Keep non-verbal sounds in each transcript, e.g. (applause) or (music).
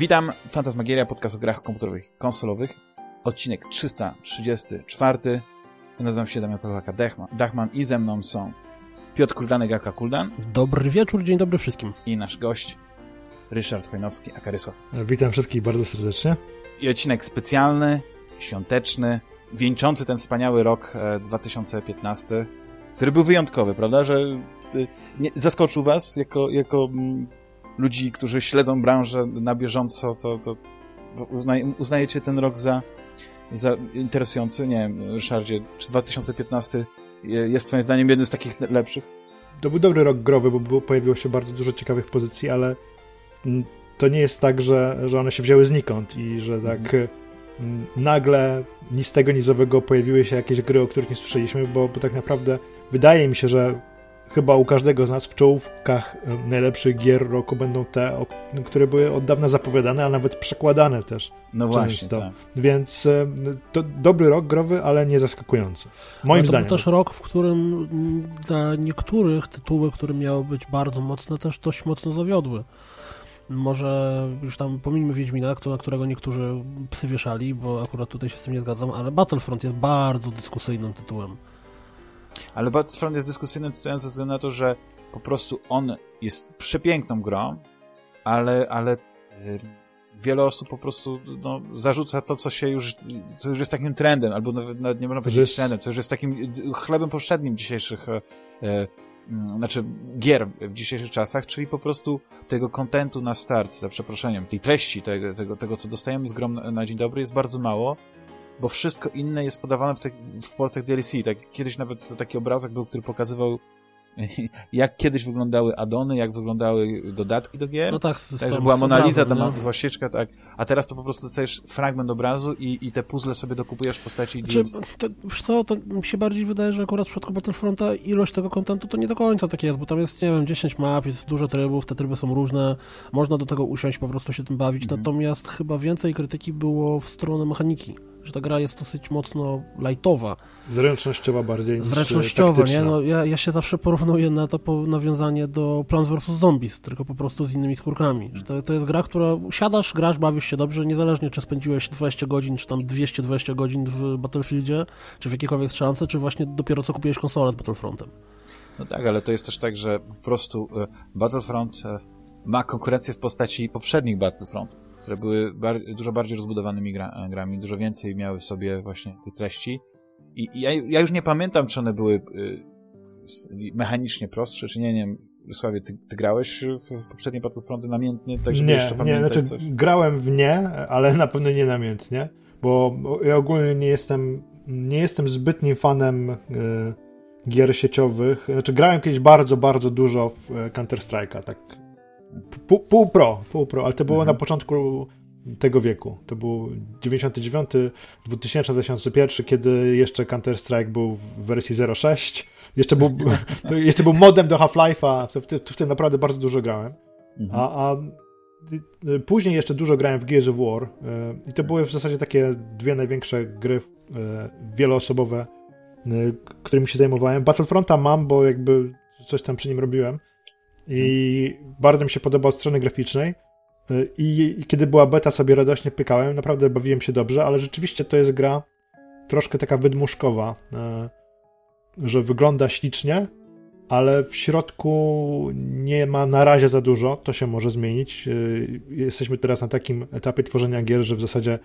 Witam, Fantasmagieria, podcast o grach komputerowych i konsolowych. Odcinek 334. Ja nazywam się Damian Pawłaka Dachman, Dachman i ze mną są Piotr Kuldanek, aka Kuldan. Dobry wieczór, dzień dobry wszystkim. I nasz gość Ryszard Chojnowski, aka Rysław. Witam wszystkich bardzo serdecznie. I odcinek specjalny, świąteczny, wieńczący ten wspaniały rok 2015, e, który był wyjątkowy, prawda? Że nie, zaskoczył was jako, jako mm, ludzi, którzy śledzą branżę na bieżąco, to, to uznajecie ten rok za, za interesujący? Nie wiem, Ryszardzie, czy 2015 jest twoim zdaniem jednym z takich lepszych? To był dobry rok growy, bo pojawiło się bardzo dużo ciekawych pozycji, ale to nie jest tak, że, że one się wzięły znikąd i że tak mhm. nagle ni z tego, ni z owego pojawiły się jakieś gry, o których nie słyszeliśmy, bo, bo tak naprawdę wydaje mi się, że chyba u każdego z nas w czołówkach najlepszych gier roku będą te, które były od dawna zapowiadane, a nawet przekładane też. No właśnie, tak. Więc to dobry rok growy, ale nie zaskakujący. Moim to zdaniem. To był też rok, w którym dla niektórych tytuły, które miały być bardzo mocne, też dość mocno zawiodły. Może już tam pominijmy Wiedźmina, na którego niektórzy psy wieszali, bo akurat tutaj się z tym nie zgadzam, ale Battlefront jest bardzo dyskusyjnym tytułem. Ale Battlefront jest dyskusyjnym tytułem ze względu na to, że po prostu on jest przepiękną grą, ale, ale y, wiele osób po prostu no, zarzuca to, co się już, co już jest takim trendem, albo nawet nie można powiedzieć jest... trendem, co już jest takim chlebem powszednim dzisiejszych e, e, znaczy gier w dzisiejszych czasach, czyli po prostu tego kontentu na start, za przeproszeniem, tej treści, tego, tego, tego co dostajemy z grom na dzień dobry jest bardzo mało, bo wszystko inne jest podawane w, te, w portach DLC. Tak, kiedyś nawet taki obrazek był, który pokazywał (laughs) jak kiedyś wyglądały addony, jak wyglądały dodatki do gier. No tak, z, tak, że była Mona Lisa, ta złasieczka, tak. A teraz to po prostu dostajesz fragment obrazu i, i te puzzle sobie dokupujesz w postaci znaczy, to, Wiesz co, to mi się bardziej wydaje, że akurat w przypadku Battlefronta ilość tego kontentu to nie do końca tak jest, bo tam jest, nie wiem, 10 map, jest dużo trybów, te tryby są różne, można do tego usiąść, po prostu się tym bawić, mhm. natomiast chyba więcej krytyki było w stronę mechaniki że ta gra jest dosyć mocno lightowa. Zręcznościowa bardziej Zręcznościowa, nie? No, ja, ja się zawsze porównuję na to po nawiązanie do Plants vs. Zombies, tylko po prostu z innymi skórkami. Że to, to jest gra, która siadasz, grasz, bawisz się dobrze, niezależnie czy spędziłeś 20 godzin, czy tam 220 godzin w Battlefieldzie, czy w jakiejkolwiek strzelance, czy właśnie dopiero co kupiłeś konsolę z Battlefrontem. No tak, ale to jest też tak, że po prostu e, Battlefront e, ma konkurencję w postaci poprzednich Battlefront które były bar dużo bardziej rozbudowanymi gra grami, dużo więcej miały w sobie właśnie tej treści. I, i ja, ja, już nie pamiętam, czy one były y, mechanicznie prostsze, czy nie, nie wiem, Sławie, ty, ty grałeś w, w poprzednie Battlefronty namiętnie, tak żeby nie, jeszcze pamiętać nie, znaczy, coś? grałem w nie, ale na pewno nie namiętnie, bo ja ogólnie nie jestem, nie jestem zbytnim fanem y, gier sieciowych. Znaczy, grałem kiedyś bardzo, bardzo dużo w y, Counter-Strike'a, tak Pół, pół pro, pół pro, ale to było mhm. na początku tego wieku. To był 99, 2000, 2001, kiedy jeszcze Counter-Strike był w wersji 0.6. Jeszcze był, (laughs) jeszcze był modem do Half-Life'a, w, w tym naprawdę bardzo dużo grałem. Mhm. A, a później jeszcze dużo grałem w Gears of War e, i to były w zasadzie takie dwie największe gry e, wieloosobowe, e, którymi się zajmowałem. Battlefronta mam, bo jakby coś tam przy nim robiłem. I bardzo mi się podoba od strony graficznej. I, I, kiedy była beta, sobie radośnie pykałem. Naprawdę bawiłem się dobrze, ale rzeczywiście to jest gra troszkę taka wydmuszkowa, e, że wygląda ślicznie, ale w środku nie ma na razie za dużo. To się może zmienić. E, jesteśmy teraz na takim etapie tworzenia gier, że w zasadzie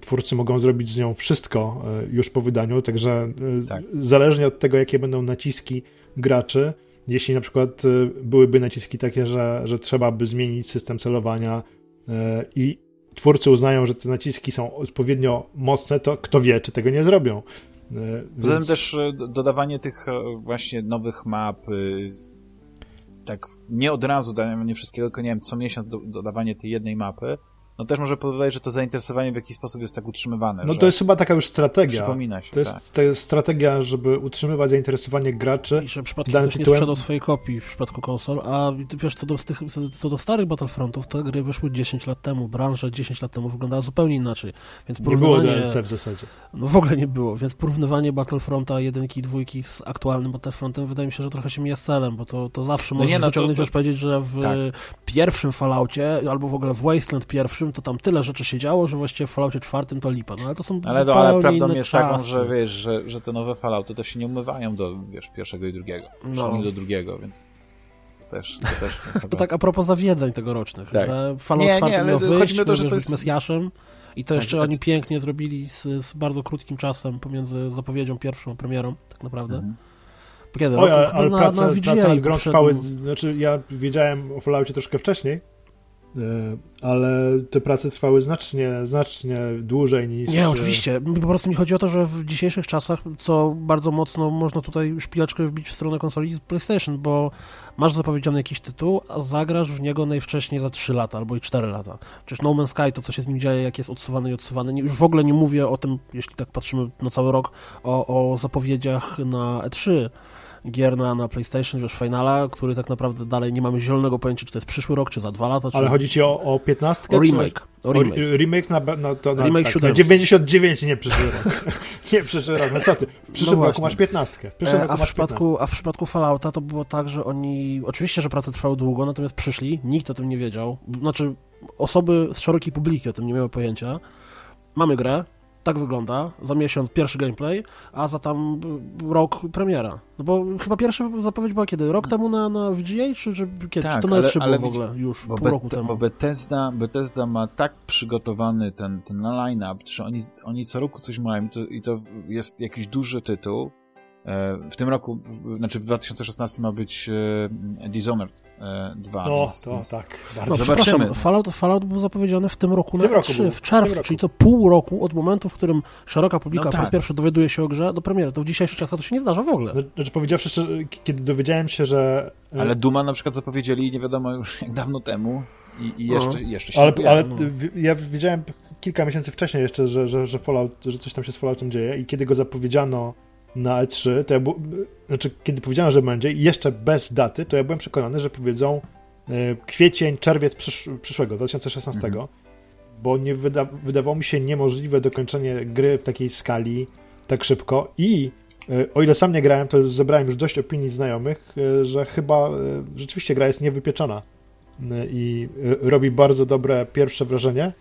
twórcy mogą zrobić z nią wszystko już po wydaniu, także tak. zależnie od tego, jakie będą naciski graczy, jeśli na przykład y, byłyby naciski takie, że, że trzeba by zmienić system celowania y, i twórcy uznają, że te naciski są odpowiednio mocne, to kto wie, czy tego nie zrobią. Y, Poza tym też dodawanie tych właśnie nowych map, tak nie od razu, nie wszystkiego, tylko nie wiem, co miesiąc dodawanie tej jednej mapy, no też może powodować, że to zainteresowanie w jakiś sposób jest tak utrzymywane. No to jest chyba taka już strategia. Przypomina się, to jest, tak. to jest strategia, żeby utrzymywać zainteresowanie graczy. I że przypadkiem ktoś nie tytułem- sprzedał swojej kopii w przypadku konsol, a wiesz, co do, z tych, co do starych Battlefrontów, te gry wyszły 10 lat temu, branża 10 lat temu wyglądała zupełnie inaczej, więc Nie było porównywanie... DLC w zasadzie. No w ogóle nie było, więc porównywanie Battlefronta jedynki i dwójki z aktualnym Battlefrontem wydaje mi się, że trochę się mija z celem, bo to, to zawsze No nie, no wyciągnąć, to- już powiedzieć, że w Tak. pierwszym Falloutie, albo w ogóle w Wasteland pierwszym, to tam tyle rzeczy się działo, że właściwie w Falloutie czwartym to lipa, no ale to są Ale, no, ale prawdą jest czasy. taką, że wiesz, że, że te nowe Fallouty to się nie umywają do, wiesz, pierwszego i drugiego. No. Do drugiego, więc też... To, też (laughs) To tak a propos zawiedzeń tegorocznych, Tak. że Fallout Nie, nie, 4 ale miał wyjść, chodzi mi o to, że to jest- Mesjaszem i to jeszcze Tak, oni tak. pięknie zrobili z, z bardzo krótkim czasem pomiędzy zapowiedzią pierwszą a premierą, tak naprawdę. Mhm. Bo Kiedy? Oj, ale, ale na, prace, na VGA prace nad grą trwały, znaczy ja wiedziałem o Falloutie troszkę wcześniej, ale te prace trwały znacznie, znacznie dłużej niż... Nie, e, oczywiście. Po prostu mi chodzi o to, że w dzisiejszych czasach, co bardzo mocno można tutaj szpileczkę wbić w stronę konsoli PlayStation, bo masz zapowiedziany jakiś tytuł, a zagrasz w niego najwcześniej za 3 lata albo i 4 lata. Przecież No Man's Sky, to co się z nim dzieje, jak jest odsuwany i odsuwany, już w ogóle nie mówię o tym, jeśli tak patrzymy na cały rok, o, o zapowiedziach na E3 gier na, na PlayStation, wiesz, Finala, który tak naprawdę dalej nie mamy zielonego pojęcia, czy to jest przyszły rok, czy za dwa lata, czy... Ale chodzi ci o, o 15? o czy- remake. O O remake. remake. remake na, na, to, na, Remake tak, na 99 nie przyszły rok. (laughs) nie przyszły rok, no co ty? W przyszłym No roku masz 15. W E, A w, przypadku, a w przypadku Fallouta to było tak, że oni. Oczywiście, że prace trwały długo, natomiast przyszli, nikt o tym nie wiedział. Znaczy, osoby z szerokiej publiki o tym nie miały pojęcia. Mamy grę, tak wygląda, za miesiąc pierwszy gameplay, a za tam rok premiera. No bo chyba pierwsza zapowiedź była kiedy? Rok temu na, na VGA, czy, czy kiedy? Tak, czy to na ale- E3 ale było w ogóle już, pół roku temu? bo Bethesda, Bethesda ma tak przygotowany ten, ten line-up, że oni, oni co roku coś mają i to, i to jest jakiś duży tytuł. E, W tym roku, znaczy w 2016 ma być e, Dishonored e, 2. No, więc, to więc tak. No. Zobaczymy. przepraszam, Fallout, Fallout był zapowiedziany w tym roku W na tym roku E3, był, w czerwcu, czyli to pół roku od momentu, w którym szeroka publika No po raz tak. pierwszy dowiaduje się o grze do premiery. To w dzisiejszych czasach to się nie zdarza w ogóle. Znaczy powiedziawszy kiedy dowiedziałem się, że... e, Ale Duma na przykład zapowiedzieli nie wiadomo już (laughs) jak dawno temu i, i jeszcze, No. jeszcze się Ale, nie pojawia. ale ja wiedziałem kilka miesięcy wcześniej jeszcze, że, że, że Fallout, że coś tam się z Falloutem dzieje i kiedy go zapowiedziano na E3, to ja bu- znaczy kiedy powiedziano, że będzie i jeszcze bez daty, to ja byłem przekonany, że powiedzą e, kwiecień, czerwiec przysz, przyszłego, 2016, Mhm. bo nie wyda, wydawało mi się niemożliwe dokończenie gry w takiej skali tak szybko. I e, o ile sam nie grałem, to zebrałem już dość opinii znajomych, e, że chyba rzeczywiście gra jest niewypieczona. I robi bardzo dobre pierwsze wrażenie,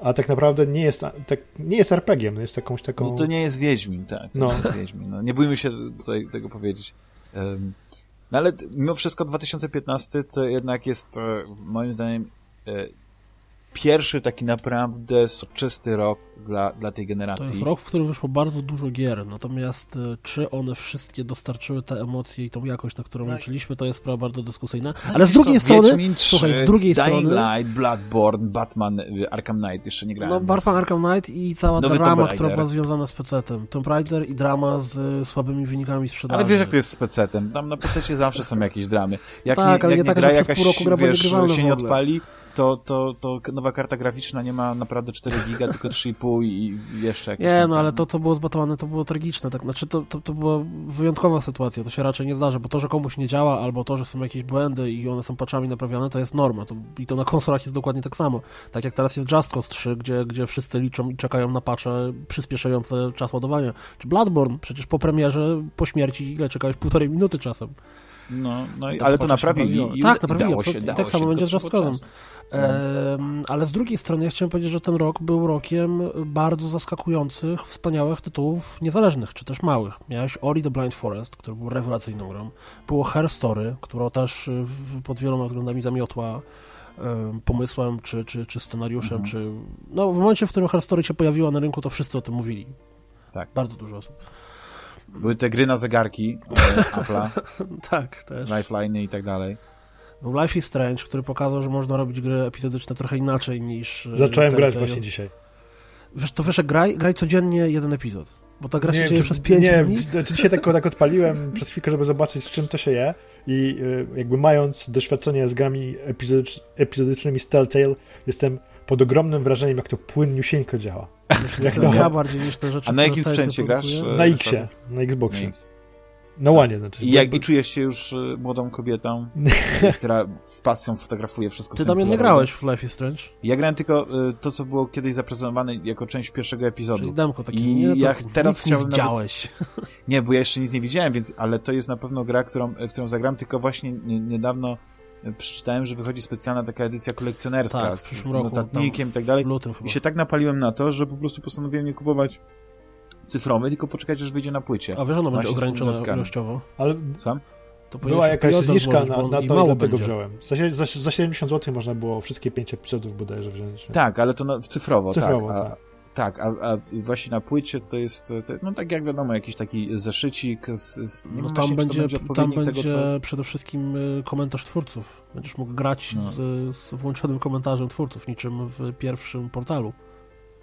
a tak naprawdę nie jest, tak, nie jest RPG-iem, no jest jakąś taką... No to nie jest Wiedźmin, tak. No. nie jest Wiedźmin. No, nie bójmy się tutaj tego powiedzieć. Em, no ale mimo wszystko 2015 to jednak jest e, moim zdaniem e, pierwszy taki naprawdę soczysty rok dla, dla tej To generacji. jest rok, w którym wyszło bardzo dużo gier, natomiast e, czy one wszystkie dostarczyły te emocje i tą jakość, na którą No liczyliśmy, to jest sprawa bardzo dyskusyjna. No Ale z drugiej co, strony, Wiedźmin 3, słuchaj, z drugiej Dying strony, Light, Bloodborne, Batman, y, Arkham Knight, jeszcze nie grałem. no Batman Arkham Knight i cała drama, która była związana z PC-tem. Tomb Raider i drama z e, słabymi wynikami sprzedaży. Ale wiesz, jak to jest z PC-tem. Tam na PC zawsze są jakieś dramy. Jak Tak, nie, jak nie nie tak, gra jakaś, wiesz, się nie odpali, to, to, to nowa karta graficzna nie ma naprawdę 4 giga, tylko 3,5 i jeszcze jakieś Nie, no ale to, co było z Batmanem, to było tragiczne. Tak? Znaczy, to, to, to była wyjątkowa sytuacja, to się raczej nie zdarza, bo to, że komuś nie działa, albo to, że są jakieś błędy i one są patchami naprawiane, to jest norma. To, I to na konsolach jest dokładnie tak samo. Tak jak teraz jest Just Cause 3, gdzie, gdzie wszyscy liczą i czekają na patche przyspieszające czas ładowania. Czy Bloodborne, przecież po premierze, po śmierci, ile czekałeś? Półtorej minuty czasem. No, no i, To ale to naprawili. naprawiło. I, Tak, naprawili, dało się, dało Tak samo będzie z trzeba Just Cause'em. czasu. Em, ale z drugiej strony ja chciałem powiedzieć, że ten rok był rokiem bardzo zaskakujących, wspaniałych tytułów niezależnych, czy też małych. Miałeś Ori the Blind Forest, który był rewelacyjną grą. Było Her Story, która też y, w, pod wieloma względami zamiotła em, pomysłem, czy, czy, czy scenariuszem, Mhm. czy... No, w momencie, w którym Her Story się pojawiła na rynku, to wszyscy o tym mówili. Tak. Bardzo dużo osób. Były te gry na zegarki e, (laughs) Apple'a, tak, też. Lifeline i tak dalej. Był Life is Strange, który pokazał, że można robić gry epizodyczne trochę inaczej niż... y, Zacząłem grać właśnie dzisiaj. Wiesz, to wiesz, graj, graj codziennie jeden epizod. Bo ta gra się Nie, dzieje czy- przez 5 nie, dni. znaczy dzisiaj tak, tak odpaliłem (laughs) przez chwilkę, żeby zobaczyć, z czym to się je i y, jakby mając doświadczenie z grami epizodycz, epizodycznymi z Telltale, jestem pod ogromnym wrażeniem, jak to płynniusieńko działa. Jak to- ja bardziej niż te rzeczy, A na jakim sprzęcie grasz? produkuje. Na E, Xie, na Xboxie. Nie. Na One, znaczy. I, jak, I czujesz się już y, młodą kobietą, (laughs) która z pasją fotografuje wszystko Ty Damian nie grałeś w Life is Strange? Ja grałem tylko y, to, co było kiedyś zaprezentowane jako część pierwszego epizodu. Czyli demko takie. I nie, to ja teraz nic chciałbym nie nawet-. Nie, bo ja jeszcze nic nie widziałem, więc, ale to jest na pewno gra, którą, w którą zagram, tylko właśnie nie, niedawno przeczytałem, że wychodzi specjalna taka edycja kolekcjonerska Tak, w z, z przyszłym tym roku, notatnikiem i tak W dalej. I się tak napaliłem na to, że po prostu postanowiłem nie kupować cyfrowy, tylko poczekać, aż wyjdzie na płycie. A wiesz, ona będzie ograniczona ilościowo. Ale? To była jakaś zniżka na, na i to i mało dlatego będzie. wziąłem. Za, za, za 70 zł można było wszystkie 5 epizodów bodajże wziąć. Tak, ale to na, cyfrowo, Cyfrowo, tak. A, tak. a, a właśnie na płycie to jest, to jest, no tak jak wiadomo, jakiś taki zeszycik z, z nie No tam właśnie, będzie, będzie tam będzie tego, co... przede wszystkim y, komentarz twórców. Będziesz mógł grać No. z, z włączonym komentarzem twórców, niczym w pierwszym portalu.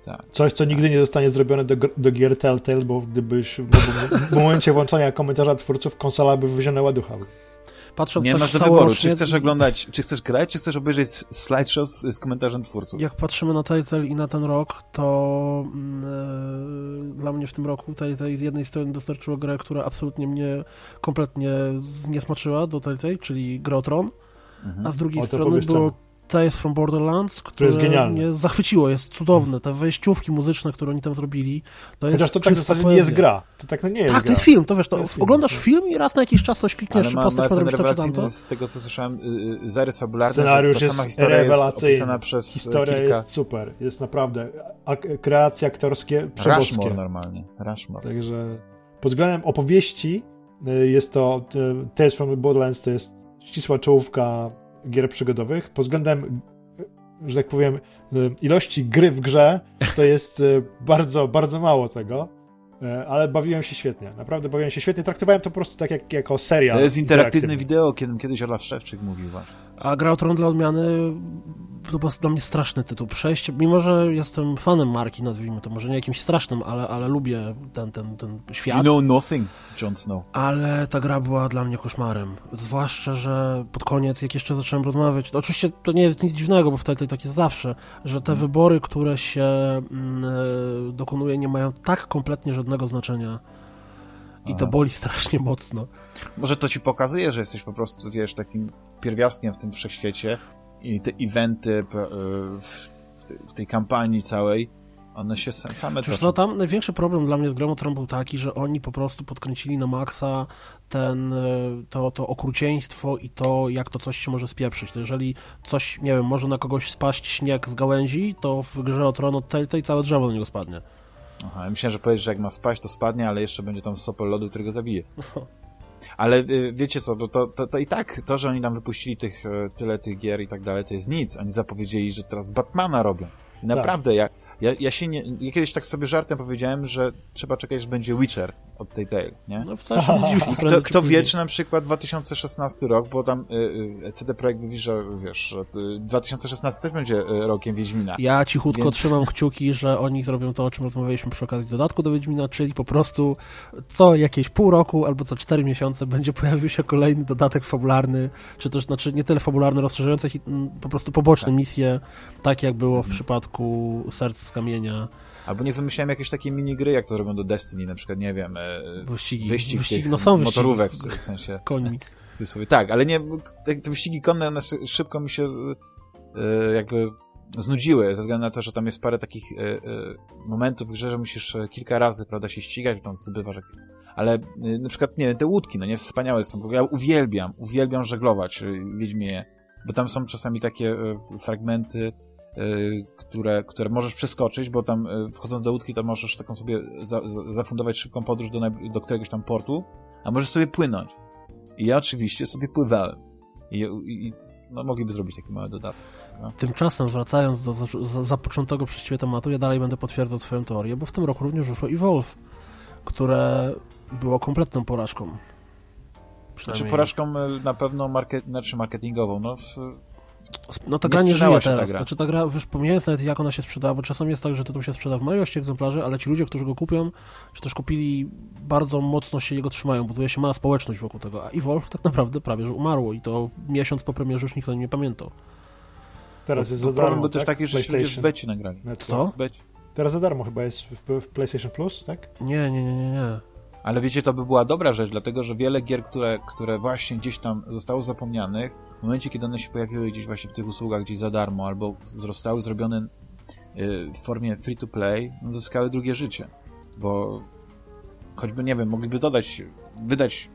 Tak. Coś, co nigdy nie zostanie zrobione do, do gier Telltale, bo gdybyś w, w, w momencie włączania komentarza twórców konsola by wyzionęła ducha. Patrząc Nie tak masz do wyboru, czy chcesz oglądać, czy chcesz grać, czy chcesz obejrzeć slideshow z, z komentarzem twórców. Jak patrzymy na Telltale i na ten rok, to e, dla mnie w tym roku Telltale z jednej strony dostarczyło grę, która absolutnie mnie kompletnie zniesmaczyła do Telltale, czyli grę o Tron, Mhm. a z drugiej O, strony było. Tales from Borderlands, które jest genialne. mnie zachwyciło, jest cudowne. Te wejściówki muzyczne, które oni tam zrobili, to jest Chociaż to tak w zasadzie nie jest gra. To tak no nie jest Tak, gra. to jest film, to wiesz, to To film, oglądasz tak. film i raz na jakiś czas coś klikniesz, czy postać ma to czy tamto. z tego co słyszałem, y, y, zarys fabularny, Scenariusz że ta sama jest historia jest opisana przez Historia kilka... jest super, jest naprawdę. A, kreacje aktorskie przeboskie. Rushmore normalnie, Rushmore. Także pod względem opowieści y, jest to y, Tales from Borderlands to jest ścisła czołówka gier przygodowych. Pod względem, że tak powiem, ilości gry w grze to jest y, bardzo, bardzo mało tego. y, Ale bawiłem się świetnie. Naprawdę bawiłem się świetnie. Traktowałem to po prostu tak jak, jako serial. To jest interaktywne wideo, kiedy kiedyś Olaf Szewczyk mówił właśnie. A gra o Tron dla odmiany to był dla mnie straszny tytuł. Przejść, mimo że jestem fanem marki, nazwijmy to, może nie jakimś strasznym, ale, ale lubię ten, ten, ten You świat. know nothing, Jon Snow. Ale ta gra była dla mnie koszmarem. Zwłaszcza, że pod koniec, jak jeszcze zacząłem rozmawiać, to oczywiście to nie jest nic dziwnego, bo wtedy tak jest zawsze, że te wybory, które się mm, e, dokonuje, nie mają tak kompletnie żadnego znaczenia. I to boli strasznie mocno. Może to ci pokazuje, że jesteś po prostu, wiesz, takim pierwiastkiem w tym wszechświecie i te eventy y, w, w, te, w tej kampanii całej, one się sa- same Przecież no tam największy problem dla mnie z grą Tron był taki, że oni po prostu podkręcili na maksa ten, e, to, to okrucieństwo i to, jak to coś się może spieprzyć. To jeżeli coś, nie wiem, może na kogoś spaść śnieg z gałęzi, to w grze o Tron od Telltale całe drzewo na niego spadnie. Aha, ja myślałem, że powiesz, że jak ma spaść, to spadnie, ale jeszcze będzie tam sopel lodu, który go zabije. (laughs) Ale y, wiecie co, bo to, to, to i tak, to, że oni nam wypuścili tych, e, tyle tych gier i tak dalej, to jest nic. Oni zapowiedzieli, że teraz Batmana robią. I naprawdę, ja, ja, ja się nie... Ja kiedyś tak sobie żartem powiedziałem, że trzeba czekać, że będzie Witcher od tej Tale, nie? No wcale się nie dziwi. I kto, kto wie, czy na przykład 2016 rok, bo tam y, y, CD Projekt mówi, że wiesz, że y, 2016 też będzie y, rokiem Wiedźmina. Ja cichutko Więc- trzymam kciuki, że oni zrobią to, o czym rozmawialiśmy przy okazji dodatku do Wiedźmina, czyli po prostu co jakieś pół roku albo co cztery miesiące będzie pojawił się kolejny dodatek fabularny, czy też znaczy nie tyle fabularny, rozszerzający hi- m, po prostu poboczne misje, tak jak było w przypadku Serc z Kamienia, Albo nie wymyślałem jakieś takie minigry, jak to robią do Destiny, na przykład, nie wiem, e, wyścigi, wyścig, wyścigi no są motorówek, w, w sensie, (laughs) koni. w. Tak, ale nie, te, wyścigi konne, one szy- szybko mi się e, jakby znudziły, ze względu na to, że tam jest parę takich e, momentów w grze, że musisz kilka razy, prawda, się ścigać, tam zdobywasz jakieś... Ale na przykład, nie wiem, te łódki, no nie, wspaniałe są. W ogóle ja uwielbiam, uwielbiam żeglować e, w Wiedźminie, bo tam są czasami takie fragmenty, które, które możesz przeskoczyć, bo tam e, wchodząc do łódki, to możesz taką sobie za, za, zafundować szybką podróż do, do któregoś tam portu, a możesz sobie płynąć. I ja oczywiście sobie pływałem. I, i, no, mogliby zrobić taki mały dodatek. Tymczasem, wracając do za- za- zapoczętego przez Ciebie tematu, ja dalej będę potwierdzał Twoją teorię, bo w tym roku również wyszło Evolve, które było kompletną porażką. Znaczy porażką e, na pewno market, znaczy marketingową. No, w, No ta Nie gra nie żyje się ta teraz. gra. Znaczy ta gra, już pomijając nawet jak ona się sprzedała, bo czasem jest tak, że tytuł się sprzeda w małej egzemplarzy, ale ci ludzie, którzy go kupią, czy też kupili, bardzo mocno się jego trzymają, buduje się mała społeczność wokół tego, a Evolve tak naprawdę prawie że umarło i to miesiąc po premierze już nikt o nim nie pamiętał. Teraz jest za Problem darmo, był też tak? taki, że się ludzie w becie nagrali. Network. Co? Becie. Teraz za darmo chyba jest w, w PlayStation Plus, tak? Nie, nie, nie, nie, nie. Ale wiecie, to by była dobra rzecz, dlatego że wiele gier, które, które właśnie gdzieś tam zostało zapomnianych, momencie, kiedy one się pojawiły gdzieś właśnie w tych usługach gdzieś za darmo, albo zostały zrobione y, w formie free-to-play, no, zyskały drugie życie. Bo choćby, nie wiem, mogliby dodać, wydać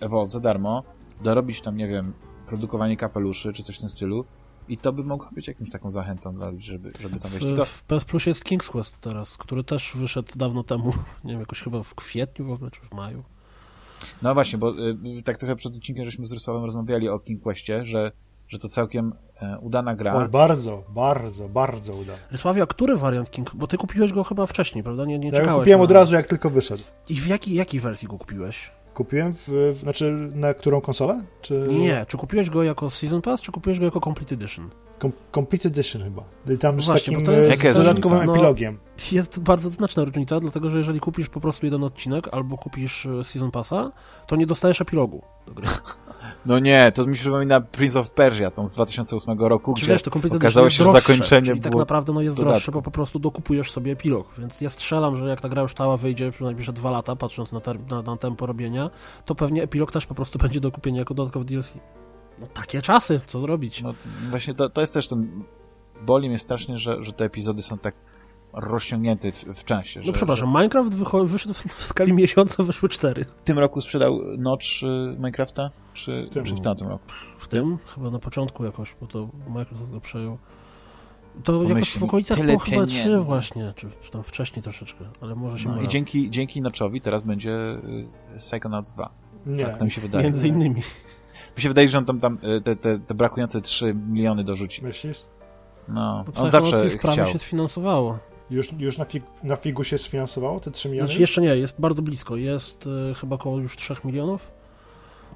Evolve za darmo, dorobić tam, nie wiem, produkowanie kapeluszy, czy coś w tym stylu, i to by mogło być jakimś taką zachętą dla ludzi, żeby, żeby tam wejść. Tylko, w PS Plus jest King's Quest teraz, który też wyszedł dawno temu. (laughs) Nie wiem, jakoś chyba w kwietniu w ogóle, czy w maju. No właśnie, bo y, tak trochę przed odcinkiem żeśmy z Rysławem rozmawiali o King Questie, że, że to całkiem e, udana gra. Oj, bardzo, bardzo, bardzo udane. Rysławie, a który wariant King... Bo ty kupiłeś go chyba wcześniej, prawda? Nie, nie Ja czekałeś kupiłem na... od razu, jak tylko wyszedł. I w jakiej, jakiej wersji go kupiłeś? Kupiłem, w, w, znaczy na którą konsolę? Czy... Nie. Czy kupiłeś go jako Season Pass, czy kupiłeś go jako Complete Edition? Com Complete Edition chyba. Tam z Właśnie, takim bo to jest- e, Jaka jest dodatkowym różnica? No, epilogiem. Jest bardzo znaczna różnica, dlatego że jeżeli kupisz po prostu jeden odcinek albo kupisz e, Season Passa, to nie dostajesz epilogu do gry. (laughs) No nie, to mi się przypomina Prince of Persia, tą z 2008 roku, Czy gdzie wiesz, to Complete okazało się, że zakończenie czyli tak było naprawdę no, jest dodatku. droższe, bo po prostu dokupujesz sobie epilog. Więc ja strzelam, że jak ta gra już cała wyjdzie w najbliższe dwa lata, patrząc na, ter- na, na tempo robienia, to pewnie epilog też po prostu (laughs) będzie do kupienia jako dodatkowy DLC. No takie czasy, co zrobić? No, właśnie to, to jest też ten... Boli mnie strasznie, że, że te epizody są tak rozciągnięte w, w czasie. No że, przepraszam, Minecraft wycho- wyszedł w, w (laughs) skali miesiąca, wyszły cztery. Że w tym roku sprzedał Notch y, Minecrafta? Czy, Tym. czy w tamtym roku? W tym? Chyba na początku jakoś, bo to Microsoft go przejął. To jakoś Pomyśl, w okolicach było chyba trzy właśnie, czy tam wcześniej troszeczkę, ale może się No. I dzięki, dzięki Notchowi teraz będzie y, Psychonauts 2. Nie. Tak nam się wydaje. Między innymi. Mi się wydaje, że on tam, tam y, te, te, te brakujące 3 miliony dorzuci. Myślisz? No, Bo on zawsze już prawie chciał. się sfinansowało. Już, już na, fig na figu się sfinansowało te 3 miliony? Znaczy jeszcze nie, jest bardzo blisko. Jest y, chyba około już 3 milionów.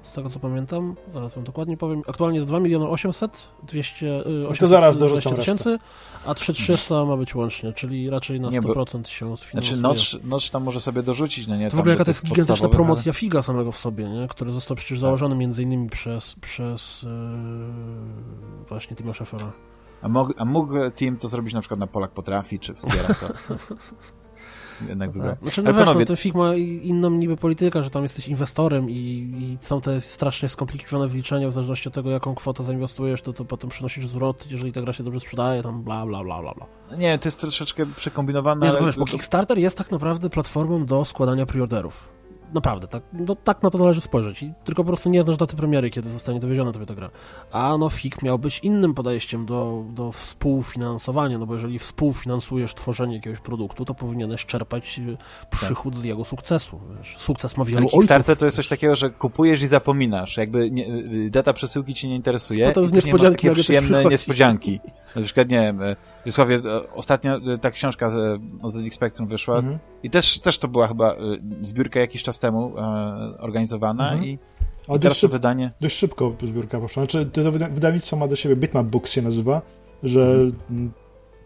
Z tego co pamiętam, zaraz wam dokładnie powiem. Aktualnie jest 2 miliony 800, 200, y, 800 to zaraz 20 dorzucam tysięcy, a 3300 ma być łącznie, czyli raczej na Nie, bo- 100% się sfinansuje. Znaczy, Notch tam może sobie dorzucić, no nie? To w ogóle jaka to jest gigantyczna promocja Figa samego w sobie, nie? który został przecież Tak. założony między innymi przez, przez yy, właśnie Tima Scheffera. Ale... A, mógł, a mógł Team to zrobić na przykład na Polak Potrafi, czy wspiera to? (laughs) Jednak wygrał. Znaczy, no Ale wiesz, panowie- no, ten Fig ma inną niby politykę, że tam jesteś inwestorem i, i są te strasznie skomplikowane wyliczenia w zależności od tego, jaką kwotę zainwestujesz, to, to potem przynosisz zwrot, jeżeli ta gra się dobrze sprzedaje, tam bla, bla, bla, bla, bla. Nie, to jest troszeczkę przekombinowane, Nie, ale... no wiesz, bo Kickstarter jest tak naprawdę platformą do składania preorderów. Naprawdę, tak, no, tak na to należy spojrzeć. I tylko po prostu nie znasz daty premiery, kiedy zostanie dowieziona tobie ta gra. A no FIG miał być innym podejściem do, do współfinansowania, no bo jeżeli współfinansujesz tworzenie jakiegoś produktu, to powinieneś czerpać y, przychód z jego sukcesu. Wiesz, sukces ma wielu Ale ojców. Kickstarter to jest coś takiego, że kupujesz i zapominasz. Jakby nie, y, data przesyłki cię nie interesuje. To i jest później masz niespodzianki, takie przyjemne niespodzianki. Na przykład, nie wiem, y, Wiesławie, ostatnio ta książka z ZX Spectrum wyszła Mhm. i też, też to była chyba zbiórka jakiś czas temu e, organizowana Mhm. i, i teraz dość, to szyb, wydanie... dość szybko zbiórka poszła. Znaczy, to, to wyda- wydawnictwo ma do siebie, Bitmap Books się nazywa, że Mhm.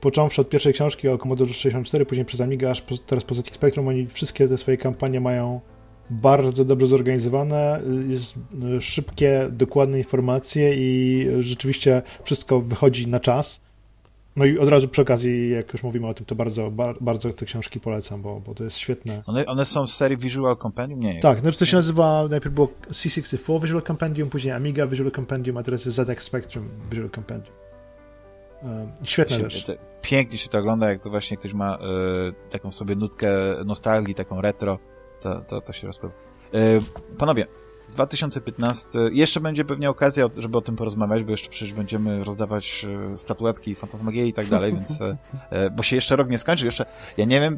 począwszy od pierwszej książki o Commodore 64, później przez Amiga, aż po, teraz po ZX Spectrum, oni wszystkie te swoje kampanie mają bardzo dobrze zorganizowane, y, jest y, szybkie, dokładne informacje i y, rzeczywiście wszystko wychodzi na czas. No i od razu przy okazji, jak już mówimy o tym, to bardzo, bar, bardzo te książki polecam, bo, bo to jest świetne. One, one są z serii Visual Compendium? Nie, Tak, znaczy to się nazywa, najpierw było C64 Visual Compendium, później Amiga Visual Compendium, a teraz jest ZX Spectrum Visual Compendium. Um, świetna się, rzecz. te, pięknie się to ogląda, jak to właśnie ktoś ma y, taką w sobie nutkę nostalgii, taką retro, to, to, to się rozpływa. Y, panowie, 2015, jeszcze będzie pewnie okazja, żeby o tym porozmawiać, bo jeszcze przecież będziemy rozdawać y, statuetki, fantasmagierii i tak dalej, więc, y, y, bo się jeszcze rok nie skończy, jeszcze, ja nie wiem,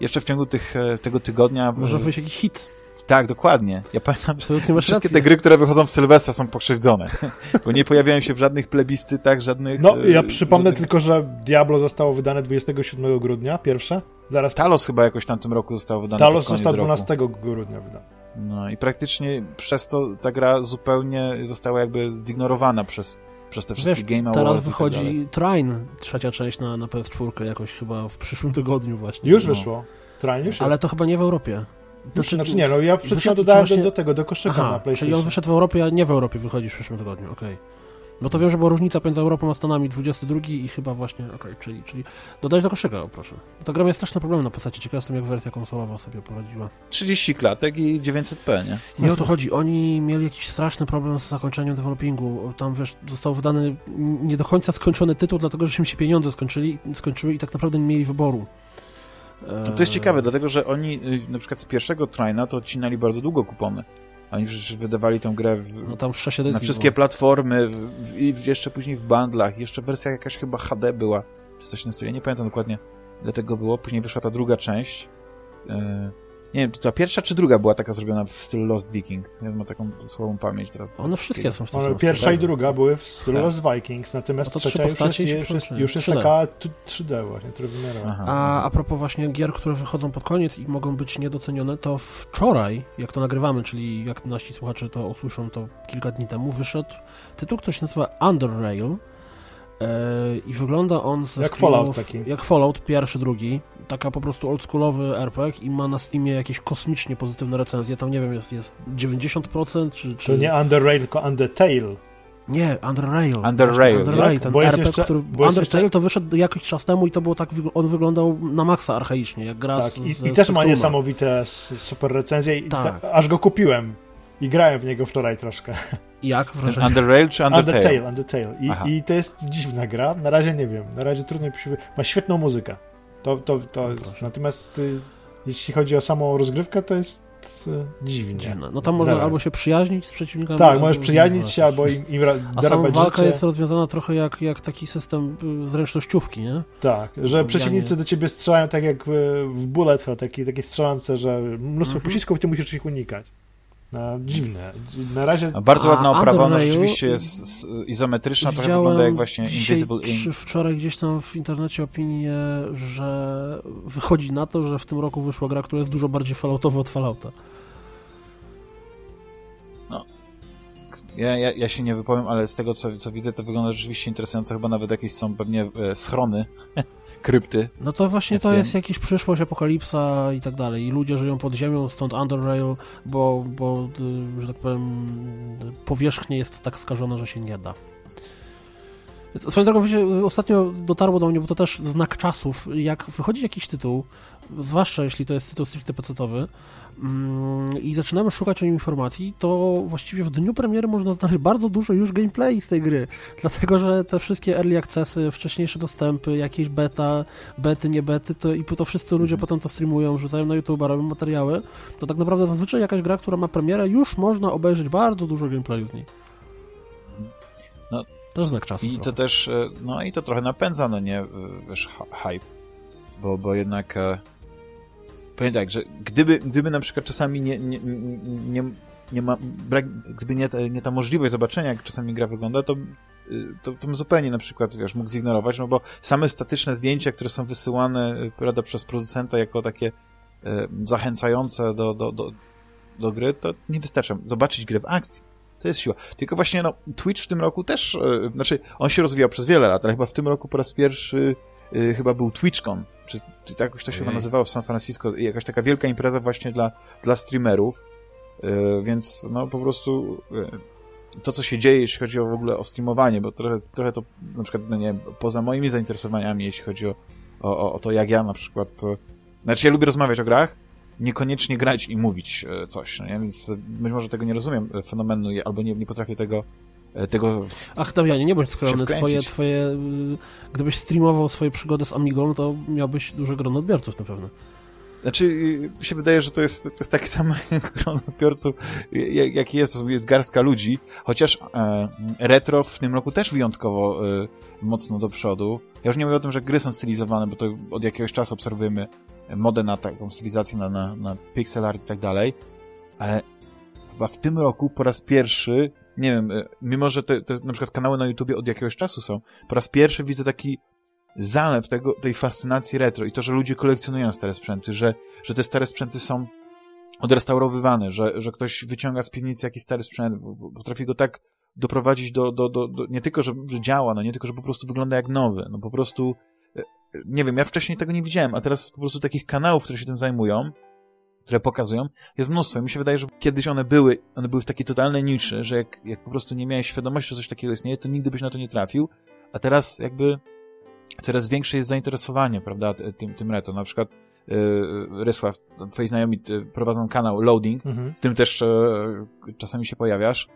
jeszcze w ciągu tych, tego tygodnia... Może wyjść jakiś hit. Tak, dokładnie. Ja pamiętam, że wszystkie te gry, które wychodzą w Sylwestra są pokrzywdzone, (laughs) bo nie pojawiają się w żadnych plebiscytach, żadnych... No, ja przypomnę żadnych... tylko, że Diablo zostało wydane 27 grudnia, pierwsze. Zaraz Talos chyba jakoś tam tym roku został wydany Talos został roku. 12 grudnia wydany. No i praktycznie przez to ta gra zupełnie została jakby zignorowana przez, przez te wszystkie Wiesz, Game Awards teraz tak wychodzi dalej. Trine, trzecia część na, na PS4 jakoś chyba w przyszłym tygodniu właśnie. Już No. wyszło. Train już Ale jest. to chyba nie w Europie. Znaczy, znaczy nie, no ja przed chwilą dodałem właśnie- do, do tego, do koszyka na Aha, czyli PlayStation. on wyszedł w Europie, a nie w Europie wychodzi w przyszłym tygodniu, okej. No to wiem, że była różnica pomiędzy Europą a Stanami 22 i chyba właśnie, okej, okay, czyli, czyli dodać do koszyka, proszę. Ta gra miała straszne problemy na postaci, ciekaw jestem jak wersja konsolowa sobie poradziła. 30 klatek i 900p, nie? Nie o to chodzi, oni mieli jakiś straszny problem z zakończeniem developingu, tam wiesz, został wydany nie do końca skończony tytuł, dlatego że im się pieniądze skończyli, skończyły i tak naprawdę nie mieli wyboru. No to jest ciekawe, dlatego że oni y, na przykład z pierwszego Trina to odcinali bardzo długo kupony. Oni przecież wydawali tę grę w, no tam w na wszystkie było. platformy i jeszcze później w bundlach. Jeszcze wersja jakaś chyba HD była, czy coś tym stylu. Nie pamiętam dokładnie, ile tego było. Później wyszła ta druga część. Yy, nie wiem, to ta pierwsza czy druga była taka zrobiona w stylu Lost Viking? Ja mam taką słabą pamięć teraz. One wszystkie są w stylu Pierwsza i druga były w stylu tak. Lost Vikings, natomiast no trzecia już jest, już jest, już jest taka 3D właśnie, trójwymiarowa. A a propos właśnie gier, które wychodzą pod koniec i mogą być niedocenione, to wczoraj, jak to nagrywamy, czyli jak nasi słuchacze to usłyszą, to kilka dni temu, wyszedł tytuł, który się nazywa Under Rail, E, I wygląda on ze jak Fallout taki. Jak Fallout, pierwszy, drugi. Taka po prostu oldschoolowy RPG i ma na Steamie jakieś kosmicznie pozytywne recenzje. Tam nie wiem, jest, jest 90% czy, czy... To nie Underrail, tylko Undertale. Nie, Underrail. Underrail. Underrail, ten bo RPG, jeszcze, który... Undertale jeszcze... to wyszedł jakiś czas temu i to było tak, on wyglądał na maksa archaicznie, jak gra tak, z, i, z, i też ma niesamowite super recenzje i tak. ta, aż go kupiłem. I grałem w niego wczoraj troszkę. Jak wrażenie? Underrail czy Undertale? Undertale, Undertale. I, I, to jest dziwna gra. Na razie nie wiem. Na razie trudno mi się... Ma świetną muzykę. To, to, to jest... Natomiast y, jeśli chodzi o samą rozgrywkę, to jest y, dziwnie. Dziwne. No tam można albo się przyjaźnić z przeciwnikami. Tak, możesz przyjaźnić się, albo im, im A sama walka jest rozwiązana trochę jak, jak taki system y, zręcznościówki, nie? Tak, że przeciwnicy do ciebie strzelają tak jak w Bullet Hell, taki, takie strzelance, że mnóstwo -hmm. pocisków, ty musisz ich unikać. No, dziwne. Na razie... A bardzo ładna oprawa, ona rzeczywiście jest izometryczna, trochę wygląda jak właśnie Invisible Ink. wczoraj gdzieś tam w internecie opinię, że wychodzi na to, że w tym roku wyszła gra, która jest dużo bardziej falloutowa od Fallouta. No. Ja, ja, ja się nie wypowiem, ale z tego, co, co widzę, to wygląda rzeczywiście interesująco. Chyba nawet jakieś są pewnie e, schrony (laughs) krypty. No to właśnie to jest jakiś przyszłość, apokalipsa i tak dalej. I ludzie żyją pod ziemią, stąd Underrail, bo, bo y, że tak powiem, powierzchnia jest tak skażona, że się nie da. Swoją drogą, wiecie, ostatnio dotarło do mnie, bo to też znak czasów, jak wychodzi jakiś tytuł, zwłaszcza jeśli to jest tytuł stricte pecetowy, i zaczynamy szukać o nim informacji, to właściwie w dniu premiery można znaleźć bardzo dużo już gameplay z tej gry, dlatego, że te wszystkie early accessy, wcześniejsze dostępy, jakieś beta, bety, nie bety, to, i to wszyscy ludzie mhm. potem to streamują, rzucają na YouTube, robią materiały, to tak naprawdę zazwyczaj jakaś gra, która ma premierę, już można obejrzeć bardzo dużo gameplayu z niej. No, też znak czasu. I trochę. to też, e, no i to trochę napędza, no nie, wiesz, hype, bo, bo jednak e, powiem tak, że gdyby, gdyby na przykład czasami nie, nie, nie, nie ma, brak, gdyby nie ta, nie ta możliwość zobaczenia, jak czasami gra wygląda, to, y, to, to zupełnie na przykład, wiesz, mógł zignorować, no bo same statyczne zdjęcia, które są wysyłane, y, prawda, przez producenta jako takie e, zachęcające do, do, do, do gry, to nie wystarcza. Zobaczyć grę w akcji. To jest siła. Tylko właśnie, no, Twitch w tym roku też, e, znaczy, on się rozwijał przez wiele lat, ale chyba w tym roku po raz pierwszy y, chyba był TwitchCon, czy, tak jakoś to się chyba nazywało w San Francisco, jakaś taka wielka impreza właśnie dla, dla streamerów, y, więc no po prostu y, to, co się dzieje, jeśli chodzi o w ogóle o streamowanie, bo trochę, trochę to na przykład, no nie wiem, poza moimi zainteresowaniami, jeśli chodzi o, o, o to, jak ja na przykład, to, znaczy ja lubię rozmawiać o grach, niekoniecznie grać i mówić coś, no nie? więc być może tego nie rozumiem fenomenu, albo nie, nie potrafię tego E, tego Ach, Damianie, nie bądź skromny. Twoje, twoje, y, gdybyś streamował swoje przygody z Amigą, to miałbyś duże grono odbiorców na pewno. Znaczy, mi się wydaje, że to jest, to jest takie (laughs) samo grono odbiorców, jak jest, jest garstka ludzi, chociaż e, retro w tym roku też wyjątkowo e, mocno do przodu. Ja już nie mówię o tym, że gry są stylizowane, bo to od jakiegoś czasu obserwujemy modę na taką stylizację, na, na, na pixel art i tak dalej, ale chyba w tym roku po raz pierwszy nie wiem, e, mimo że te, te na przykład kanały na YouTubie od jakiegoś czasu są, po raz pierwszy widzę taki zalew tego, tej fascynacji retro i to, że ludzie kolekcjonują stare sprzęty, że, że te stare sprzęty są odrestaurowywane, że, że ktoś wyciąga z piwnicy jakiś stary sprzęt, potrafi go tak doprowadzić do, do, do, do nie tylko, że, że działa, no nie tylko, że po prostu wygląda jak nowy, no po prostu e, nie wiem, ja wcześniej tego nie widziałem, a teraz po prostu takich kanałów, które się tym zajmują, które pokazują, jest mnóstwo. I mi się wydaje, że kiedyś one były, one były w takiej totalnej niszy, że jak, jak po prostu nie miałeś świadomości, że coś takiego istnieje, to nigdy byś na to nie trafił, a teraz jakby coraz większe jest zainteresowanie, prawda, tym, tym retro. Na przykład yy, Rysław, twoi znajomi prowadzą kanał Loading, mhm. w tym też yy, czasami się pojawiasz.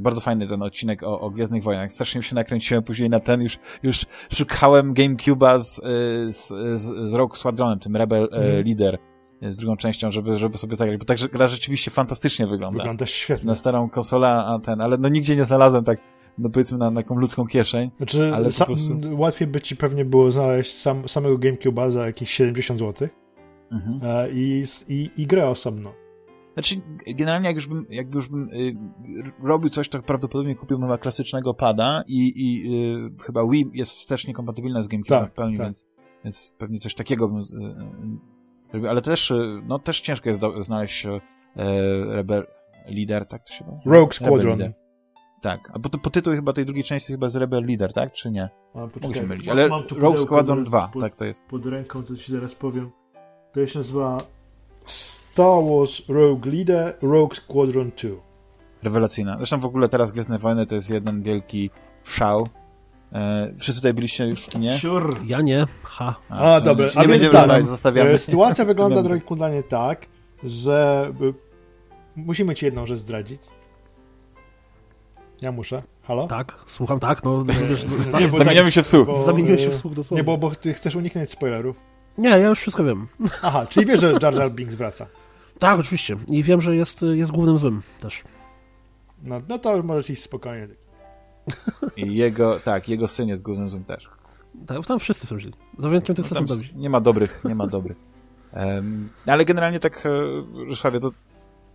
Bardzo fajny ten odcinek o, o Gwiezdnych Wojnach. Strasznie się nakręciłem później na ten, już, już szukałem GameCube'a z, z, z, z Rogue Squadronem, tym Rebel mm. Leader, z drugą częścią, żeby, żeby sobie zagrać, bo tak gra rzeczywiście fantastycznie wygląda. Wygląda świetnie. Na starą konsolę, a ten, ale no nigdzie nie znalazłem tak, no powiedzmy na, na taką ludzką kieszeń. Znaczy, ale po prostu... łatwiej by ci pewnie było znaleźć sam, samego GameCube'a za jakieś 70 zł mhm. E, i, i, i grę osobno. Znaczy, generalnie jak już bym, jakby już bym y, robił coś, to prawdopodobnie kupiłbym chyba klasycznego pada i, i y, chyba Wii jest wstecznie kompatybilna z GameCube tak, w pełni, tak. więc, więc pewnie coś takiego bym y, y, ale też, y, no też ciężko jest do, znaleźć y, Rebel Leader, tak to się mówi? Rogue Squadron. Tak, a po, po tytuł chyba tej drugiej części chyba jest Rebel Leader, tak, czy nie? Mogę się mylić, ale Rogue Squadron 2, pod, tak to jest. Pod ręką, co ci zaraz powiem. To się nazywa Star Wars Rogue Leader, Rogue Squadron 2. Rewelacyjna. Zresztą w ogóle teraz Gwiezdne Wojny to jest jeden wielki szał. E, wszyscy tutaj byliście już w kinie? Sure. Ja nie. Ha. A, A dobra. Nie będziemy tak, zostawiamy. Sytuacja (laughs) wygląda, drogi Kudanie, tak, że musimy ci jedną rzecz zdradzić. Ja muszę. Halo? Tak, słucham, tak. No, nie, (laughs) Zamieniamy się w słuch. Zamieniłem się w słuch dosłownie. Nie, bo, bo ty chcesz uniknąć spoilerów. Nie, ja już wszystko wiem. (laughs) Aha, czyli wiesz, że Jar Jar Binks wraca. Tak, oczywiście. I wiem, że jest, jest głównym złym też. No, no to możesz iść spokojnie. I jego, tak, jego syn jest głównym złym też. Tak, tam wszyscy są źli. Za wyjątkiem tych, no, Nie ma dobrych, nie ma dobrych. Um, ale generalnie tak, e, Ryszławie, to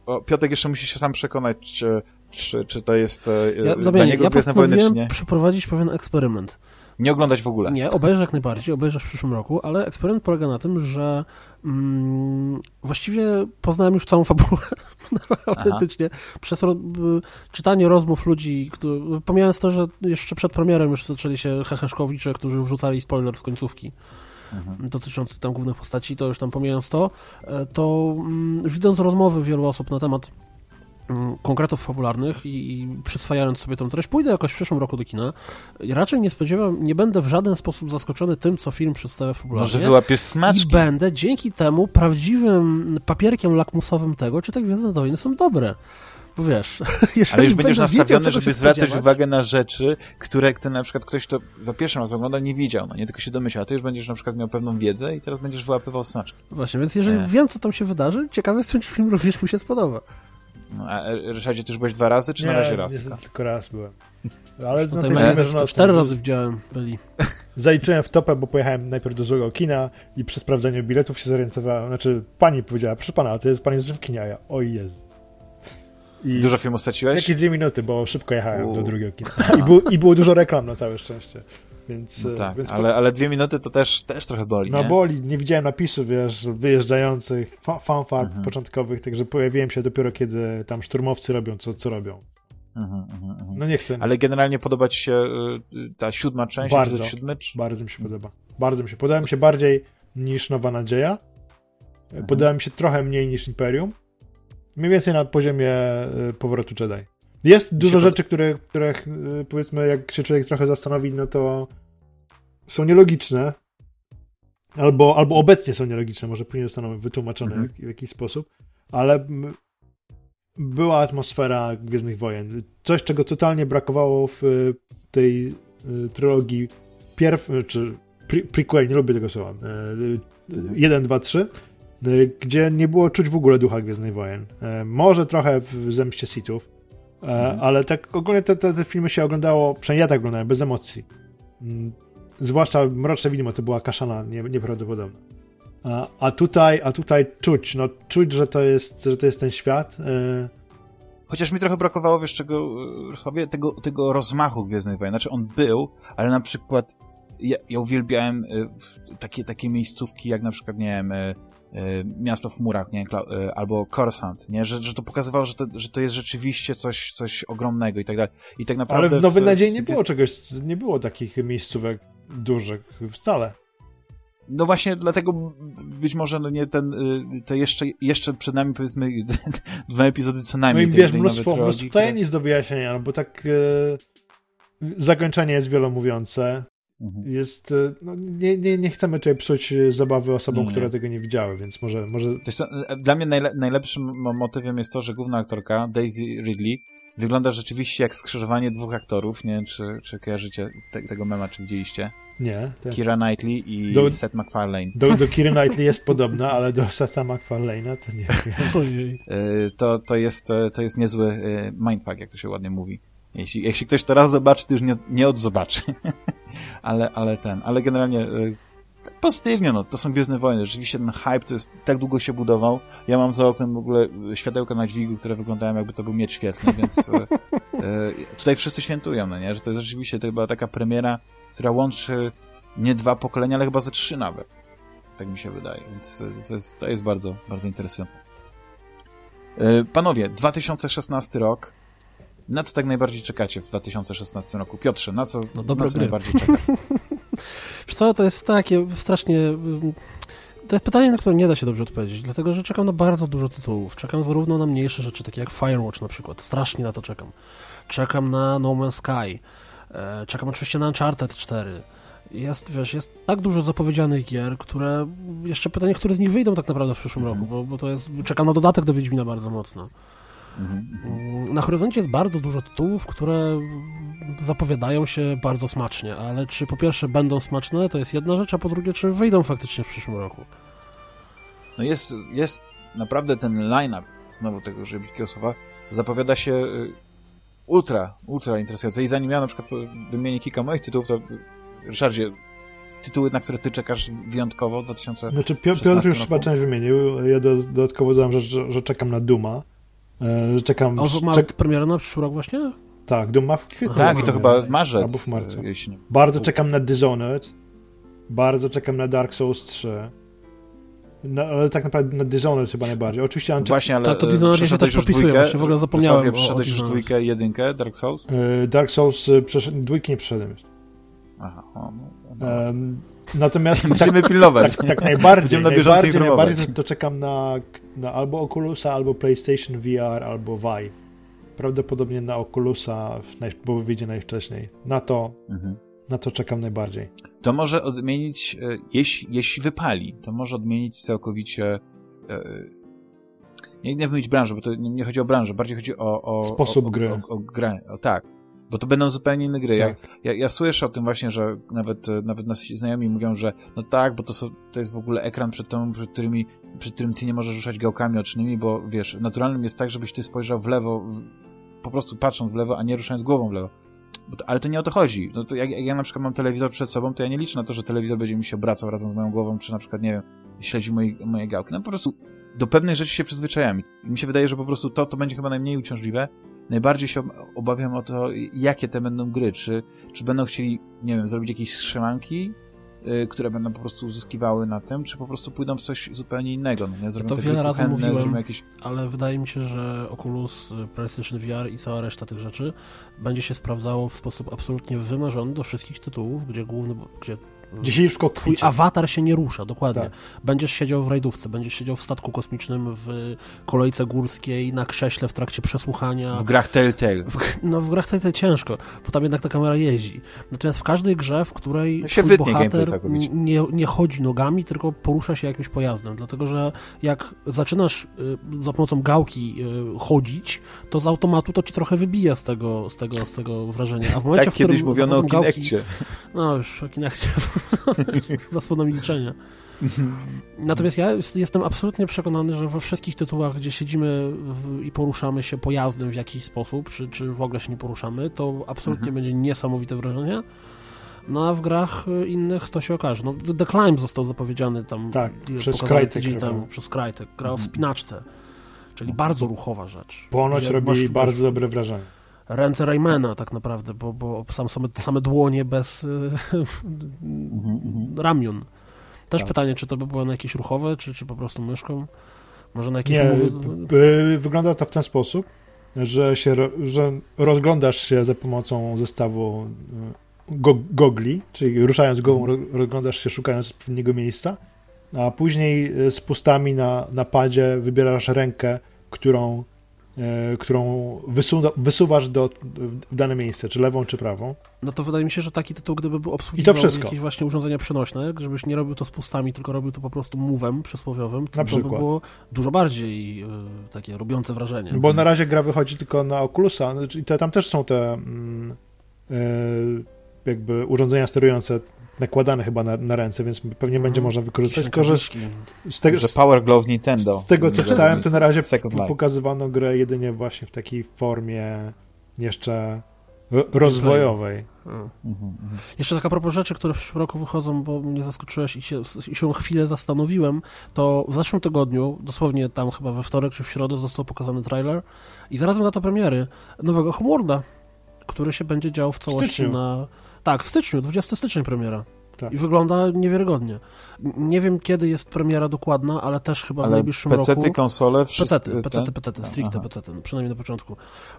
o, Piotrek jeszcze musi się sam przekonać, czy, czy, czy to jest e, ja, dla niego ja Gwiezdne Wojny, czy nie. przeprowadzić pewien eksperyment. Nie oglądać w ogóle. Nie, obejrzę jak najbardziej, obejrzę w przyszłym roku, ale eksperyment polega na tym, że mm, właściwie poznałem już całą fabułę (laughs) autentycznie przez ro, czytanie rozmów ludzi, pomijając to, że jeszcze przed premierem już zaczęli się heheszkowicze, którzy wrzucali spoiler z końcówki mhm. dotyczący tam głównych postaci, to już tam pomijając to, e, to mm, widząc rozmowy wielu osób na temat konkretów fabularnych i, i przyswajając sobie tą treść, pójdę jakoś w przyszłym roku do kina. Raczej nie spodziewam, nie będę w żaden sposób zaskoczony tym, co film przedstawia fabularnie. Może wyłapiesz smaczki. I będę dzięki temu prawdziwym papierkiem lakmusowym tego, czy te Gwiezdne Wojny są dobre. Bo wiesz, (laughs) Ale już będziesz nastawiony, żeby zwracać uwagę na rzeczy, które ten, na przykład ktoś, kto za pierwszym razem ogląda, nie widział, no nie tylko się domyślał, a ty już będziesz na przykład miał pewną wiedzę i teraz będziesz wyłapywał smaczki. Właśnie, więc jeżeli nie. wiem, co tam się wydarzy, ciekawe jest, czy film również mi się spodoba. No, a Ryszardzie, ty już byłeś dwa razy, czy nie, na razie raz? Nie, tylko? tylko raz byłem. Ale no, tym, że cztery razy widziałem byli. Zaliczyłem w topę, bo pojechałem najpierw do złego kina i przy sprawdzeniu biletów się zorientowałem, znaczy pani powiedziała, proszę pana, to jest pan jest w ja, oj Jezu. I dużo filmu straciłeś? Jakieś dwie minuty, bo szybko jechałem U. do drugiego kina. I, było, I było dużo reklam na całe szczęście. Więc, no tak, więc ale, ale dwie minuty to też, też trochę boli, No nie? boli, nie widziałem napisów, wiesz, wyjeżdżających, fanfar mhm. początkowych, także pojawiłem się dopiero, kiedy tam szturmowcy robią, co, co robią. Mhm, mhm, mhm. no nie chcę. Ale generalnie podoba ci się y, ta siódma część? Bardzo, siódmy, czy... bardzo mi się podoba. Bardzo mi się podoba. mi się bardziej niż Nowa Nadzieja. Mhm. Podoba mi się trochę mniej niż Imperium. Mniej więcej na poziomie y, powrotu Jedi. Jest dużo rzeczy, które, których y, powiedzmy, jak się człowiek trochę zastanowi, no to są nielogiczne. Albo, albo obecnie są nielogiczne, może później zostaną wytłumaczone mhm. w jakiś sposób, ale była atmosfera Gwiezdnych Wojen. Coś, czego totalnie brakowało w tej y, trylogii pierw, czy pre prequel, nie lubię tego słowa, 1, 2, 3, gdzie nie było czuć w ogóle ducha Gwiezdnych Wojen. E, może trochę w Zemście Sithów, mhm. ale tak ogólnie te, te, te, filmy się oglądało, przynajmniej ja tak oglądałem, bez emocji. Mm, zwłaszcza Mroczne Widmo to była kaszana nie, nieprawdopodobna. A, a, tutaj, a tutaj czuć, no czuć, że to jest, że to jest ten świat. E, Chociaż mi trochę brakowało, wiesz, czego, sobie tego, tego rozmachu Gwiezdnych Wojen. Znaczy on był, ale na przykład ja, ja uwielbiałem takie, takie miejscówki, jak na przykład, nie wiem, miasto w chmurach, nie? Y, albo Korsant, nie? Że, że to pokazywało, że to, że to jest rzeczywiście coś, coś ogromnego i tak dalej. I tak naprawdę... Ale w Nowej Nadziei nie było czegoś, nie było takich miejscówek dużych wcale. no właśnie dlatego być może no nie ten, y, to jeszcze, jeszcze przed nami powiedzmy (laughs) dwa epizody co najmniej. No i wiesz, mnóstwo, mnóstwo tajemnic do wyjaśnienia, no bo tak e, zakończenie jest wielomówiące. Mhm. Jest, e, no, nie, nie, nie chcemy tutaj psuć zabawy osobom, nie, które tego nie widziały, więc może... może... Co, e, dla mnie najle, najlepszym motywem jest to, że główna aktorka, Daisy Ridley, wygląda rzeczywiście jak skrzyżowanie dwóch aktorów. Nie wiem, czy, czy kojarzycie te, tego mema, czy widzieliście. Nie. Tak. Kira Knightley i do, Seth MacFarlane. Do, do Kira Knightley jest podobna, ale do Setha MacFarlane'a to nie wiem. E, to, to, jest, e, to jest niezły e, mindfuck, jak to się ładnie mówi. Jeśli, jeśli ktoś to raz zobaczy, to już nie, nie odzobaczy. (laughs) ale, ale ten, ale generalnie pozytywnie, no, to są Gwiezdne Wojny. Rzeczywiście ten hype to jest, tak długo się budował. Ja mam za oknem w ogóle światełka na dźwigu, które wyglądają jakby to był miecz świetny, więc e, tutaj wszyscy świętują, no nie? Że to jest rzeczywiście to była taka premiera, która łączy nie dwa pokolenia, ale chyba ze trzy nawet. Tak mi się wydaje, więc to jest, to jest bardzo, bardzo interesujące. Panowie, 2016 rok. Na co tak najbardziej czekacie w 2016 roku? Piotrze, na co, no na co najbardziej czekasz? (laughs) Wiesz co, to jest takie strasznie... To jest pytanie, na które nie da się dobrze odpowiedzieć, dlatego że czekam na bardzo dużo tytułów. Czekam zarówno na mniejsze rzeczy, takie jak Firewatch na przykład. Strasznie na to czekam. Czekam na No Man's Sky. E, czekam oczywiście na Uncharted 4. Jest, wiesz, jest tak dużo zapowiedzianych gier, które jeszcze pytanie, które z nich wyjdą tak naprawdę w przyszłym roku, bo, bo to jest, czekam na dodatek do Wiedźmina bardzo mocno. Na horyzoncie jest bardzo dużo tytułów, które zapowiadają się bardzo smacznie, ale czy po pierwsze będą smaczne, to jest jedna rzecz, a po drugie, czy wyjdą faktycznie w przyszłym roku. No jest, jest naprawdę ten line-up, znowu tego żywickiego słowa, zapowiada się y, ultra, ultra interesujące. I zanim ja na przykład wymienię kilka moich tytułów, to Ryszardzie, tytuły, na które ty czekasz wyjątkowo w 2016 Znaczy Piotr już chyba część wymienił, ja dodatkowo dodam, że, że czekam na Duma. E, czekam. A ma czek... premierę na przyszły rok właśnie? Tak, Doom ma w kwietniu. Tak, i to chyba marzec. Albo w marcu. Jeśli... Bardzo czekam na Dishonored. Bardzo czekam na Dark Souls 3. No, ale tak naprawdę na Dishonored chyba najbardziej. Oczywiście Uncharted... Właśnie, ale tak, to Dishonored się też podpisuje, właśnie w ogóle zapomniałem Przeszedłeś już dwójkę, jedynkę Dark Souls? Yy, Dark Souls, yy, dwójki nie przeszedłem jeszcze. Aha, o, no, no. Um, Natomiast (laughs) musimy tak, pilnować. Tak, tak najbardziej, na najbardziej, najbardziej to czekam na, na albo Oculusa, albo PlayStation VR, albo Vive. Prawdopodobnie na Oculusa, bo wyjdzie najwcześniej. Na to, mhm. na to czekam najbardziej. To może odmienić, e, jeśli, jeśli wypali, to może odmienić całkowicie e, nie, nie wymienić branży, bo to nie, nie, chodzi o branżę, bardziej chodzi o, o sposób o, gry. O, grę. O, tak bo to będą zupełnie inne gry. Tak. Ja, ja, ja, słyszę o tym właśnie, że nawet, nawet nasi znajomi mówią, że no tak, bo to, są, to jest w ogóle ekran przed tobą, przed, którymi, przed którym ty nie możesz ruszać gałkami ocznymi, bo wiesz, naturalnym jest tak, żebyś ty spojrzał w lewo, w, po prostu patrząc w lewo, a nie ruszając głową w lewo. To, ale to nie o to chodzi. No to jak, jak, ja na przykład mam telewizor przed sobą, to ja nie liczę na to, że telewizor będzie mi się obracał razem z moją głową, czy na przykład, nie wiem, śledzi moje, moje gałki. No po prostu do pewnej rzeczy się przyzwyczajamy. I mi się wydaje, że po prostu to, to będzie chyba najmniej uciążliwe, najbardziej się obawiam o to, jakie te będą gry. Czy, czy będą chcieli, nie wiem, zrobić jakieś strzelanki, yy, które będą po prostu uzyskiwały na tym, czy po prostu pójdą w coś zupełnie innego. No, nie? Zrobią to wiele razy mówiłem, jakieś... ale wydaje mi się, że Oculus, y, PlayStation VR i cała reszta tych rzeczy będzie się sprawdzało w sposób absolutnie wymarzony do wszystkich tytułów, gdzie główny, gdzie Dzisiejszego Twój awatar się nie rusza, dokładnie. Tak. Będziesz siedział w rajdówce, będziesz siedział w statku kosmicznym, w kolejce górskiej, na krześle w trakcie przesłuchania. W grach Telltale. No, w grach Telltale ciężko, bo tam jednak ta kamera jeździ. Natomiast w każdej grze, w której no się bohater nie, nie chodzi nogami, tylko porusza się jakimś pojazdem. Dlatego, że jak zaczynasz y, za pomocą gałki y, chodzić, to z automatu to ci trochę wybija z tego, z tego, z tego wrażenia. A w momencie, tak w którym kiedyś mówiono o Kinectie. Gałki, no już o Kinectie. (laughs) zasłoną milczenia. Natomiast ja jestem absolutnie przekonany, że we wszystkich tytułach, gdzie siedzimy i poruszamy się pojazdem w jakiś sposób, czy, czy w ogóle się nie poruszamy, to absolutnie mhm. będzie niesamowite wrażenie. No a w grach innych to się okaże. No, The Climb został zapowiedziany tam tak, przez tydzień temu, przez Crytek. Gra o mhm. wspinaczce, czyli bardzo ruchowa rzecz. Ponoć robi bardzo dobre wrażenie ręce Raymana tak naprawdę, bo, bo sam same, same dłonie bez ramion. Też tak. pytanie, czy to by było na jakieś ruchowe, czy, czy po prostu myszką? Może na jakieś... Nie, wygląda to w ten sposób, że, się, że rozglądasz się za pomocą zestawu go gogli, czyli ruszając głową rozglądasz się szukając odpowiedniego miejsca, a później z pustami na, na padzie wybierasz rękę, którą E, którą wysu wysuwasz do, w dane miejsce, czy lewą, czy prawą. No to wydaje mi się, że taki tytuł, gdyby był obsługiwał jakieś właśnie urządzenia przenośne, żebyś nie robił to z pustami, tylko robił to po prostu mówem przysłowiowym, to, na to by było dużo bardziej y, takie robiące wrażenie. Bo na razie gra wychodzi tylko na Oculusa no, i te, tam też są te y, jakby urządzenia sterujące nakładane chyba na, na ręce, więc pewnie będzie mhm. można wykorzystać. Tylko, że, z tego, że Power Glove Nintendo. Z tego, co czytałem, to na razie pokazywano grę jedynie właśnie w takiej formie jeszcze rozwojowej. Mhm, mhm. Jeszcze taka propos rzeczy, które w przyszłym roku wychodzą, bo mnie zaskoczyłeś i się, i się chwilę zastanowiłem, to w zeszłym tygodniu, dosłownie tam chyba we wtorek czy w środę został pokazany trailer i zarazem data premiery nowego Homeworlda, który się będzie dział w całości w na tak, w styczniu, 20 stycznia premiera. Tak. I wygląda niewiarygodnie. Nie wiem, kiedy jest premiera dokładna, ale też chyba ale w najbliższym pecety, roku. konsole, wszystkie... Pecety, pecety, pecety, stricte aha. pecety, przynajmniej na początku.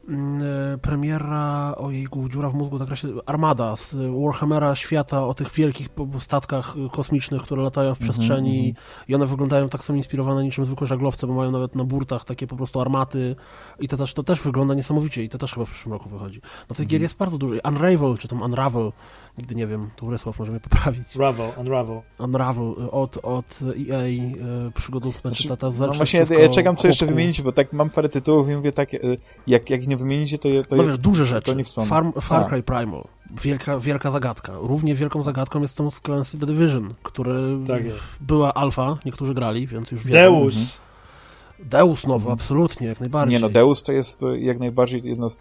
Mm, e, premiera, ojejku, dziura w mózgu, tak się... Armada z Warhammera świata o tych wielkich statkach kosmicznych, które latają w mhm, przestrzeni mm -hmm. i one wyglądają tak samo inspirowane niczym zwykłe żaglowce, bo mają nawet na burtach takie po prostu armaty i to też, to też wygląda niesamowicie i to też chyba w przyszłym roku wychodzi. No tych mm -hmm. gier jest bardzo dużo. Unravel, czy tam Unravel, nigdy nie wiem, tu Rysław może mnie poprawić. Unravel, Unravel. Unravel od, od EA e, przygodów, znaczy ta, ta no właśnie ja, ja czekam co jeszcze wymienić, bo tak mam parę tytułów i mówię tak, e, jak, jak nie wymienicie, to, to No wiesz, duże rzeczy. Nie Far, Far tak. Cry Primal. Wielka, wielka zagadka. Równie wielką zagadką jest Tom Clancy The Division, który tak była alfa, niektórzy grali, więc już wiedzą. Deus. Mhm. Deus nowy, absolutnie, jak najbardziej. Nie no, Deus to jest e, jak najbardziej jedno z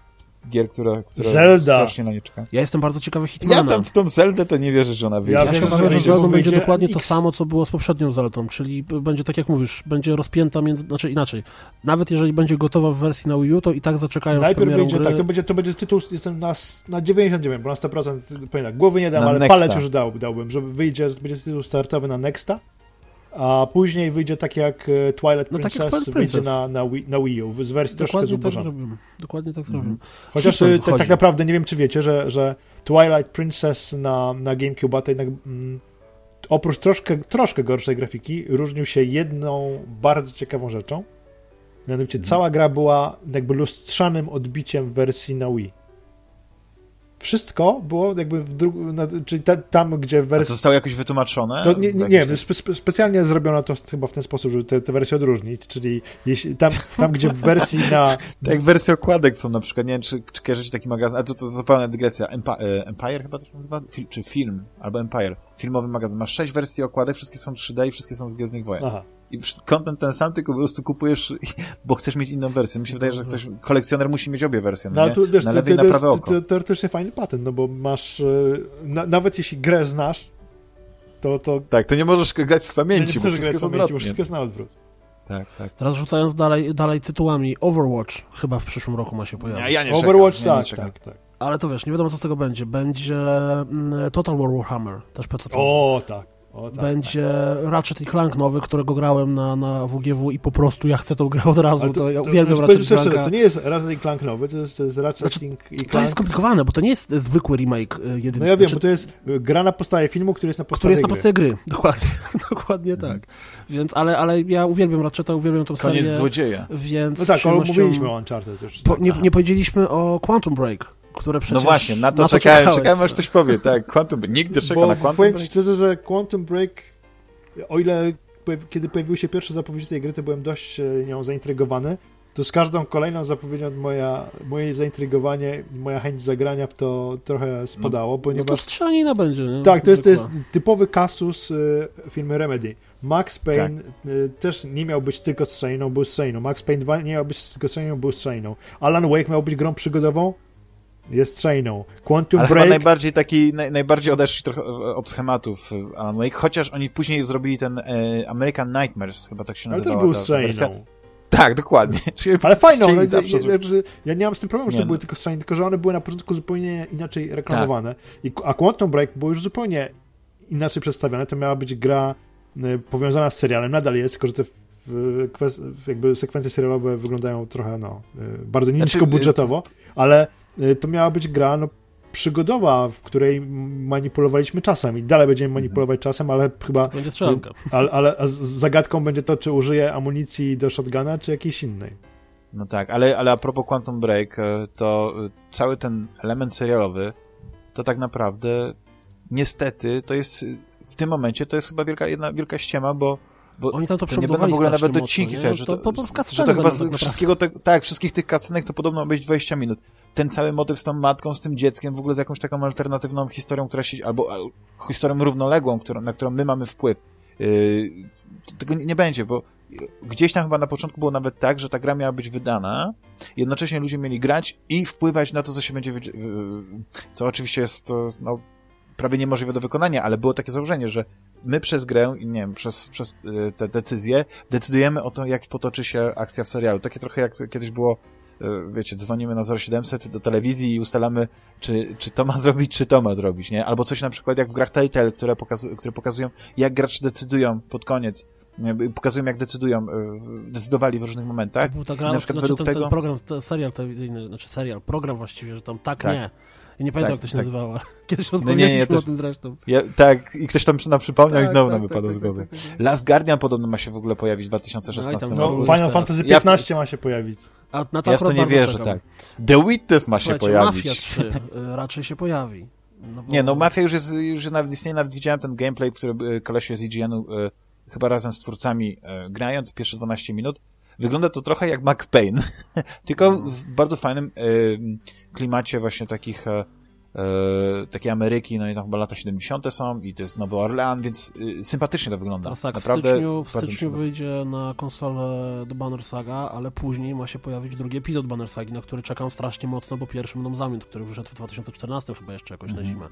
gier, która, która Zelda. strasznie na nie czeka. Ja jestem bardzo ciekawy Hitmana. Ja tam w tą Zeldę to nie wierzę, że ona wyjdzie. Ja, ja się obawiam, że Zelda będzie dokładnie X. to samo, co było z poprzednią Zeldą, czyli będzie tak jak mówisz, będzie rozpięta między, znaczy inaczej, nawet jeżeli będzie gotowa w wersji na Wii U, to i tak zaczekają Najpierw z będzie gry. tak, to będzie, to będzie tytuł, jestem na, na 99, bo na 100% powiem tak, głowy nie dam, na ale Nexta. palec już dał, dałbym, żeby wyjdzie, będzie tytuł startowy na Nexta, a później wyjdzie tak jak e, Twilight no, Princess, tak Twilight wyjdzie na, na, Wii, na Wii U, z wersji Dokładnie troszkę tak zrobimy. Dokładnie tak zrobimy. Mhm. Chociaż e, tak, tak naprawdę nie wiem, czy wiecie, że, że Twilight Princess na, na GameCube to jednak mm, oprócz troszkę, troszkę gorszej grafiki różnił się jedną bardzo ciekawą rzeczą. Mianowicie mhm. cała gra była jakby lustrzanym odbiciem wersji na Wii wszystko było jakby w dru- na, czyli ta, tam, gdzie wersja... to zostało jakoś wytłumaczone? To nie, nie, nie spe, specjalnie zrobiono to chyba w ten sposób, żeby te, te wersje odróżnić, czyli jeśli, tam, tam, gdzie w wersji na... (laughs) tak jak wersje okładek są na przykład, nie wiem, czy, czy kojarzycie taki magazyn, a to, to zupełna dygresja, Empi e, Empire chyba to się nazywa? Fil, czy Film, albo Empire, filmowy magazyn, masz sześć wersji okładek, wszystkie są 3D i wszystkie są z Gwiezdnych Wojen. Aha i content ten sam, tylko po prostu kupujesz, (laughs) bo chcesz mieć inną wersję. Mi się wydaje, że ktoś, kolekcjoner musi mieć obie wersje, no, no tu, wiesz, na lewe i na prawe oko. To, teoretycznie fajny patent, no bo masz, e, na, nawet jeśli grę znasz, to, to... Tak, to nie możesz grać z pamięci, (laughs) bo wszystko jest odwrotnie. Wszystko jest na odwrót. Tak, tak. Teraz rzucając dalej, dalej tytułami, Overwatch chyba w przyszłym roku ma się pojawić. Ja, ja nie Overwatch, czekam, tak, tak, tak. Ale to wiesz, nie wiadomo co z tego będzie. Będzie mm, Total War Warhammer, też PC. O, tak. O, tak, będzie tak. Ratchet i Clank nowy, którego grałem na, na WGW i po prostu ja chcę tą grę od razu, to, to ja uwielbiam to, Ratchet i Clanka. To nie jest Ratchet i Clank nowy, to jest, to jest Ratchet znaczy, i Clank. To jest skomplikowane, bo to nie jest zwykły remake e, jedyny. No ja wiem, znaczy, bo to jest gra na podstawie filmu, który jest na podstawie Który jest na podstawie gry, (laughs) dokładnie, (laughs) dokładnie tak. Więc, ale, ale ja uwielbiam Ratcheta, uwielbiam tą serię. Koniec złodzieja. Więc no tak, ale mówiliśmy o Uncharted już. Po, nie, nie powiedzieliśmy o Quantum Break które przecież... No właśnie, na to, na to czekałem, czekałem aż coś powie, tak, Quantum Break, nikt czeka na Quantum powiem Break. szczerze, że Quantum Break o ile kiedy pojawiły się pierwsze zapowiedzi tej gry, to byłem dość e, nią zaintrygowany, to z każdą kolejną zapowiedzią moja, moje zaintrygowanie moja chęć zagrania w to trochę spadało, no, ponieważ... No to strzelanina będzie, nie? Tak, to jest, to jest typowy kasus y, filmy Remedy. Max Payne tak. y, też nie miał być tylko strzeliną, był strzeliną. Max Payne 2 nie miał być tylko strzeliną, był strzeliną. Alan Wake miał być grą przygodową, jest Shainą. Quantum Ale Break... chyba najbardziej taki, naj, najbardziej odeszli trochę od schematów Alan Wake, chociaż oni później zrobili ten e, American Nightmares, chyba tak się nazywa. Ale też był Shainą. Tak, dokładnie. (laughs) Czyli Ale fajną, no, zawsze ja, ja, ja, nie mam z tym problemu, że to były no. tylko Shiny, tylko że one były na początku zupełnie inaczej reklamowane. Tak. I, a Quantum Break było już zupełnie inaczej przedstawione. To miała być gra y, powiązana z serialem, nadal jest, tylko że te jakby sekwencje serialowe wyglądają trochę no, bardzo znaczy, niskobudżetowo, ale Y, to miała być gra no, przygodowa, w której manipulowaliśmy czasem i dalej będziemy Mhm. manipulować czasem, ale chyba... To będzie strzelanka. Ale, ale a z- zagadką będzie to, czy użyje amunicji do shotguna, czy jakiejś innej. No tak, ale, ale a propos Quantum Break, e, to cały ten element serialowy, to tak naprawdę niestety to jest w tym momencie to jest chyba wielka, jedna wielka ściema, bo, bo Oni tam to to nie będą w ogóle nawet mocno, odcinki, nie? sobie, że to, to, po prostu że to chyba tak wszystkiego, te, tak, wszystkich tych kacenek to podobno ma być 20 minut. Ten cały motyw z tą matką, z tym dzieckiem, w ogóle z jakąś taką alternatywną historią, która się, albo al, historią równoległą, którą, na którą my mamy wpływ. Yy, tego nie, nie będzie, bo gdzieś tam chyba na początku było nawet tak, że ta gra miała być wydana, jednocześnie ludzie mieli grać i wpływać na to, co się będzie, wy- yy, co oczywiście jest to, no, prawie niemożliwe do wykonania, ale było takie założenie, że my przez grę nie wiem, przez, przez te decyzje decydujemy o to, jak potoczy się akcja w serialu. Takie trochę jak kiedyś było, wiecie, dzwonimy na 0700 do telewizji i ustalamy, czy, czy to ma (laughs) zrobić, czy to ma zrobić, nie? Albo coś na przykład jak w grach Telltale, które, pokazu które pokazują, jak gracze decydują pod koniec, nie? pokazują, jak decydują, y, decydowali w różnych momentach. To był ta gra, na przykład znaczy według ten, tego- ten program, ten serial telewizyjny, znaczy serial, program właściwie, że tam tak, Tak. nie. Ja nie pamiętam, Tak, jak to się tak. nazywało, (laughs) kiedyś nie, nie, rozmawialiśmy ja o też- tym zresztą. Ja, tak, i ktoś tam nam przypomniał i Tak, znowu tak, nam tak, wypadł tak, z głowy. tak, tak, tak. Last Guardian podobno ma się w ogóle pojawić w 2016 No i No, roku. już Final. Fantasy Ja w- 15 ma się pojawić. A na to Ja w to nie wierzę, czekam. tak. The Witness ma się pojawić. Mafia 3 y, raczej się pojawi. No bo- Nie, no Mafia już jest, już jest nawet istnieje, nawet widziałem ten gameplay, w którym e, kolesie z IGN-u e, chyba razem z twórcami e, grają, te pierwsze 12 minut. Wygląda to trochę jak Max Payne, (laughs) tylko w bardzo fajnym e, klimacie właśnie takich e, takiej Ameryki, no i tam chyba lata 70. są i to jest Nowy Orlean, więc e, sympatycznie to wygląda. Teraz tak, w Naprawdę styczniu, w mi się styczniu wyjdzie na konsolę The Banner Saga, ale później ma się pojawić drugi epizod Banner Sagi, na który czekam strasznie mocno, bo pierwszy będą Zamiot, który wyszedł w 2014 chyba jeszcze jakoś na zimę.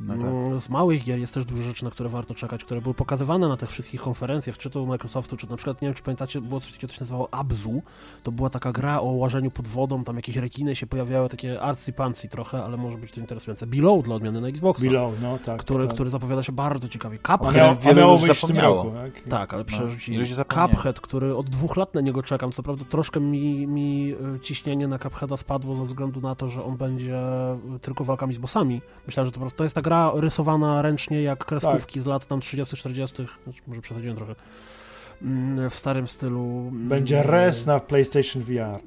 No tak. Mm, Z małych gier jest też dużo rzeczy, na które warto czekać, które były pokazywane na tych wszystkich konferencjach, czy to u Microsoftu, czy na przykład, nie wiem, czy pamiętacie, było coś takiego, to się nazywało Abzu, to była taka gra o łażeniu pod wodą, tam jakieś rekiny się pojawiały, takie arcy-pancy trochę, ale może być to interesujące. Below dla odmiany na Xboxa, Below, no tak. który, tak. który zapowiada się bardzo ciekawie. Cuphead, wielu miało już wyjść w tym roku, tak? tak, ale przerzucili. zapomnieli. Cuphead, który od dwóch lat na niego czekam. Co prawda troszkę mi, mi y, ciśnienie na Cupheada spadło ze względu na to, że on będzie y, tylko walkami z bossami. Myślałem, że to po prostu to jest ta gra rysowana ręcznie jak kreskówki z lat tam 30-40, znaczy, może przesadziłem trochę. mm, W starym stylu. mm, Będzie res na PlayStation VR. (laughs)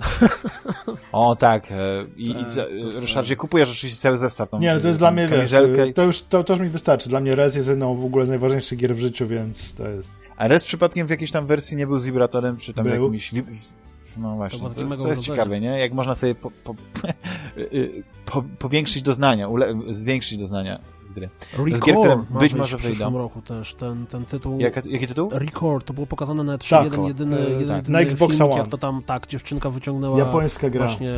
O tak, e, i, Tak, i za, to e, Ryszardzie, kupujesz rzeczywiście cały zestaw. Tą, Nie, no to jest dla mnie, wiesz, to już, to, to już mi wystarczy. Dla mnie res jest jedną w ogóle z najważniejszych gier w życiu, więc to jest... A res przypadkiem w jakiejś tam wersji nie był z wibratorem, czy tam z Był. jakimś... No właśnie, to, takie jest, to jest ciekawe, nie? Jak można sobie po, po, (laughs) y, po, powiększyć doznania, ule, zwiększyć doznania z gry. Record z gier, które być może w przyszłym wyjdą. roku też. Ten, ten tytuł. Jaka, jaki tytuł? Record, to było pokazane na 3 Tak, jeden, jedyny, e, jeden, tak. jedyny Na filmik, One. jak to tam, tak, dziewczynka wyciągnęła Japońska gra. właśnie,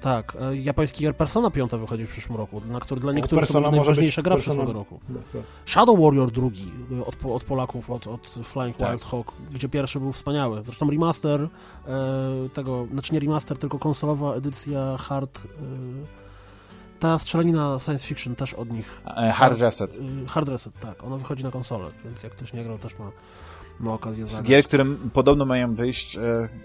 tak, e, japoński gier Persona 5 wychodzi w przyszłym roku, na który dla O, niektórych to Persona będzie być najważniejsza gra Persona- przyszłego roku. Shadow Warrior drugi y, od, od Polaków, od, od Flying Tak. Wild Hawk, gdzie pierwszy był wspaniały. Zresztą remaster e, tego, znaczy nie remaster, tylko konsolowa edycja hard. E, ta strzelanina science fiction też od nich. E, Hard Reset. Y, hard Reset, tak. Ona wychodzi na konsolę, więc jak ktoś nie grał, też ma, ma okazję Z zagrać. gier, które podobno mają wyjść e,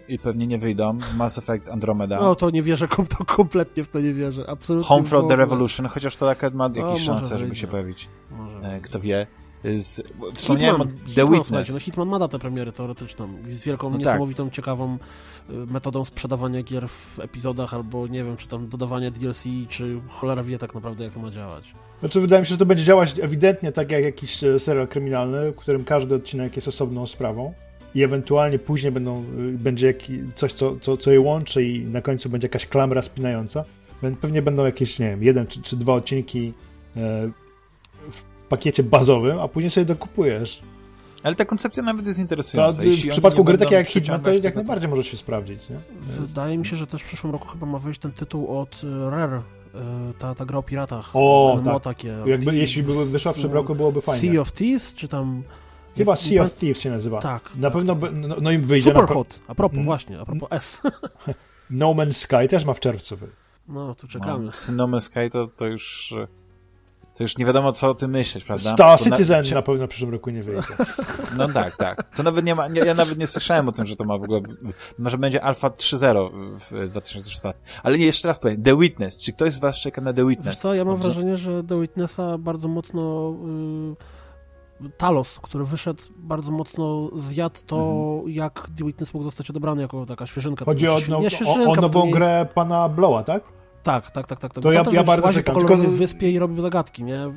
i pewnie nie wyjdą, Mass Effect Andromeda, No to nie wierzę, to kompletnie w to nie wierzę. Absolutnie. Homefront The. Revolution, chociaż to akurat ma jakieś może szanse, żeby się pojawić. Może. E, kto wie. Z, wspomniałem Hitman, o The Hitman, Witness. no Hitman ma datę premiery teoretyczną z wielką, No tak. niesamowitą, ciekawą y, metodą sprzedawania gier w epizodach albo nie wiem, czy tam dodawania DLC, czy cholera wie tak naprawdę jak to ma działać. Znaczy, wydaje mi się, że to będzie działać ewidentnie tak jak jakiś e, serial kryminalny, w którym każdy odcinek jest osobną sprawą i ewentualnie później będą, y, będzie coś, co, co, co je łączy i na końcu będzie jakaś klamra spinająca. Pewnie będą jakieś, nie wiem, jeden czy, czy dwa odcinki e, pakiecie bazowym, a później sobie dokupujesz. Ale ta koncepcja nawet jest To, interesująca. w Jeśli oni przypadku gry takiej jak Hitman, to przyciągać jak najbardziej może się sprawdzić. Nie? Wydaje mi się, że też w przyszłym roku chyba ma wyjść ten tytuł od y, Rare, y, ta, ta gra o piratach. O, tak. takie. Jakby, jeśli by wyszła w przyszłym roku, byłoby fajnie. Sea of Thieves, czy tam... Chyba jak- Sea of Thieves się nazywa. Tak. Na tak, pewno, tak. no, no im wyjdzie. Super na, a propos Mm. właśnie, a propos S. (laughs) No Man's Sky też ma w czerwcu. No, tu czekamy. No, No Man's Sky to, to już... to już nie wiadomo, co o tym myśleć, prawda? Star Citizen na, na pewno w przyszłym roku nie wyjdzie. (laughs) No tak, tak. To nawet nie ma, nie, ja nawet nie słyszałem o tym, że to ma w ogóle, może będzie Alpha 3.0 w 2016. Ale nie, jeszcze raz powiem, The Witness. Czy ktoś z was czeka na The Witness? Wiesz co, ja mam wrażenie, że The Witnessa bardzo mocno... Yy... Talos, który wyszedł, bardzo mocno zjadł to, mhm. jak The Witness mógł zostać odebrany jako taka świeżynka. Chodzi o, no, o, o nową grę jest... pana Blowa, tak? Tak, tak, tak, tak. To, to ja, ja bardzo czekam. po wyspie i robił zagadki, nie?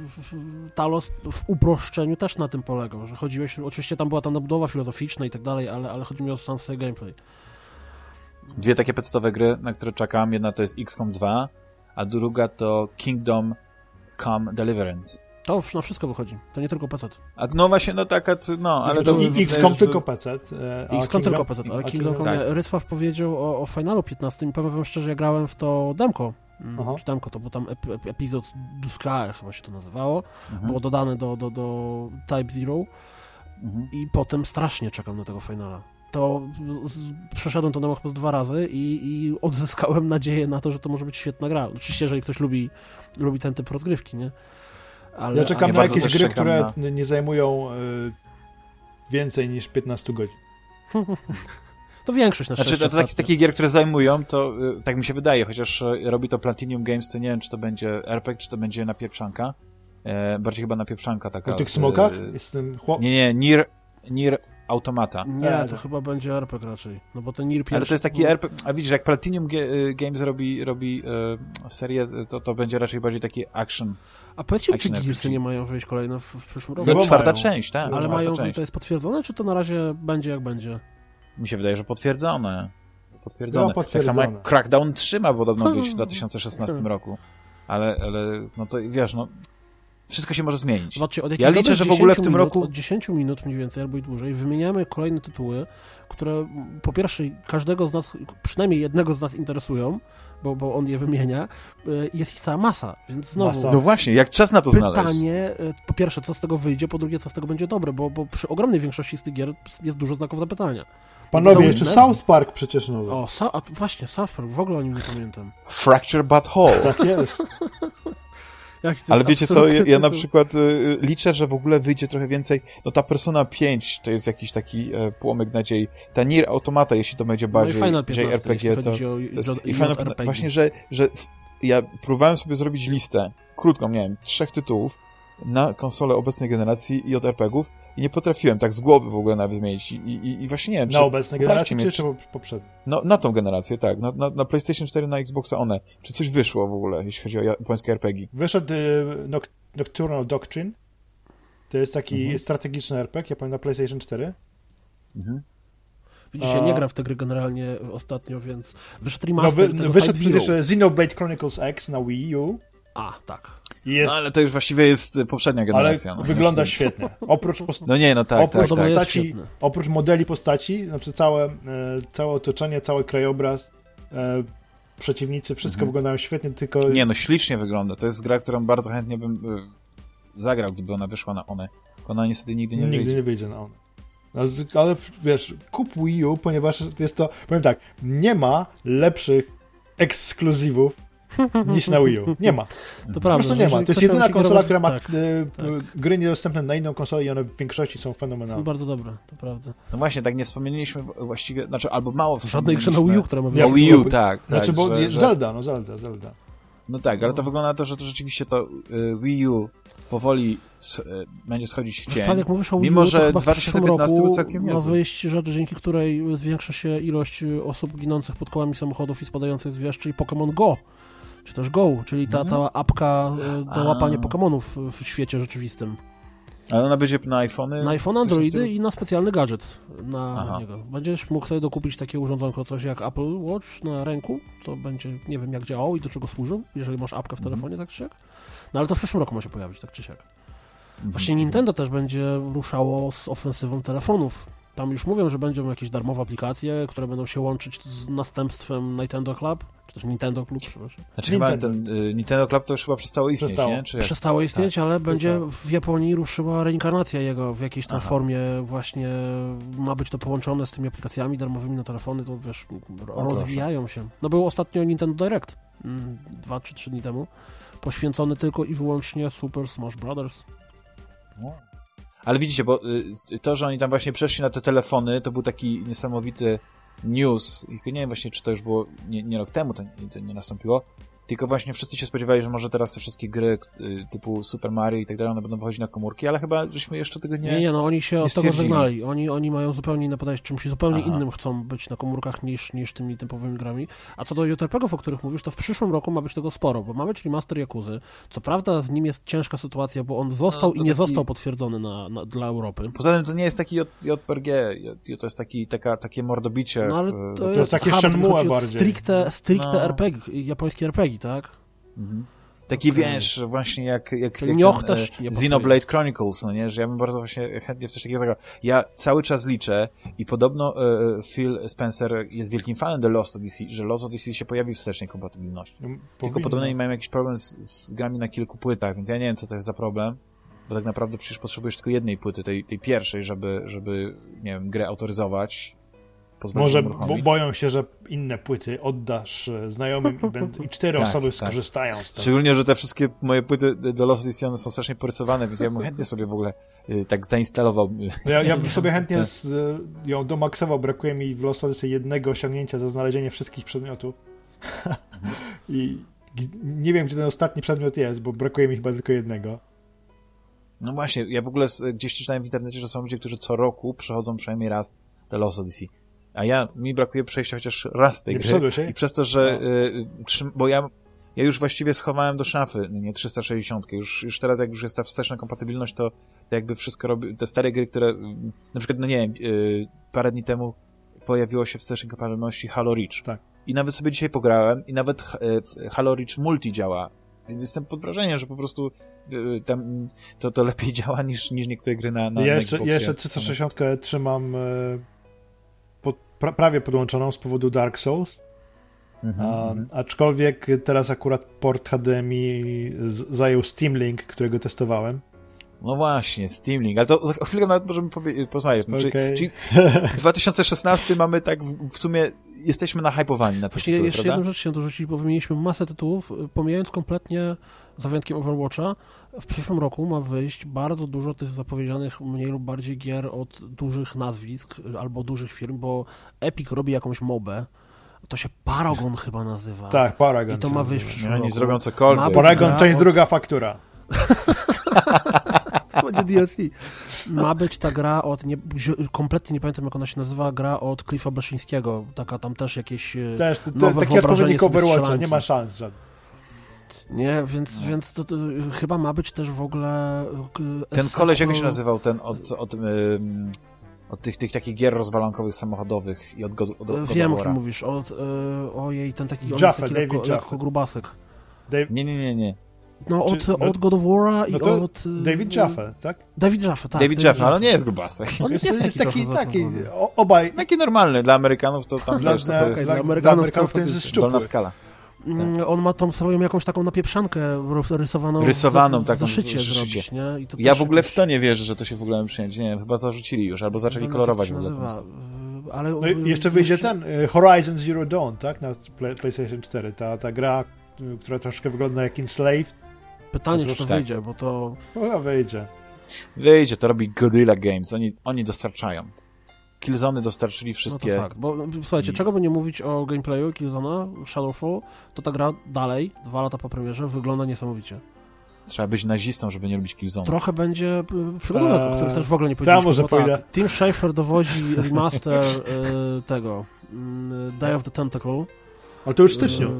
Talos w uproszczeniu też na tym polegał, że chodziłeś, oczywiście tam była ta nabudowa filozoficzna i tak dalej, ale, ale chodzi mi o sam sobie gameplay. Dwie takie podstawowe gry, na które czekam. Jedna to jest XCOM 2, a druga to Kingdom Come Deliverance. To na wszystko wychodzi, to nie tylko PC. A no właśnie, no taka, no, ale to... XCOM tylko PC. XCOM tylko PC, ale Kingdom Come... Tak. Rysław powiedział o, o Finalu 15 i powiem wam szczerze, ja grałem w to demko. Mm, Aha. Czy demko, to był tam ep epizod Duskaer chyba się to nazywało. Mhm. Było dodane do, do, do Type Zero. Mhm. I potem strasznie czekam na tego finala to z, przeszedłem to demo chyba z dwa razy i, i, odzyskałem nadzieję na to, że to może być świetna gra. Oczywiście, jeżeli ktoś lubi, lubi ten typ rozgrywki, nie? Ale, ja czekam na jakieś gry, które na... nie zajmują y, więcej niż 15 godzin. (laughs) To większość na Znaczy, to, to taki, takie gier, które zajmują, to y, tak mi się wydaje, chociaż y, robi to Platinum Games, to nie wiem, czy to będzie RPG, czy to będzie na pieprzanka. E, bardziej chyba na pieprzanka taka. W tych smokach? Jestem chłop... Nie, nie, Nier, Nier Automata. Nie, to chyba będzie RPG raczej. No bo ten Nier pierwszy... Ale to jest taki RPG... A widzisz, jak Platinum Games robi, robi e, serię, to, to będzie raczej bardziej taki action a powiedzcie mi, czy Gearsy nie mają wyjść kolejne w, w przyszłym roku? No, czwarta mają. część, tak. Ale mają, część. to jest potwierdzone, czy to na razie będzie jak będzie? Mi się wydaje, że potwierdzone. Potwierdzone. potwierdzone. Tak samo jak Crackdown 3 ma podobno wyjść w 2016 roku. Ale, ale, no to wiesz, no, wszystko się może zmienić. Zobaczcie, ja liczę, że w ogóle w tym minut, roku... Od 10 minut mniej więcej, albo i dłużej, wymieniamy kolejne tytuły, które po pierwsze każdego z nas, przynajmniej jednego z nas interesują, bo, bo on je wymienia, e, jest ich cała masa, więc znowu... Masa. No właśnie, jak czas na to pytanie, znaleźć? Pytanie, e, po pierwsze, co z tego wyjdzie, po drugie, co z tego będzie dobre, bo, bo przy ogromnej większości z tych gier jest dużo znaków zapytania. Panowie, jeszcze South Park przecież nowy. O, so, a właśnie, South Park, w ogóle o nim nie pamiętam. Fracture But Whole. Tak jest. (laughs) Ale wiecie co, ja, ja na przykład y, liczę, że w ogóle wyjdzie trochę więcej, no ta Persona 5 to jest jakiś taki e, płomyk nadziei. Ta Nier Automata, jeśli to będzie bardziej no i JRPG, to, to jest, i Final, właśnie, że, że ja próbowałem sobie zrobić listę, krótką, nie wiem, trzech tytułów na konsolę obecnej generacji i od RPGów i nie potrafiłem tak z głowy w ogóle nawet wymienić. I, i, i właśnie nie wiem, czy... Na obecnej generacji mnie, czy poprzedniej? No, na tą generację, tak. Na, na, na, PlayStation 4, na Xboxa One. Czy coś wyszło w ogóle, jeśli chodzi o japońskie RPG? Wyszedł y, Nocturnal Doctrine. To jest taki mhm. strategiczny RPG, ja na PlayStation 4. Mhm. Widzicie, nie gram w te gry generalnie ostatnio, więc wyszedł remaster no, wy, tego Wyszedł przecież Xenoblade Chronicles X na Wii U. A, tak. Jest... No ale to już właściwie jest poprzednia generacja. Ale no, wygląda świetnie. Oprócz (laughs) post... No nie, no tak, oprócz tak, tak. Postaci, oprócz modeli postaci, znaczy całe, e, całe otoczenie, cały krajobraz, e, przeciwnicy, wszystko mhm. wyglądają świetnie, tylko... Nie, no ślicznie wygląda. To jest gra, którą bardzo chętnie bym e, zagrał, gdyby ona wyszła na one. Ona niestety nigdy nie nigdy wyjdzie. Nigdy nie wyjdzie na one. No, ale wiesz, kup Wii U, ponieważ jest to, powiem tak, nie ma lepszych ekskluzywów (laughs) niż na Wii U. Nie ma. To prawda. Po prostu nie ma. To jest jedyna konsola, która ma tak, y, tak. gry niedostępne na inną konsolę i one w większości są fenomenalne. Są bardzo dobre, to prawda. No właśnie, tak nie wspomnieliśmy właściwie, znaczy albo mało Żadnej grze na Wii U, która ma Na Wii U, tak. tak znaczy, bo że, Zelda, no Zelda, Zelda. No tak, ale to wygląda na to, że to rzeczywiście to y, Wii U powoli będzie schodzić w cień. jak mówisz o Wii U, Mimo, że 2015 był całkiem niezły. Ma wyjść rzecz, dzięki której zwiększa się ilość osób ginących pod kołami samochodów i spadających z wież, czyli Pokémon Go czy też Go, czyli ta mhm. cała apka e, do łapania Pokémonów w świecie rzeczywistym. Ale ona będzie na iPhony? Na iPhone, Androidy i na specjalny gadżet na Aha. niego. Będziesz mógł sobie dokupić takie urządzonko, coś jak Apple Watch na ręku, to będzie, nie wiem jak działało i do czego służył, jeżeli masz apkę w mhm. telefonie, tak czy siak. No ale to w przyszłym roku ma się pojawić, tak czy siak. Mhm. Właśnie Nintendo też będzie ruszało z ofensywą telefonów tam już mówią, że będą jakieś darmowe aplikacje, które będą się łączyć z następstwem Nintendo Club, czy też Nintendo Club, przepraszam. Znaczy Nintendo. chyba ten y, Nintendo Club to już chyba przestało istnieć, przestało. nie? Czy przestało istnieć, tak. ale będzie w Japonii ruszyła reinkarnacja jego w jakiejś tam Aha. formie właśnie ma być to połączone z tymi aplikacjami darmowymi na telefony, to wiesz, rozwijają się. No był ostatnio Nintendo Direct, mm, dwa czy trzy dni temu poświęcony tylko i wyłącznie Super Smash Brothers. Ale widzicie, bo y, to, że oni tam właśnie przeszli na te telefony, to był taki niesamowity news. Nie wiem właśnie, czy to już było nie, nie rok temu, to, to nie nastąpiło, tylko właśnie wszyscy się spodziewali, że może teraz te wszystkie gry y, typu Super Mario i tak dalej, one będą wychodzić na komórki, ale chyba żeśmy jeszcze tego nie Nie, nie, no oni się nie od tego żegnali. Oni, oni mają zupełnie inne podejście, czymś zupełnie Aha. innym chcą być na komórkach niż, niż tymi typowymi grami. A co do JRPG-ów, o których mówisz, to w przyszłym roku ma być tego sporo, bo ma być remaster Yakuzy. Co prawda z nim jest ciężka sytuacja, bo on został No, to i nie taki- został potwierdzony na, na, dla Europy. Poza tym to nie jest taki JRPG, to jest taki, taka, takie mordobicie. No ale w, to w- jest jest takie aha, bo Shenmue bardziej. Stricte, stricte No. RPG, japońskie RPG, tak? Mhm. Taki Okej. wiesz, właśnie jak, jak, jak ten, też e, nie. Xenoblade Chronicles, no nie, że ja bym bardzo właśnie chętnie w coś takiego zagrał. Ja cały czas liczę i podobno e, Phil Spencer jest wielkim fanem The Lost Odyssey, że Lost Odyssey się pojawi w wstecznej kompatybilności. Tylko Powinno. podobno oni mają jakiś problem z, z grami na kilku płytach, więc ja nie wiem, co to jest za problem, bo tak naprawdę przecież potrzebujesz tylko jednej płyty, tej, tej pierwszej, żeby, żeby, nie wiem, grę autoryzować. Pozwolić Może uruchomić. boją się, że inne płyty oddasz e, znajomym i, będą, i cztery (laughs) Tak, osoby tak. skorzystają z tego. Szczególnie, że te wszystkie moje płyty do Lost Odyssey one są strasznie porysowane, więc ja bym chętnie sobie w ogóle y, tak zainstalował. y, Ja, ja bym sobie (laughs) chętnie z, e, ją domaksował. Brakuje mi w Lost Odyssey jednego osiągnięcia za znalezienie wszystkich przedmiotów. (laughs) I nie wiem, gdzie ten ostatni przedmiot jest, bo brakuje mi chyba tylko jednego. No właśnie, ja w ogóle gdzieś czytałem w internecie, że są ludzie, którzy co roku przechodzą przynajmniej raz The Lost Odyssey. A ja, mi brakuje przejścia chociaż raz tej Nie gry. I przez to, że No. y, trzym, bo ja, ja już właściwie schowałem do szafy, nie 360. Już, już teraz, jak już jest ta wsteczna kompatybilność, to, to jakby wszystko robi, te stare gry, które, y, na przykład, no nie wiem, y, parę dni temu pojawiło się wstecznej kompatybilności Halo Reach. Tak. I nawet sobie dzisiaj pograłem i nawet y, Halo Reach Multi działa. Więc jestem pod wrażeniem, że po prostu y, tam to, to lepiej (laughs) działa niż, niż niektóre gry na, na, ja jeszcze, ja jeszcze 360 trzymam pra, prawie podłączoną z powodu Dark Souls. Mhm, A, mhm. aczkolwiek teraz akurat port HDMI z, zajął Steam Link, którego testowałem. No właśnie, Steam Link, ale to za chwilę nawet możemy porozmawiać. Znaczy, Okej. Czyli (laughs) 2016 mamy tak w, w sumie, jesteśmy nahypowani na te Właśnie tytuły, jeszcze prawda? jedną rzecz się dorzucić, bo wymieniliśmy masę tytułów, pomijając kompletnie, za wyjątkiem Overwatcha, w przyszłym roku ma wyjść bardzo dużo tych zapowiedzianych mniej lub bardziej gier od dużych nazwisk albo dużych firm, bo Epic robi jakąś mobę, to się Paragon chyba nazywa. Tak, Paragon. I to ma wyjść w przyszłym Oni roku. zrobią cokolwiek. Ma być Paragon, część od- druga faktura. (laughs) To będzie DLC. Ma być ta gra od, nie, kompletnie nie pamiętam jak ona się nazywa, gra od Cliffa Bleszyńskiego, taka tam też jakieś... y, Też, to, to, Nowe taki wyobrażenie Overwatcha, nie ma szans żadnych. Nie, więc, więc to, to, chyba ma być też w ogóle... y, Ten koleś, jak się nazywał, ten od, od, ym, od tych, tych takich gier rozwalankowych samochodowych i od, God, od, od Wiem, o kim mówisz. Od, y, ojej, ten taki, on Jaffe, taki David lekko, Jaffe. lekko grubasek. Dave, Nie, nie, nie, nie. No, od, Czy- no- od God of War'a i no to od... y, David Jaffe, tak? David Jaffe, tak. David Jaffe, ale nie jest grubasek. On Jest, jest, jest taki, taki, obaj, Taki normalny, dla Amerykanów to tam, dla, wiesz, to, jest dla, Amerykanów to jest dolna skala. Mm, On ma tam swoją jakąś taką napieprzankę rysowaną. Rysowaną w, taką zaszycie zrobić, nie? I to Ja w ogóle jakoś- w to nie wierzę, że to się w ogóle przyjąć. Nie wiem, chyba zarzucili już, albo zaczęli nie wiem, kolorować w ogóle. nazywa, y, Ale No jeszcze wyjdzie ten y, Horizon Zero Dawn, tak? Na Play- PlayStation 4. Ta, ta gra, y, która troszkę wygląda jak Enslaved. Pytanie, czy to Tak. wyjdzie, bo to... No chyba wyjdzie. Wyjdzie, to robi Guerrilla Games, oni, oni dostarczają. Killzony dostarczyli No to wszystkie. fakt. Bo słuchajcie, I- czego by nie mówić o gameplayu Killzona, Shadowfall, to ta gra dalej, dwa lata po premierze, wygląda niesamowicie. Trzeba być nazistą, żeby nie lubić Killzone. Trochę będzie y, przygodówek, Eee, o których też w ogóle nie powiedzieliśmy. może tak, pójdę. Tim Schafer dowozi (laughs) remaster y, tego y, Day of the Tentacle. Ale to już w styczniu. Y,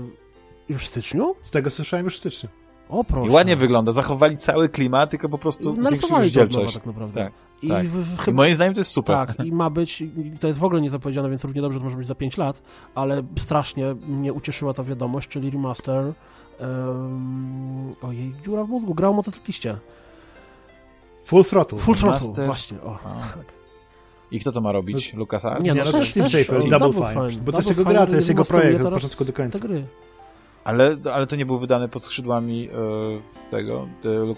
już w styczniu? Z tego słyszałem już w styczniu. O proszę. I ładnie wygląda, zachowali cały klimat, tylko po prostu zwiększyli rozdzielczość. tak naprawdę. Tak, I, tak. w, w, I moim zdaniem to jest super. Tak, i ma być, i to jest w ogóle niezapowiedziane, więc równie dobrze to może być za 5 lat, ale strasznie mnie ucieszyła ta wiadomość, czyli remaster. Um, ojej, dziura w mózgu, grał o motocykliście. Full Throttle. Full Throttle, Remaster. właśnie. O. A. I kto to ma robić? Lucas Arts? Nie, Nie, no, no też, też Tim Schafer, o, Double Fine, bo to jest jego gra, to jest jego projekt od początku do końca. Te gry. Ale, ale to nie był wydany pod skrzydłami e, tego,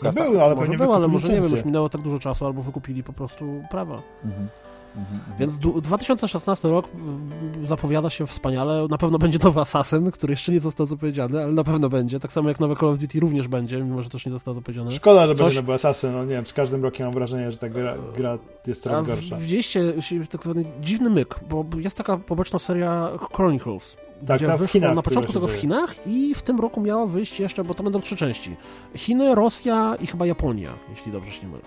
e, Arts? był, ale Może był, ale może nie wiem, już minęło tak dużo czasu, albo wykupili po prostu prawa. Mhm. Mhm, Więc 2016 rok mm, zapowiada się wspaniale. Na pewno będzie nowy Assassin, który jeszcze nie został zapowiedziany, ale na pewno będzie. Tak samo jak nowe Call of Duty również będzie, mimo że też nie został zapowiedziany. Szkoda, że Coś... będzie nowy Assassin. No nie wiem, z każdym rokiem mam wrażenie, że ta gra, gra jest coraz gorsza. Widzieliście tak zwany dziwny myk, bo jest taka poboczna seria Chronicles. Tak, gdzie wyszło Chinach, na początku tego w Chinach i w tym roku miała wyjść jeszcze, bo to będą trzy części. Chiny, Rosja i chyba Japonia, jeśli dobrze się nie mylę.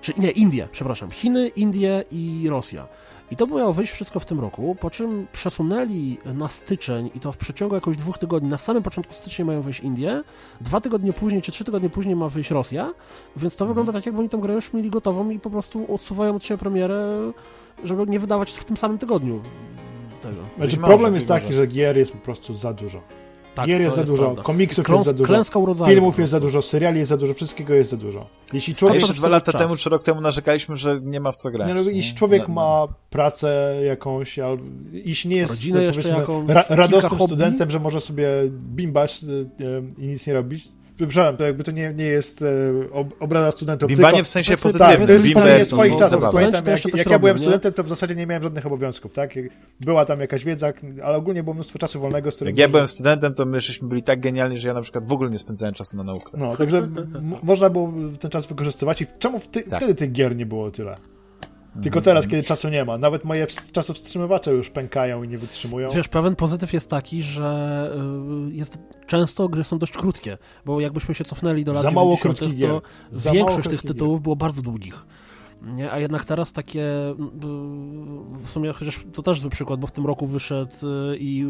Czy nie, Indie, przepraszam. Chiny, Indie i Rosja. I to miało wyjść wszystko w tym roku, po czym przesunęli na styczeń i to w przeciągu jakoś dwóch tygodni. Na samym początku stycznia mają wyjść Indie, dwa tygodnie później czy trzy tygodnie później ma wyjść Rosja, więc to wygląda tak, jakby oni tę grę już mieli gotową i po prostu odsuwają od siebie premierę, żeby nie wydawać w tym samym tygodniu tego. Znaczy, problem jest taki, że gier jest po prostu za dużo. Tak, Gier jest za jest dużo, prawda. komiksów jest, jest za dużo, klęska urodzaju, filmów jest za dużo, seriali jest za dużo, wszystkiego jest za dużo. Jeśli człowiek... A jeszcze dwa lata czas. temu, czy rok temu narzekaliśmy, że nie ma w co grać. Nie, no, jeśli człowiek no, ma pracę jakąś, albo jeśli nie jest Rodzinę jakąś, ra radosnym studentem, że może sobie bimbać y, y, i nic nie robić, Przepraszam, to jakby to nie, nie jest e, obrada studentów. Bimbanie tylko, w sensie pozytywnym. Tak, to jest swoich czasów. Pamiętam, jak, jak ja byłem studentem, to w zasadzie nie miałem żadnych obowiązków, tak? Była tam jakaś wiedza, ale ogólnie było mnóstwo czasu wolnego, z którym... Jak ja byłem studentem, to my żeśmy byli tak genialni, że ja na przykład w ogóle nie spędzałem czasu na naukę. No, także można było ten czas wykorzystywać i czemu ty, tak. wtedy tych gier nie było tyle? Tylko teraz, kiedy czasu nie ma. Nawet moje czasowstrzymywacze już pękają i nie wytrzymują. Wiesz, pewien pozytyw jest taki, że y, jest często gry są dość krótkie, bo jakbyśmy się cofnęli do lat Za 90., to Za większość tych tytułów gier. było bardzo długich. Nie? A jednak teraz takie y, w sumie, chociaż to też zły przykład, bo w tym roku wyszedł y, i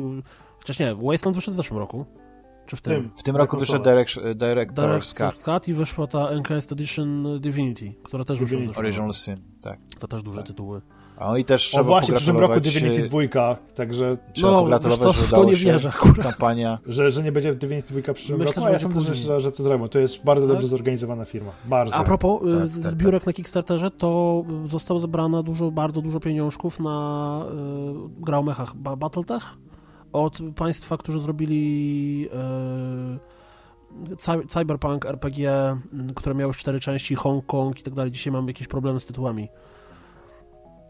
chociaż nie, Wasteland wyszedł w zeszłym roku. Czy w tym? W tym roku wyszedł Direct, Director's Cut. Cut. i wyszła ta Enhanced Edition Divinity, która też wyszła. Original Sin, tak. To też duże tak. tytuły. A oni też trzeba o właśnie, w przyszłym roku Divinity 2, także... Trzeba no, pogratulować, to, że to nie wierzę akurat. kampania. Że, że nie będzie Divinity 2 w przyszłym Myślę, roku, a ja sądzę, że, że to zrobią. To jest bardzo tak? dobrze zorganizowana firma. Bardzo. A propos tak, tak, zbiórek tak. na Kickstarterze, to zostało zebrane dużo, bardzo dużo pieniążków na y, gra o mechach Battletech od państwa, którzy zrobili e, Cyberpunk, RPG, które miały cztery części, Hong Kong i tak dalej. Dzisiaj mam jakieś problemy z tytułami.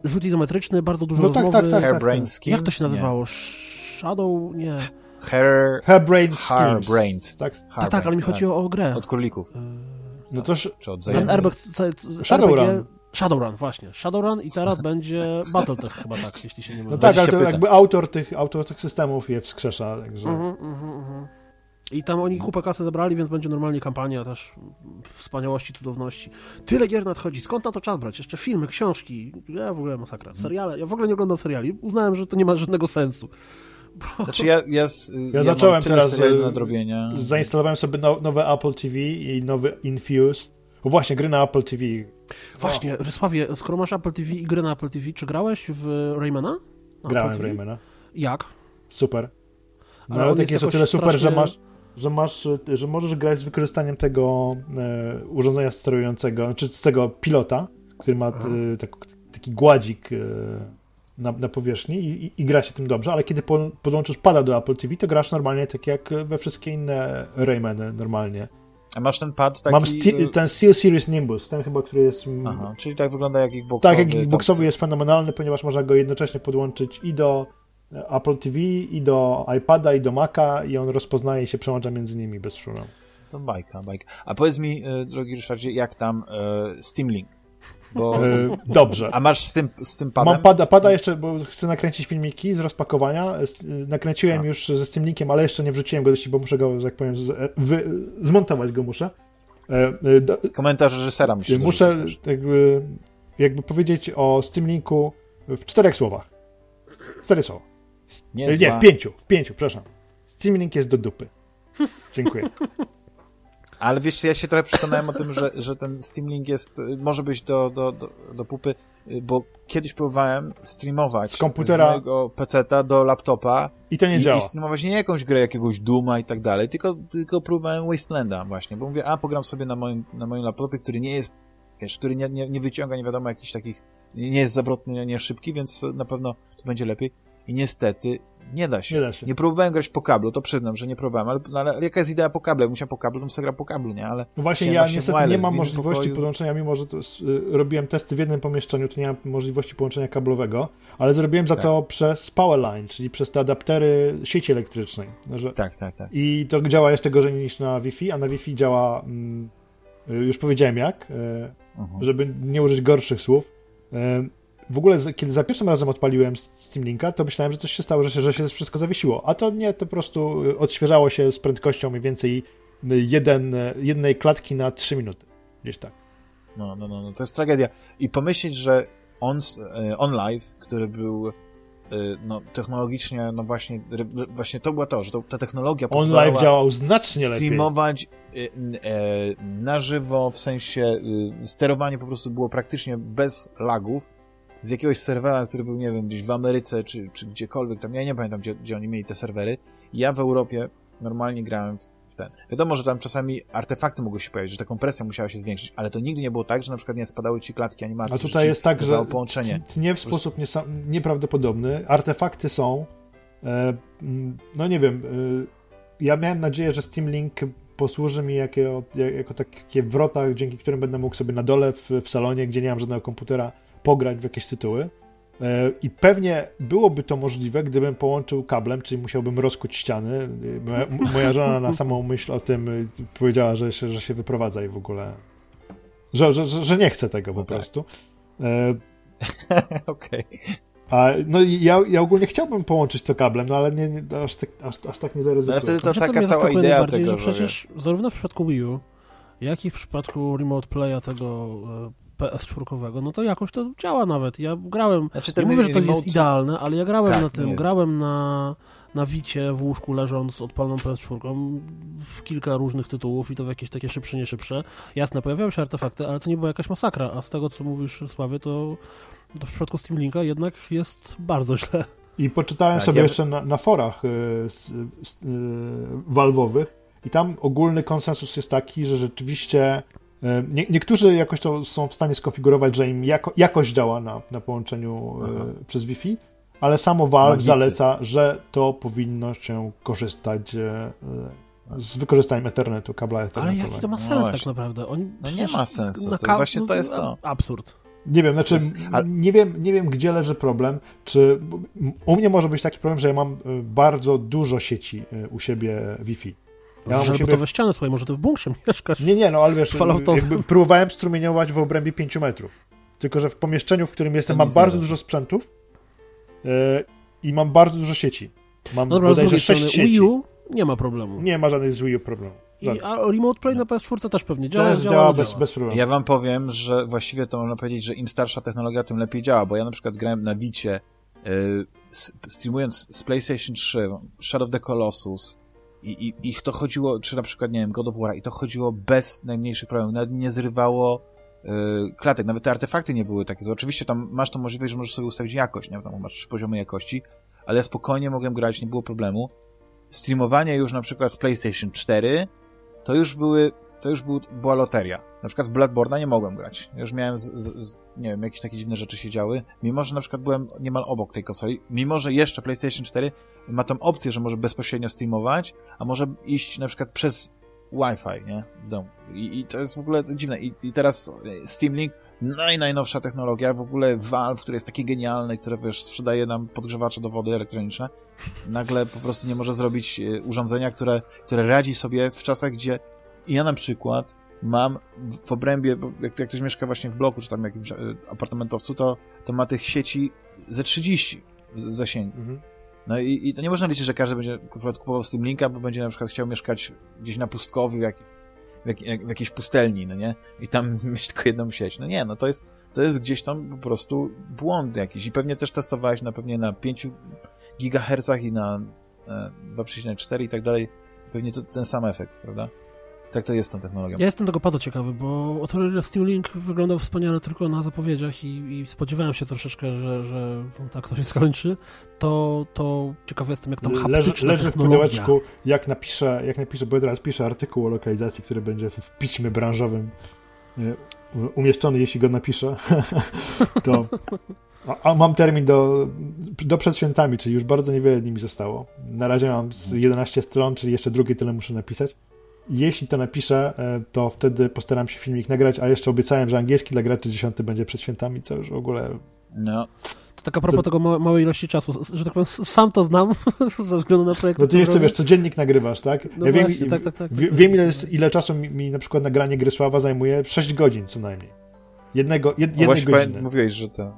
Rzut izometryczny, bardzo dużo no tak, rozmowy. Tak, tak, Hairbrain tak, Jak to się nazywało? Nie. Shadow? Nie. Hair... Hairbrain Hairbrained. Tak, tak, tak, ale mi chodziło o grę. Od królików. E, no to... Czy od zajęcych? Shadowrun. Shadowrun, właśnie. Shadowrun i teraz (laughs) będzie Battletech chyba tak, jeśli się nie mylę. No tak, ale to jakby autor tych, autor tych systemów je wskrzesza, także... Uh -huh, uh -huh. I tam oni kupę kasy zebrali, więc będzie normalnie kampania też wspaniałości, cudowności. Tyle gier nadchodzi, skąd na to czas brać? Jeszcze filmy, książki, ja w ogóle masakra. Seriale, ja w ogóle nie oglądam seriali. Uznałem, że to nie ma żadnego sensu. Bo... Znaczy ja, ja, ja, ja zacząłem teraz do nadrobienia. Zainstalowałem sobie no, nowe Apple TV i nowy Infuse. O właśnie, gry na Apple TV. Właśnie, Rysławie, skoro masz Apple TV i gry na Apple TV, czy grałeś w Raymana? Grałem w Raymana. Jak? Super. No, ale tak jest o tyle super, strasznie... że masz że masz, że możesz grać z wykorzystaniem tego e, urządzenia sterującego, czy z tego pilota, który ma t, tak, taki gładzik e, na, na powierzchni i, i, i, gra się tym dobrze, ale kiedy po, podłączysz pada do Apple TV, to grasz normalnie tak jak we wszystkie inne Raymany normalnie. Masz ten pad taki... Mam Steel, ten Steel Series Nimbus, ten chyba, który jest... Aha, czyli tak wygląda jak Xboxowy. Tak, jak Xboxowy jest fenomenalny, ponieważ można go jednocześnie podłączyć i do Apple TV, i do iPada, i do Maca i on rozpoznaje się przełącza między nimi bez problemu. To bajka, bajka. A powiedz mi, e, drogi Ryszardzie, jak tam e, Steam Link? Bo... E, dobrze. A masz z tym, z tym padem? Mam pada, pada jeszcze, bo chcę nakręcić filmiki z rozpakowania. Nakręciłem A. już ze Steam Linkiem, ale jeszcze nie wrzuciłem go do bo muszę go, że tak powiem, z, wy, zmontować go muszę. Do, Komentarz reżysera musisz Muszę jakby, jakby powiedzieć o Steam Linku w czterech słowach. Cztery słowa. Nie, nie w pięciu, w pięciu, przepraszam. Steam Link jest do dupy. Dziękuję. (laughs) Ale wiesz, ja się trochę przekonałem o tym, że, że ten Steam Link jest, może być do, do, do, do pupy, bo kiedyś próbowałem streamować z komputera z mojego peceta do laptopa i to nie i, działa. I streamować nie jakąś grę, jakiegoś Duma i tak dalej, tylko, tylko próbowałem Wastelanda właśnie, bo mówię, a pogram sobie na moim, na moim laptopie, który nie jest, wiesz, który nie, nie, nie wyciąga nie wiadomo jakichś takich, nie jest zawrotny, nie szybki, więc na pewno to będzie lepiej. I niestety nie da się. Nie da się. Nie próbowałem grać po kablu, to przyznam, że nie próbowałem, ale, no, ale jaka jest idea po kablu? Musiałem po kablu, to sobie grał po kablu, nie? Ale No właśnie, ja niestety wireless nie mam możliwości pokoju. podłączenia, mimo że to, y, robiłem testy w jednym pomieszczeniu, to nie mam możliwości połączenia kablowego, ale zrobiłem za Tak. to przez Powerline, czyli przez te adaptery sieci elektrycznej. Że, Tak, tak, tak. I to działa jeszcze gorzej niż na Wi-Fi, a na Wi-Fi działa, mm, y, już powiedziałem jak, y, Mhm. żeby nie użyć gorszych słów. Y, W ogóle, kiedy za pierwszym razem odpaliłem Steam Linka, to myślałem, że coś się stało, że się, że się wszystko zawiesiło. A to nie, to po prostu y, odświeżało się z prędkością mniej więcej y, jeden, y, jednej klatki na 3 minuty. Gdzieś tak. No, no, no, no, to jest tragedia. I pomyśleć, że on, on Live, który był no, technologicznie, no właśnie, właśnie to było to, że to, ta technologia On pozwalała live działał znacznie lepiej. streamować e, na żywo, w sensie sterowanie po prostu było praktycznie bez lagów z jakiegoś serwera, który był, nie wiem, gdzieś w Ameryce czy, czy gdziekolwiek tam, ja nie pamiętam, gdzie, gdzie oni mieli te serwery. Ja w Europie normalnie grałem w ten. Wiadomo, że tam czasami artefakty mogły się pojawić, że ta kompresja musiała się zwiększyć, ale to nigdy nie było tak, że na przykład nie spadały ci klatki animacji. A tutaj jest tak, że połączenie. nie w sposób nieprawdopodobny. Artefakty są. E, no nie wiem. e, Ja miałem nadzieję, że Steam Link posłuży mi jako, jako takie wrota, dzięki którym będę mógł sobie na dole w, w salonie, gdzie nie mam żadnego komputera, pograć w jakieś tytuły. E, I pewnie byłoby to możliwe, gdybym połączył kablem, czyli musiałbym rozkuć ściany. Moja, moja żona na samą myśl o tym e, powiedziała, że się, że się wyprowadza i w ogóle. Że, że, że nie chce tego po No tak. prostu. E, (laughs) Okej. a, no i ja, ja ogólnie chciałbym połączyć to kablem, no ale nie, nie, aż, tak, aż, aż tak nie No ale zaryzykuję. wtedy to taka mnie cała idea tego, że że przecież zarówno w przypadku Wii U, jak i w przypadku Remote Playa tego e, PS4, no to jakoś to działa nawet. Ja grałem, Znaczy nie mówię, że to remote- jest idealne, ale ja grałem Tak, na tym, nie. grałem na, na Wicie w łóżku leżąc odpaloną PS4 w kilka różnych tytułów i to w jakieś takie szybsze, nie szybsze. Jasne, pojawiały się artefakty, ale to nie była jakaś masakra, a z tego, co mówisz, Sławie, to, to w przypadku Steam Linka jednak jest bardzo źle. I poczytałem Tak, sobie ja- jeszcze na, na forach y, s- s- y, Valve'owych i tam ogólny konsensus jest taki, że rzeczywiście y, nie, niektórzy jakoś to są w stanie skonfigurować, że im jako, jakoś działa na, na połączeniu Aha. przez Wi-Fi, ale samo Valve Magicy. zaleca, że to powinno się korzystać y, z wykorzystaniem Ethernetu, kabla Ale Ethernetowego. jaki to ma No sens tak właśnie. naprawdę? Oni No nie ma sensu, to ka- właśnie to jest no, to. Absurd. Nie wiem, znaczy jest- ale- nie, wiem, nie wiem, gdzie leży problem. Czy u mnie może być taki problem, że ja mam bardzo dużo sieci u siebie Wi-Fi. Ja Żeby siebie... to we ścianę swoje, może ty w bunkrze (laughs) mieszkasz. Nie, nie, no ale wiesz, jakby próbowałem strumieniować w obrębie 5 metrów. Tylko, że w pomieszczeniu, w którym jestem, mam bardzo dużo sprzętów y, i mam bardzo dużo sieci. Mam No dobra, z bodajże drugiej 6 strony sieci. Wii U nie ma problemu. Nie ma żadnych z Wii U problemu. I, a Remote Play na PS4 też pewnie działa, Też działa, działa działa, bez, bez problemu. Ja wam powiem, że właściwie to można powiedzieć, że im starsza technologia, tym lepiej działa, bo ja na przykład grałem na Wicie, yy, streamując z PlayStation 3, Shadow of the Colossus i, i ich to chodziło, czy na przykład, nie wiem, God of War i to chodziło bez najmniejszych problemów, nawet nie zrywało yy, klatek, nawet te artefakty nie były takie złe. Oczywiście tam masz tą możliwość, że możesz sobie ustawić jakość, nie? Tam masz trzy poziomy jakości, ale ja spokojnie mogłem grać, nie było problemu. Streamowanie już na przykład z PlayStation 4 to już były, to już był, była loteria. Na przykład w Bloodborne'a nie mogłem grać. Już miałem, z, z, nie wiem, jakieś takie dziwne rzeczy się działy, mimo że na przykład byłem niemal obok tej konsoli, mimo że jeszcze PlayStation 4 ma tą opcję, że może bezpośrednio streamować, a może iść na przykład przez Wi-Fi, nie? W. I, I to jest w ogóle dziwne. I, i teraz e, Steam Link, naj, najnowsza technologia, w ogóle Valve, który jest taki genialny, który wiesz, sprzedaje nam podgrzewacze do wody elektroniczne, nagle po prostu nie może zrobić e, urządzenia, które, które radzi sobie w czasach, gdzie ja na przykład mam w obrębie, bo jak, jak ktoś mieszka właśnie w bloku, czy tam jakimś e, apartamentowcu, to, to ma tych sieci ze 30 w zasięgu. Mhm. No i, i to nie można liczyć, że każdy będzie kupował Steam Linka, bo będzie na przykład chciał mieszkać gdzieś na pustkowiu, w, jak, w, jak, jak, w jakiejś pustelni, no nie? I tam (laughs) mieć tylko jedną sieć. No nie, no to jest, to jest gdzieś tam po prostu błąd jakiś. I pewnie też testowałeś na pewnie na 5 gigahercach i na e, 2,4 i tak dalej. Pewnie to ten sam efekt, prawda? Tak to jest z tą technologią. Ja jestem tego bardzo ciekawy, bo tyle Steam Link wyglądał wspaniale tylko na zapowiedziach i, i spodziewałem się troszeczkę, że, że tak to się skończy, to, to ciekawy jestem, jak tam Leży, haptyczna leży w technologia. pudełeczku, jak napiszę, jak napiszę, bo ja teraz piszę artykuł o lokalizacji, który będzie w piśmie branżowym y, umieszczony, jeśli go napiszę, (laughs) to, A, a, mam termin do, do przed świętami, czyli już bardzo niewiele dni mi zostało. Na razie mam z 11 stron, czyli jeszcze drugie tyle muszę napisać. Jeśli to napiszę, e, to wtedy postaram się filmik nagrać, a jeszcze obiecałem, że angielski dla graczy 10 będzie przed świętami, co już w ogóle... No. To tak a propos to... tego ma małej ilości czasu, że tak powiem, sam to znam (laughs) ze względu na projekt. No ty jeszcze wiesz, co dziennik nagrywasz, tak? No ja właśnie, wiem, tak, tak, tak, wiem, wiem ile, ile czasu mi, mi, na przykład nagranie gry Sława zajmuje, 6 godzin co najmniej. Jednego, jed, jednej Właśnie godziny. mówiłeś, że to...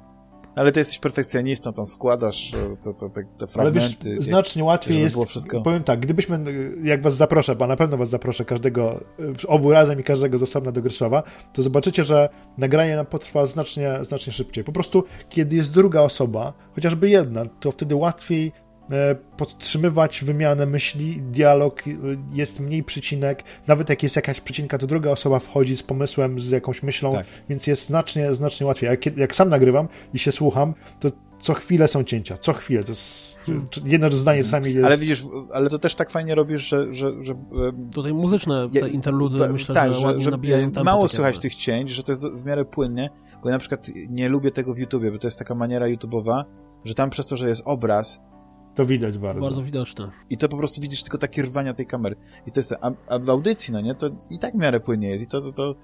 Ale ty jesteś perfekcjonistą, tam składasz te, te, te, te fragmenty. Ale wiesz, znacznie łatwiej jest, powiem tak, gdybyśmy, jak was zaproszę, bo na pewno was zaproszę każdego, obu razem i każdego z osobna do Grysława, to zobaczycie, że nagranie nam potrwa znacznie, znacznie szybciej. Po prostu, kiedy jest druga osoba, chociażby jedna, to wtedy łatwiej E, podtrzymywać wymianę myśli, dialog, e, jest mniej przycinek, nawet jak jest jakaś przycinka, to druga osoba wchodzi z pomysłem, z jakąś myślą, tak. więc jest znacznie, znacznie łatwiej. Jak, jak sam nagrywam i się słucham, to co chwilę są cięcia, co chwilę, to jest hmm. jedno zdanie czasami jest... Ale widzisz, ale to też tak fajnie robisz, że... że, że Tutaj muzyczne te interludy, ja, myślę, tak, że, że, że mało słychać tych cięć, że to jest w miarę płynnie, bo ja na przykład nie lubię tego w YouTubie, bo to jest taka maniera YouTube'owa, że tam przez to, że jest obraz, to widać bardzo. Bardzo widoczne. I to po prostu widzisz tylko takie rwania tej kamery. I to jest, a, a w audycji, no nie, to i tak w miarę płynnie jest. I to, to, to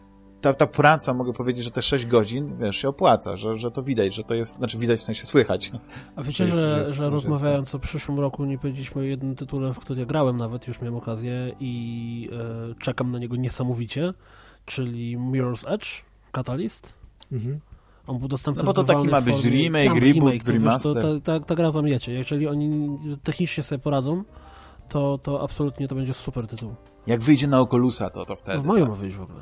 ta, ta praca, mogę powiedzieć, że te 6 godzin, wiesz, się opłaca, że, że to widać, że to jest, znaczy widać w sensie słychać. A (laughs) wiecie, że, że, jest, że, rozmawiając jest... o przyszłym roku nie powiedzieliśmy o jednym tytule, w którym ja grałem nawet, już miałem okazję i e, czekam na niego niesamowicie, czyli Mirror's Edge, Catalyst. Mhm. On był dostępny No bo to taki ma być remake, reboot, remaster. To, ta, ta, ta gra zamiecie. Jeżeli oni technicznie sobie poradzą, to, to absolutnie to będzie super tytuł. Jak wyjdzie na Oculusa, to, to wtedy. No w maju tak. ma wyjść w ogóle.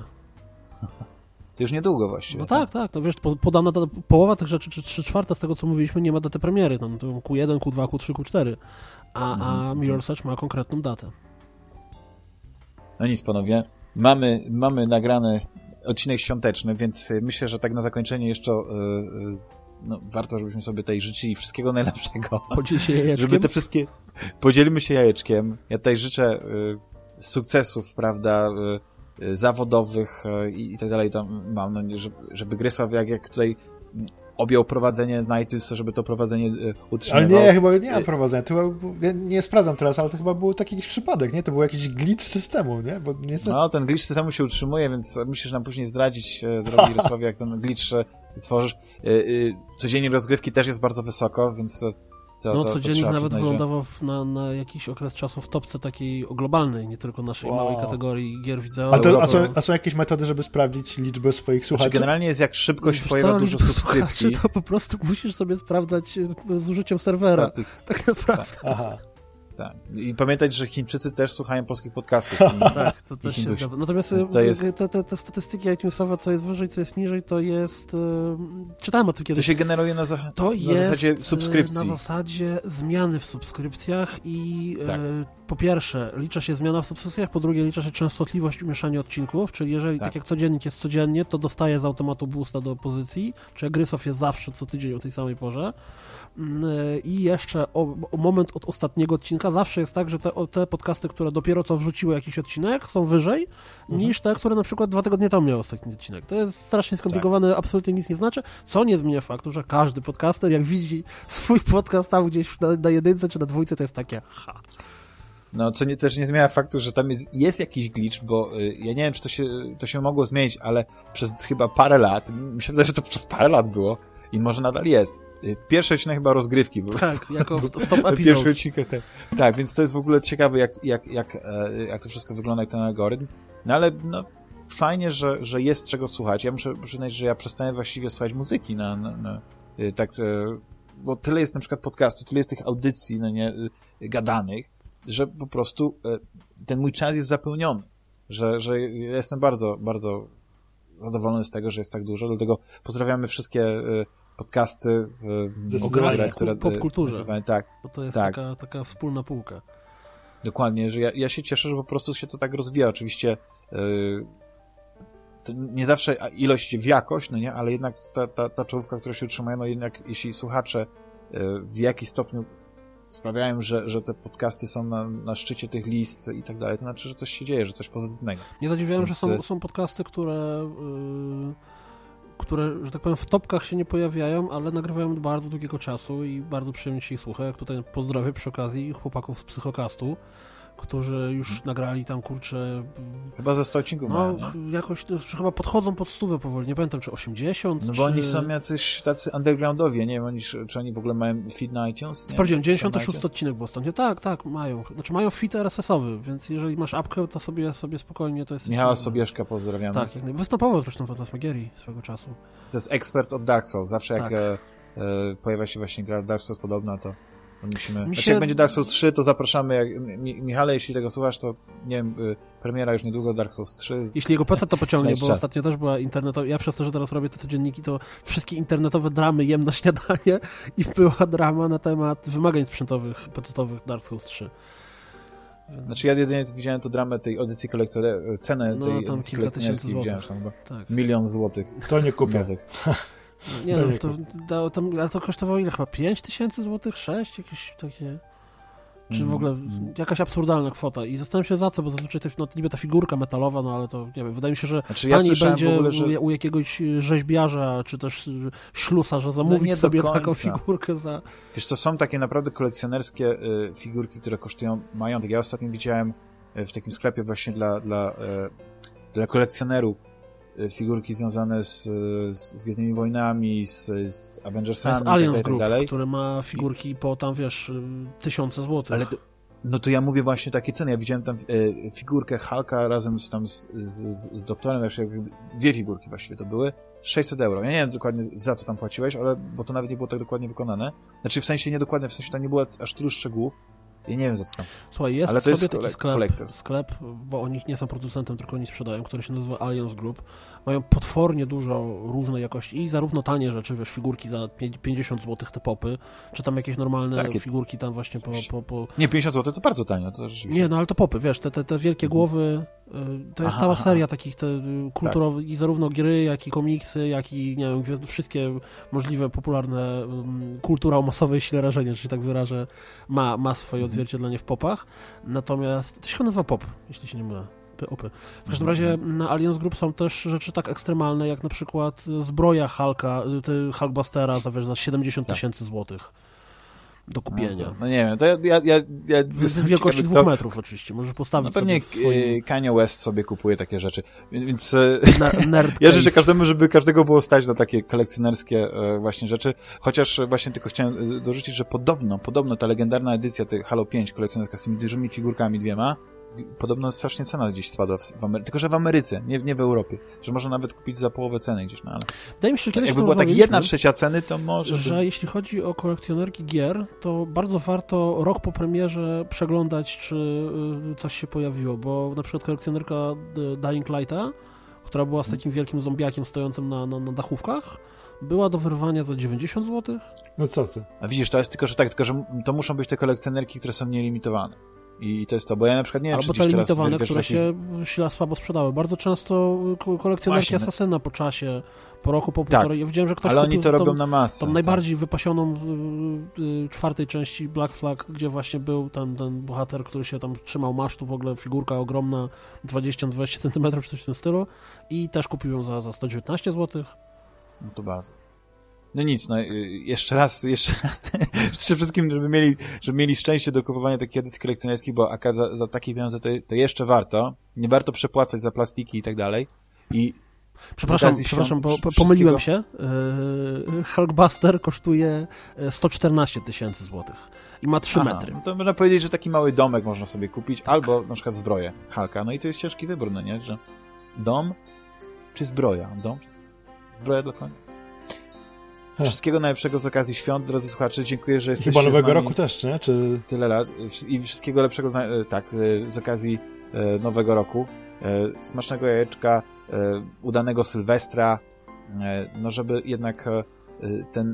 (laughs) To już niedługo właściwie. No tak, tak. No wiesz, podana połowa tych rzeczy, czy trzy czwarte z tego, co mówiliśmy, nie ma daty premiery. Tam Q1, Q2, Q3, Q4. A, mhm. a Mirror's Edge ma konkretną datę. No nic, panowie. Mamy, mamy nagrane odcinek świąteczny, więc y, myślę, że tak na zakończenie jeszcze yy, no, warto, żebyśmy sobie tutaj życzyli wszystkiego (laughs) najlepszego. Podziel się jajeczkiem. Żeby te wszystkie... Podzielimy się jajeczkiem. Ja tutaj życzę sukcesów, prawda, zawodowych i, i tak dalej. Tam mam nadzieję, żeby, żeby Grysław, jak, jak tutaj objął prowadzenie Nightus, żeby to prowadzenie e, utrzymywał. Ale nie, chyba nie ma prowadzenia. To ja nie sprawdzam teraz, ale to chyba był taki przypadek, nie? To był jakiś glitch systemu, nie? Bo niestety... No, ten glitch systemu się utrzymuje, więc musisz nam później zdradzić, e, drogi (laughs) Jarosławie, jak ten glitch e, tworzysz. Codziennie rozgrywki też jest bardzo wysoko, więc to, no, to, codziennik to nawet wylądował na, na jakiś okres czasu w topce takiej globalnej, nie tylko naszej wow. małej kategorii gier wideo. A, to, a, są, a, są, jakieś metody, żeby sprawdzić liczbę swoich znaczy, słuchaczy? Znaczy, generalnie jest jak szybko się pojawia dużo subskrypcji. To po prostu musisz sobie sprawdzać e, z użyciem serwera. Statyk. Tak naprawdę. Tak. Aha. Tak. I pamiętać, że Chińczycy też słuchają polskich podcastów. (laughs) tak, to też się zgadza. Natomiast e, jest... te, te, te, statystyki iTunesowe, co jest wyżej, co jest niżej, to jest... E, czytałem o tym kiedyś. To się generuje na, za... to na jest, zasadzie e, subskrypcji. Na zasadzie zmiany w subskrypcjach i tak. e, po pierwsze licza się zmiana w subskrypcjach, po drugie licza się częstotliwość umieszczania odcinków, czyli jeżeli tak, tak jak codziennik jest codziennie, to dostaje z automatu boosta do pozycji, czy Grysław jest zawsze co tydzień o tej samej porze. Mm, I jeszcze o, o, moment od ostatniego odcinka zawsze jest tak, że te, te podcasty, które dopiero co wrzuciły jakiś odcinek, są wyżej mhm. niż te, które na przykład dwa tygodnie temu miały ostatni odcinek. To jest strasznie skomplikowane, tak. absolutnie nic nie znaczy, co nie zmienia faktu, że każdy podcaster, jak widzi swój podcast tam gdzieś na, na jedynce czy na dwójce, to jest takie ha. No, co nie, też nie zmienia faktu, że tam jest, jest jakiś glitch, bo y, ja nie wiem, czy to się, to się mogło zmienić, ale przez chyba parę lat, mi się wydaje, że to przez parę lat było i może nadal jest Pierwszy odcinek chyba rozgrywki był. Tak, jako w, w top (laughs) Pierwszy odcinek, tak. tak, więc to jest w ogóle ciekawe, jak, jak, jak, e, jak to wszystko wygląda, jak ten algorytm. No ale no, fajnie, że, że jest czego słuchać. Ja muszę przyznać, że ja przestałem właściwie słuchać muzyki na, na, na e, tak, e, bo tyle jest na przykład podcastów, tyle jest tych audycji, no nie, gadanych, że po prostu ten mój czas jest zapełniony. Że, że ja jestem bardzo, bardzo zadowolony z tego, że jest tak dużo, dlatego pozdrawiamy wszystkie podcasty w, ogóle, które... popkulturze. Tak. Bo to jest tak. Taka, taka wspólna półka. Dokładnie, że ja, ja się cieszę, że po prostu się to tak rozwija. Oczywiście yy, nie zawsze ilość w jakość, no nie, ale jednak ta, ta, ta czołówka, która się utrzymuje, no jednak jeśli słuchacze yy, w jakiś stopniu sprawiają, że, że te podcasty są na, na szczycie tych list i tak dalej, to znaczy, że coś się dzieje, że coś pozytywnego. Nie zadziwiałem, Więc... że są, są podcasty, które... Yy które, że tak powiem, w topkach się nie pojawiają, ale nagrywają od bardzo długiego czasu i bardzo przyjemnie się ich słucha. Jak tutaj pozdrowię przy okazji chłopaków z Psychokastu, którzy już nagrali tam, kurczę... Chyba ze 100 odcinków No, mają, jakoś, no, chyba podchodzą pod stówę powoli, nie pamiętam, czy 80, No czy... bo oni są jacyś tacy undergroundowi, nie wiem, oni, czy oni w ogóle mają feed na iTunes? Nie? Sprawdziłem, 96 odcinek był ostatnio. Tak, tak, mają. Znaczy mają feed RSS-owy, więc jeżeli masz apkę, to sobie, sobie spokojnie to jest... Michała Sobieszka pozdrawiamy. Tak, jak Występował zresztą w Fantasmagierii swego czasu. To jest ekspert od Dark Souls. Zawsze jak Tak. e, e, pojawia się właśnie gra Dark Souls podobna, to musimy... Mi Znaczy się- jak będzie Dark Souls 3, to zapraszamy. Jak, Mi, Michale, jeśli tego słuchasz, to nie wiem, y, premiera już niedługo Dark Souls 3. Jeśli jego PC to pociągnie, bo czas. ostatnio też była internetowa. Ja przez to, że teraz robię te codzienniki, to wszystkie internetowe dramy jem na (laughs) śniadanie i była drama na temat wymagań sprzętowych, pecetowych Dark Souls 3. Znaczy ja jedynie widziałem to dramę tej edycji kolektora, cenę No, tej tam edycji kilka tysięcy kolekcjonerskiej widziałem, tam Tak. milion złotych To nie kupię. (laughs) Nie No no, to, dało tam, ale to kosztowało ile chyba? 5 tysięcy złotych? 6? Jakieś takie... Czy w Mm, ogóle mm. jakaś absurdalna kwota. I zastanawiam się za co, bo zazwyczaj to, no, niby ta figurka metalowa, no ale to nie wiem, wydaje mi się, że Znaczy ja taniej będzie ogóle, że... u, jakiegoś rzeźbiarza, czy też y, ślusa, że zamówić nie do sobie końca. taką figurkę za... Wiesz, to są takie naprawdę kolekcjonerskie y, figurki, które kosztują majątek. Ja ostatnio widziałem y, w takim sklepie właśnie dla, dla, y, dla kolekcjonerów y, figurki związane z, y, z, Gwiezdnymi Wojnami, z, z Avengersami jest i tak Alliance tak Group, dalej. który ma figurki po tam, wiesz, y, tysiące złotych. Ale to, no to ja mówię właśnie takie ceny. Ja widziałem tam e, figurkę Hulka razem z, tam z, z, z doktorem, wiesz, dwie figurki właściwie to były. 600 euro. Ja nie wiem dokładnie za co tam płaciłeś, ale bo to nawet nie było tak dokładnie wykonane. Znaczy w sensie niedokładnie, w sensie tam nie było aż tylu szczegółów. Ja nie wiem za co tam. Słuchaj, jest Ale to jest taki sklep, collectors. sklep, bo oni nie są producentem, tylko oni sprzedają, który się nazywa Alliance Group. Mają potwornie dużo różnej jakości i zarówno tanie rzeczy, wiesz, figurki za pię- 50 zł te popy, czy tam jakieś normalne Takie- figurki tam właśnie po, po, po... Nie, 50 zł to bardzo tanio, to rzeczywiście. Nie, no ale to popy, wiesz, te, te, te wielkie głowy, y, to jest Aha, cała aha. seria takich te, y, kulturowych i zarówno gry, jak i komiksy, jak i, nie wiem, wszystkie możliwe popularne um, kultura o masowej sile rażenia, że się tak wyrażę, ma, ma swoje Mhm. odzwierciedlenie w popach. Natomiast to się nazywa pop, jeśli się nie mylę. Opy. W każdym Mhm. razie na Alliance Group są też rzeczy tak ekstremalne, jak na przykład zbroja Hulka, y, Hulkbustera za, wiesz, za 70 Tak. tysięcy złotych do No, kupienia. to, no nie wiem, to ja, ja, ja, ja Z wielkości dwóch metrów oczywiście, możesz postawić No pewnie w swoim e, Kanye West sobie kupuje takie rzeczy. Więc, e, ner- (laughs) Ja życzę każdemu, żeby każdego było stać na takie kolekcjonerskie e, właśnie rzeczy, chociaż e, właśnie tylko chciałem e, dorzucić, że podobno, podobno ta legendarna edycja tych Halo 5 kolekcjonerska z tymi dużymi figurkami dwiema, podobno strasznie cena gdzieś spadła w, w Ameryce, tylko że w Ameryce, nie, nie w Europie, że można nawet kupić za połowę ceny gdzieś, no ale Wydaje mi się, że kiedyś jakby była tak jedna trzecia ceny, to może że by... jeśli chodzi o kolekcjonerki gier, to bardzo warto rok po premierze przeglądać, czy y, coś się pojawiło, bo na przykład kolekcjonerka y, Dying Lighta, która była z Mhm. takim wielkim zombiakiem stojącym na, na, na dachówkach, była do wyrwania za 90 zł. No co ty? A widzisz, to jest tylko, że tak, tylko, że to muszą być te kolekcjonerki, które są nielimitowane. I to jest to, bo ja na przykład nie wiem, Albo czy te teraz limitowane, wiesz, które się źle słabo sprzedały. Bardzo często ko- kolekcjonerki. Asasyna po czasie, po roku, po Tak, półtorej. Ja widziałem, że ktoś Ale oni to tą- robią na masę. Tą tak. najbardziej wypasioną y, y, czwartej części Black Flag, gdzie właśnie był ten, ten bohater, który się tam trzymał masztu, w ogóle figurka ogromna, 20-20 cm czy coś w tym stylu i też kupił ją za, za 119 zł. No to bardzo. No nic, no y, jeszcze raz, jeszcze raz, (laughs) życzę wszystkim, żeby mieli, żeby mieli szczęście do kupowania takich edycji kolekcjonerskich, bo AK za, za takie pieniądze to, to jeszcze warto. Nie warto przepłacać za plastiki i tak dalej. I Przepraszam, przepraszam, bo pomyliłem się. Yy, Hulkbuster kosztuje y, 114 tysięcy złotych i ma 3 aha, metry. no to można powiedzieć, że taki mały domek można sobie kupić, albo na przykład zbroję Halka. No i to jest ciężki wybór, no nie? Że dom czy zbroja? Dom? Zbroja dla konia? Heh. Wszystkiego najlepszego z okazji świąt, drodzy słuchacze. Dziękuję, że jesteście Chyba z nowego nami. roku też, nie? Czy... tyle lat i wszystkiego lepszego, e, tak, e, z okazji e, nowego roku. Smacznego jajeczka, udanego Sylwestra, no żeby jednak ten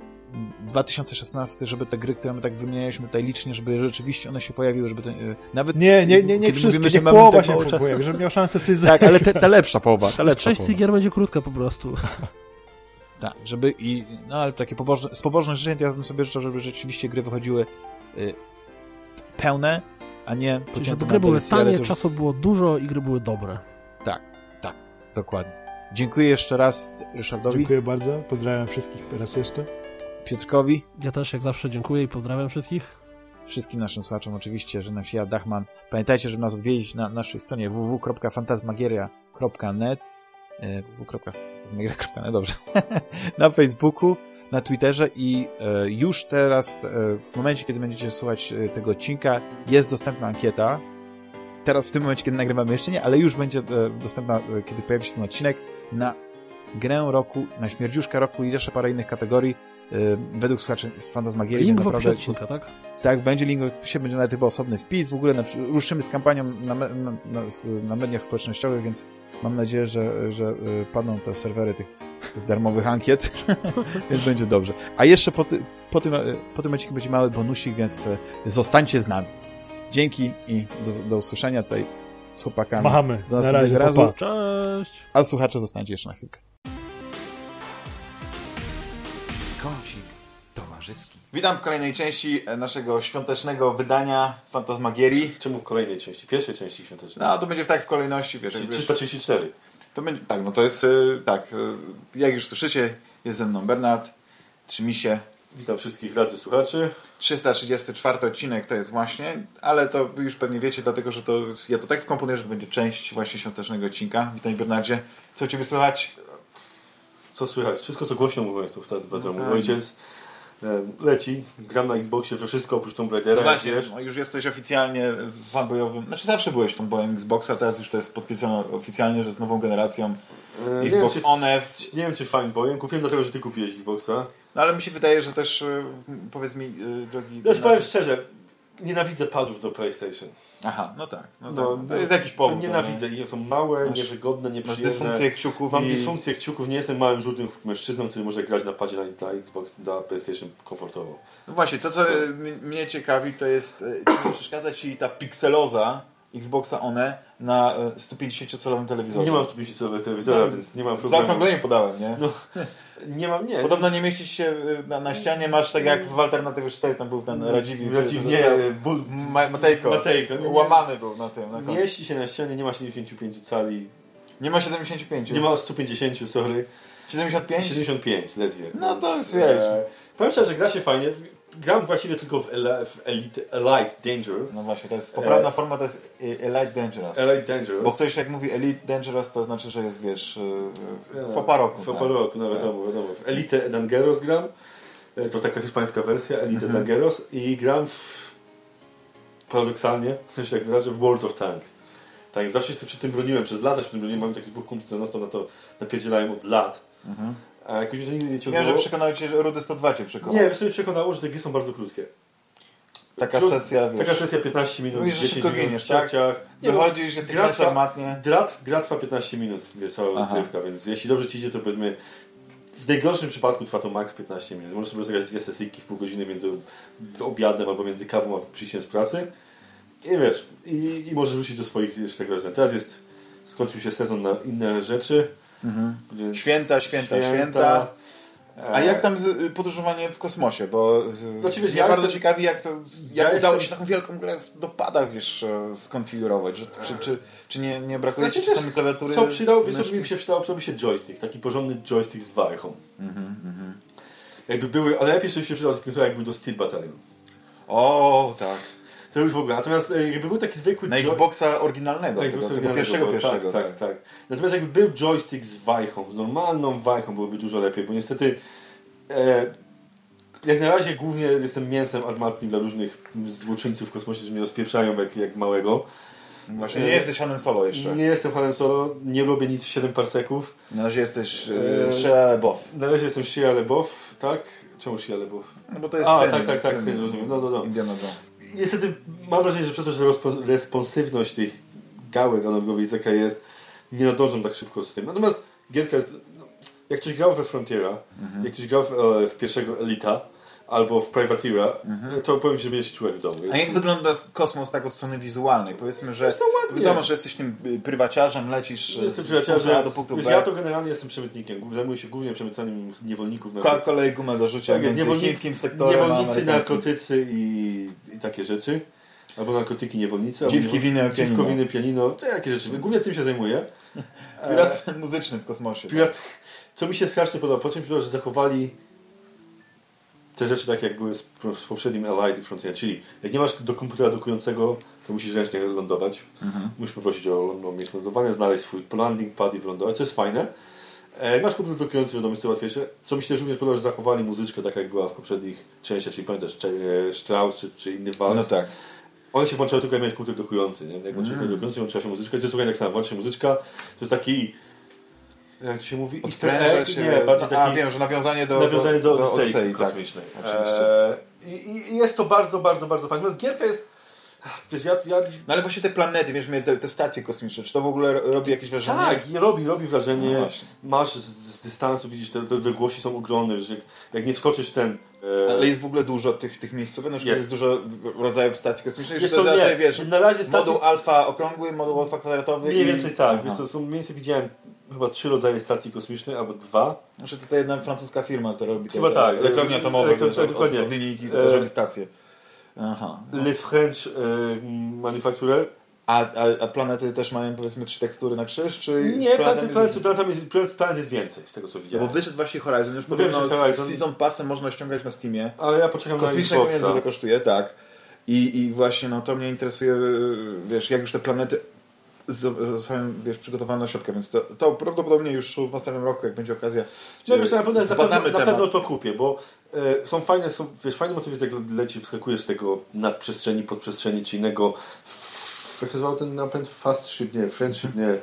2016, żeby te gry, które my tak wymienialiśmy tutaj licznie, żeby rzeczywiście one się pojawiły, żeby to, nawet Nie, nie, nie, nie wszystkie, mówimy, że mamy połowa tak się próbuje, żeby miał szansę w coś Tak, ale te, ta lepsza połowa, ta lepsza Część z połowa. tych gier będzie krótka po prostu. (laughs) Tak, żeby i, no ale takie pobożne, z pobożnych życzeń to ja bym sobie życzył, żeby rzeczywiście gry wychodziły y, pełne, a nie Czyli pocięte żeby na gry były tanie, to już- czasu było dużo i gry były dobre. Dokładnie. Dziękuję jeszcze raz Ryszardowi. Dziękuję bardzo. Pozdrawiam wszystkich raz jeszcze. Piotrkowi. Ja też jak zawsze dziękuję i pozdrawiam wszystkich. Wszystkim naszym słuchaczom oczywiście, że nam się Dachman. Pamiętajcie, żeby nas odwiedzić na naszej stronie www.fantasmagieria.net www.fantasmagieria.net, dobrze. (laughs) na Facebooku, na Twitterze i e, już teraz, e, w momencie, kiedy będziecie słuchać e, tego odcinka, jest dostępna ankieta. Teraz w tym momencie, kiedy nagrywamy jeszcze nie, ale już będzie dostępna, kiedy pojawi się ten odcinek, na grę roku, na śmierdziuszka roku i jeszcze parę innych kategorii według słuchaczy Fantasmagierii. Link w opisie odcinka, tak? Tak, będzie link w opisie, będzie nawet chyba osobny wpis. W ogóle na, ruszymy z kampanią na, na, na, na, mediach społecznościowych, więc mam nadzieję, że, że padną te serwery tych, tych darmowych ankiet, (laughs) więc będzie dobrze. A jeszcze po, ty, po, tym, po tym odcinku będzie mały bonusik, więc zostańcie z nami. Dzięki i do, do usłyszenia tutaj z chłopakami. Machamy. Do następnego razu. Papa. Cześć. A słuchacze zostańcie jeszcze na chwilkę. Kącik towarzyski. Witam w kolejnej części naszego świątecznego wydania Fantasmagierii. Czemu w kolejnej części? Pierwszej części świątecznej? No, to będzie tak w kolejności, wiesz. Czyli 334. To będzie, tak, no to jest, y, tak, y, jak już słyszycie, jest ze mną Bernard, Trzymisie. Witam wszystkich rady słuchaczy. 334 odcinek to jest właśnie, ale to już pewnie wiecie, dlatego że to ja to tak wkomponuję, że to będzie część właśnie świątecznego odcinka. Witaj Bernardzie. Co u Ciebie słychać? Co słychać? Wszystko co głośno mówię, to wtedy będą no, ojciec. Leci, gram na Xboxie we wszystko oprócz Tomb Raidera. No właśnie, no już jesteś oficjalnie fanboyowym, znaczy zawsze byłeś fanboyem Xboxa, teraz już to jest potwierdzone oficjalnie, że z nową generacją e, Xbox nie One. Nie wiem czy fanboyem, kupiłem dlatego, że ty kupiłeś Xboxa. No ale mi się wydaje, że też, e, powiedz mi, e, drogi... Znaczy powiem szczerze, nienawidzę padów do PlayStation. Aha, no tak. No, no tak. To jest jakiś powód. Nienawidzę ich, są małe, masz, niewygodne, nieprzyjemne. Masz dysfunkcję kciuków. Mam i... dysfunkcję kciuków, nie jestem małym żółtym mężczyzną, który może grać na padzie na, Xbox, na PlayStation komfortowo. No właśnie, to co so. mnie ciekawi, to jest, e, czy nie przeszkadza Ci ta pikseloza Xboxa One na 150-calowym e, telewizorze? Nie mam 150-calowego telewizora, no, więc nie mam problemu. Zaokrąglenie podałem, nie? No. (laughs) Nie mam, nie. Podobno nie mieścić się y, na, na ścianie, masz tak jak w Alternatywy 4, tam był ten Radziwiłł. Radziwiłł, nie, ból... Matejko. Matejko. Nie, Łamany był na tym. Na mieści się na ścianie, nie ma 75 cali. Nie ma 75? Nie ma 150, sorry. 75? 75, ledwie. No to jest, wiesz. E, powiem szczerze, że gra się fajnie. Gram właściwie tylko w, w Elite, Elite Dangerous. No właśnie, to jest poprawna e... forma, to jest Elite Dangerous. Elite Dangerous. Bo ktoś jak mówi Elite Dangerous, to znaczy, że jest, wiesz, no, fopa roku. Fopa tak? no wiadomo, tak. wiadomo. W Elite Dangerous gram. E, to taka hiszpańska wersja, Elite mhm. Dangerous. I gram w, paradoksalnie, (laughs) że tak wyrażę, w World of Tank. Tak, zawsze się przy tym broniłem, przez lata się tym broniłem. Mam takich dwóch kumplów, co na to napierdzielałem od lat. Mhm. A jakoś mnie to nigdy nie ciągnęło. Wiem, że przekonał Cię, że Rudy 102 Cię przekonał. Nie, wiesz, mnie przekonało, że te gry są bardzo krótkie. Taka Wśród, sesja, wiesz. Taka sesja 15 minut, Mówisz, 10 minut giniesz, tak? Nie, Wychodzisz, jesteś gra trwa, Drat, gra trwa 15 minut, wiesz, cała rozgrywka, więc jeśli dobrze Ci idzie, to powiedzmy w najgorszym przypadku trwa to maks 15 minut. Możesz sobie rozegrać dwie sesyjki w pół godziny między obiadem albo między kawą a przyjściem z pracy. I wiesz, i, i możesz wrócić do swoich jeszcze tak Teraz jest, skończył się sezon na inne rzeczy. Mhm. Święta, święta, święta, święta. A jak tam podróżowanie w kosmosie? Bo znaczy, wiesz, ja bardzo jestem... ciekawi, jak, to, jak ja udało jestem... się taką wielką grę do padach wiesz, e, skonfigurować. Że, czy, czy, czy nie, nie brakuje znaczy, ci klawiatury? Co przydał, wiesz, co mi się przydało? Przydałby się joystick, taki porządny joystick z warchą. Mhm, mhm. Jakby były, ale lepiej, żeby się przydał taki, jak był do Steel Battalion. O, tak. To już w ogóle. Natomiast e, jakby był taki zwykły... Na Xboxa oryginalnego, na Xboxa tego, oryginalnego, pierwszego, bo, pierwszego. Tak, tak, tak, tak. Natomiast jakby był joystick z wajchą, z normalną wajchą byłoby dużo lepiej, bo niestety e, jak na razie głównie jestem mięsem armatnym dla różnych złoczyńców w kosmosie, którzy mnie rozpieprzają jak, jak małego. Właśnie nie jesteś fanem solo jeszcze. Nie jestem fanem solo, nie lubię nic w 7 parseków. Na razie jesteś e, Shia LeBoff. Na razie jestem Shia LeBoff, tak? Czemu Shia LeBoff? No bo to jest A, sceny, tak, tak, tak, sceny, rozumiem. No, no, no. Indiana Jones niestety mam wrażenie, że przez to, że responsywność tych gałek analogowej Zeka jest, nie nadążam tak szybko z tym. Natomiast gierka jest, no, jak ktoś grał we Frontiera, mhm. jak ktoś grał w, e, w pierwszego Elita, albo w Privateera, mhm. to powiem Ci, że się czuł jak w domu. A jak wygląda kosmos tak od strony wizualnej? Powiedzmy, że wiadomo, że jesteś tym prywaciarzem, lecisz jestem z punktu A do punktu B. Ja to generalnie jestem przemytnikiem. Zajmuję się głównie przemycaniem niewolników. Na kolej gumę do rzucia tak, między chińskim sektorem Niewolnicy, narkotycy i, i takie rzeczy. Albo narkotyki niewolnicy. Dziwki, winy, pianino. winy, pianino. To jakie rzeczy. Głównie tym się zajmuję. (laughs) Pirat muzyczny w kosmosie. Pirat, co mi się strasznie podoba, po czym że zachowali te rzeczy tak jak były z, z poprzednim Allied i Frontier, czyli jak nie masz do komputera dokującego, to musisz ręcznie lądować. Mhm. Musisz poprosić o, o miejsce lądowania, znaleźć swój landing pad i wylądować, to jest fajne. E, masz komputer dokujący, wiadomo, jest to łatwiejsze. Co mi się też również podoba, że zachowali muzyczkę tak jak była w poprzednich częściach, czyli pamiętasz e, Strauss czy, czy inny wals. No tak. One się włączały tylko jak miałeś komputer dokujący, nie? Jak włączyłeś komputer dokujący, włączyła się muzyczka i to jest dokładnie tak samo. Włącza się muzyczka, to jest taki jak to się mówi? Easter egg? się- Nie, bardziej A, taki wiem, że nawiązanie do, nawiązanie do, do Odysei Odysei, tak. kosmicznej. Oczywiście. Eee, i, I jest to bardzo, bardzo, bardzo fajne. Natomiast Gierka jest... Wiesz, ja, ja, No ale właśnie te planety, wiesz, te, te stacje kosmiczne, czy to w ogóle robi jakieś wrażenie? tak, i robi, robi wrażenie. No. Masz z, z dystansu, widzisz, te, te odległości są ogromne. Że jak, jak nie wskoczysz ten... e, Ale jest w ogóle dużo tych, tych miejscowych, na przykład Jest. jest, dużo rodzajów stacji kosmicznych, Wiesz to raczej, wiesz, na razie stacji... moduł alfa okrągły, moduł alfa kwadratowy Mniej i... więcej tak. Aha. Wiesz, co, są, mniej więcej widziałem chyba trzy rodzaje stacji kosmicznych, albo dwa. Znaczy tutaj jedna francuska firma, która robi Chyba te, tak. elektrownie atomowe, Elektro- wiesz, tak, od, dokładnie. od linijki, to też E, robi stacje. Aha. Le French e, Manufacturer. A, a, a planety też mają powiedzmy trzy tekstury na krzyż, czy Nie, z planety, planetem planety, planety, jest- planet, planet jest więcej, z tego co No widziałem. bo wyszedł właśnie Horizon, już No wiem, podobno że Horizon- z Season Passem można ściągać na Steamie. Ale ja poczekam Kosmiczne na pieniądze to kosztuje, tak. I, I właśnie no to mnie interesuje, wiesz, jak już te planety z- zostają, wiesz, przygotowane na środkę, więc to, to prawdopodobnie już w następnym roku, jak będzie okazja, No wiesz, na pewno, na pewno, na pewno to kupię, bo e, są fajne, są, wiesz, fajny motyw jest jak leci, wskakujesz z tego nadprzestrzeni, podprzestrzeni, czy innego jak nazywał ten napęd? Fast ship, nie, friendship, nie.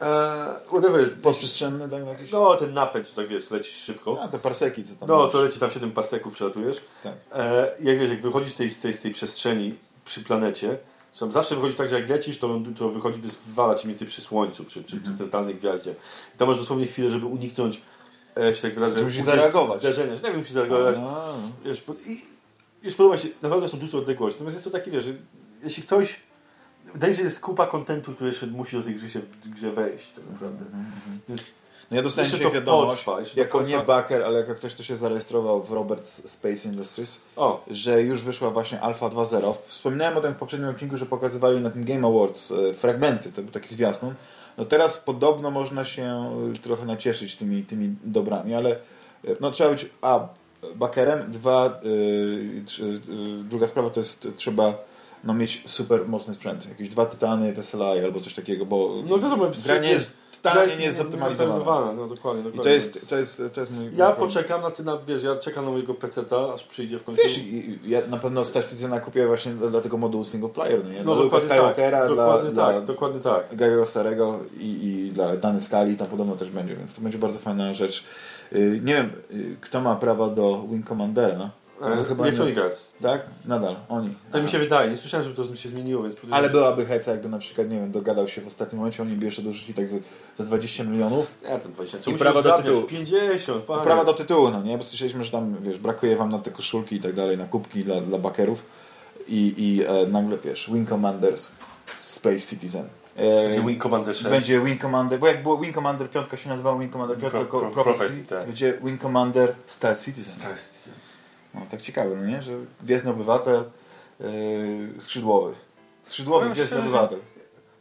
E, whatever. Poprzestrzenny, tak, jakieś... No, ten napęd, to tak wiesz, lecisz szybko. A, te parseki, co tam No, masz. to leci tam 7 parseków, przelatujesz. Tak. E, jak wiesz, jak wychodzisz z tej, z tej, z tej przestrzeni przy planecie, to zawsze wychodzi tak, że jak lecisz, to, to wychodzi, wywala cię między przy Słońcu, przy, przy, Mhm. przy centralnej gwiaździe. I tam masz dosłownie chwilę, żeby uniknąć, e, się tak wyrażę, Że musisz zareagować. Zderzenia, że nie wiem, musisz zareagować. Wiesz, i, wiesz, podoba się, naprawdę są duże odległości. Natomiast jest to takie, wiesz, że jeśli ktoś, wydaje się, że jest kupa kontentu, który jeszcze musi do tej grze, się, grze wejść, tak naprawdę. Więc No ja dostałem dzisiaj wiadomość, jako nie backer, ale jako ktoś, kto się zarejestrował w Roberts Space Industries, o, że już wyszła właśnie Alpha 2.0. Wspominałem o tym w poprzednim odcinku, że pokazywali na tym Game Awards e, fragmenty, to był taki zwiastun. No teraz podobno można się e, trochę nacieszyć tymi, tymi dobrami, ale e, no trzeba być a backerem, dwa druga sprawa to jest trzeba no, mieć super mocny sprzęt, jakieś dwa tytany SLI albo coś takiego, bo no wiadomo, gra nie jest totalnie nie jest zoptymalizowana. No dokładnie, I dokładnie. to jest, to jest, to jest mój... Ja problem. poczekam na ty, na, wiesz, ja czekam na mojego peceta, aż przyjdzie w końcu. Wiesz, i- i- ja na pewno Star Citizena kupię właśnie dla, dla tego modułu single player, no nie? no dla dokładnie tak, Skywalkera, dla, dokładnie dla tak, dokładnie tak. Starego i, i dla Dany Skali, tam podobno też będzie, więc to będzie bardzo fajna rzecz. Y, Nie wiem, y, kto ma prawa do Wing Commandera, no, chyba Electronic nie. Arts. tak? Nadal, oni. Tak mi się wydaje, nie słyszałem, żeby to się zmieniło, więc Ale byłaby heca, jakby na przykład, nie wiem, dogadał się w ostatnim momencie, oni by jeszcze dorzucili tak za, za 20 milionów. Ja ten 20. I Czemu prawa się do tytułu. 50, panie. Prawa do tytułu, no nie? Bo słyszeliśmy, że tam, wiesz, brakuje wam na te koszulki i tak dalej, na kubki dla, dla bakerów. I, i e, nagle, wiesz, Wing Commanders Space Citizen. E, Będzie Wing Commander 6. Będzie Wing Commander, bo jak było Wing Commander 5 się nazywał Wing Commander 5 Pro- Pro, pro- Prophecy, Prophecy, tak. będzie Wing Commander Star Citizen. Star Citizen. No, tak ciekawe, no nie? Że Gwiezdny Obywatel yy, skrzydłowy. Skrzydłowy Powiem Gwiezdny szczerze, Obywatel.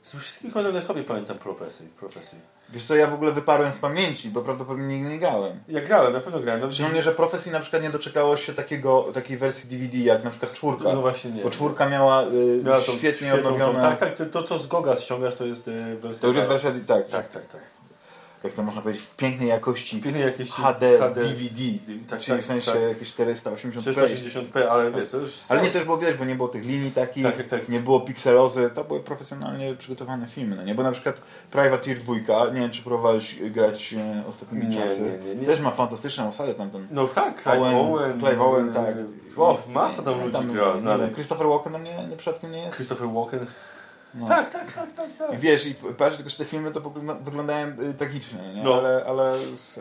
Z wszystkich cholernych sobie pamiętam Prophecy. Prophecy. Wiesz co, ja w ogóle wyparłem z pamięci, bo prawdopodobnie nigdy nie grałem. Ja grałem, na pewno grałem. No, Szczególnie, że Prophecy na przykład nie doczekało się takiego, takiej wersji DVD jak na przykład czwórka. no właśnie nie. Bo czwórka miała, yy, Miała tą świetnie odnowione... Tak, tak, to, to, to z Goga ściągasz, to jest e, wersja. To już jest wersja, tak, Tak, tak, tak. Jak to można powiedzieć, w pięknej jakości Pięknie jakieś HD, DVD. Tak, czyli tak, w sensie tak. jakieś 480p. 680p, ale wiesz, to już... Ale nie też było widać, bo nie było tych linii takich, Tak, tak. nie było pikselozy, to były profesjonalnie przygotowane filmy, no nie? Bo na przykład Privateer 2, nie wiem czy próbowałeś grać e, ostatnimi Nie, czasy, nie, nie, też ma fantastyczną osadę tamten. No tak, Clive Owen, Owen. Clive Owen, tak. O, masa tam ludzi gra, Christopher Walken tam nie, nie przypadkiem nie jest? Christopher Walken. No. Tak, tak, tak, tak, tak. I wiesz, i patrz, tylko że te filmy to wygląda- wyglądają y, tragicznie, nie? No. Ale, ale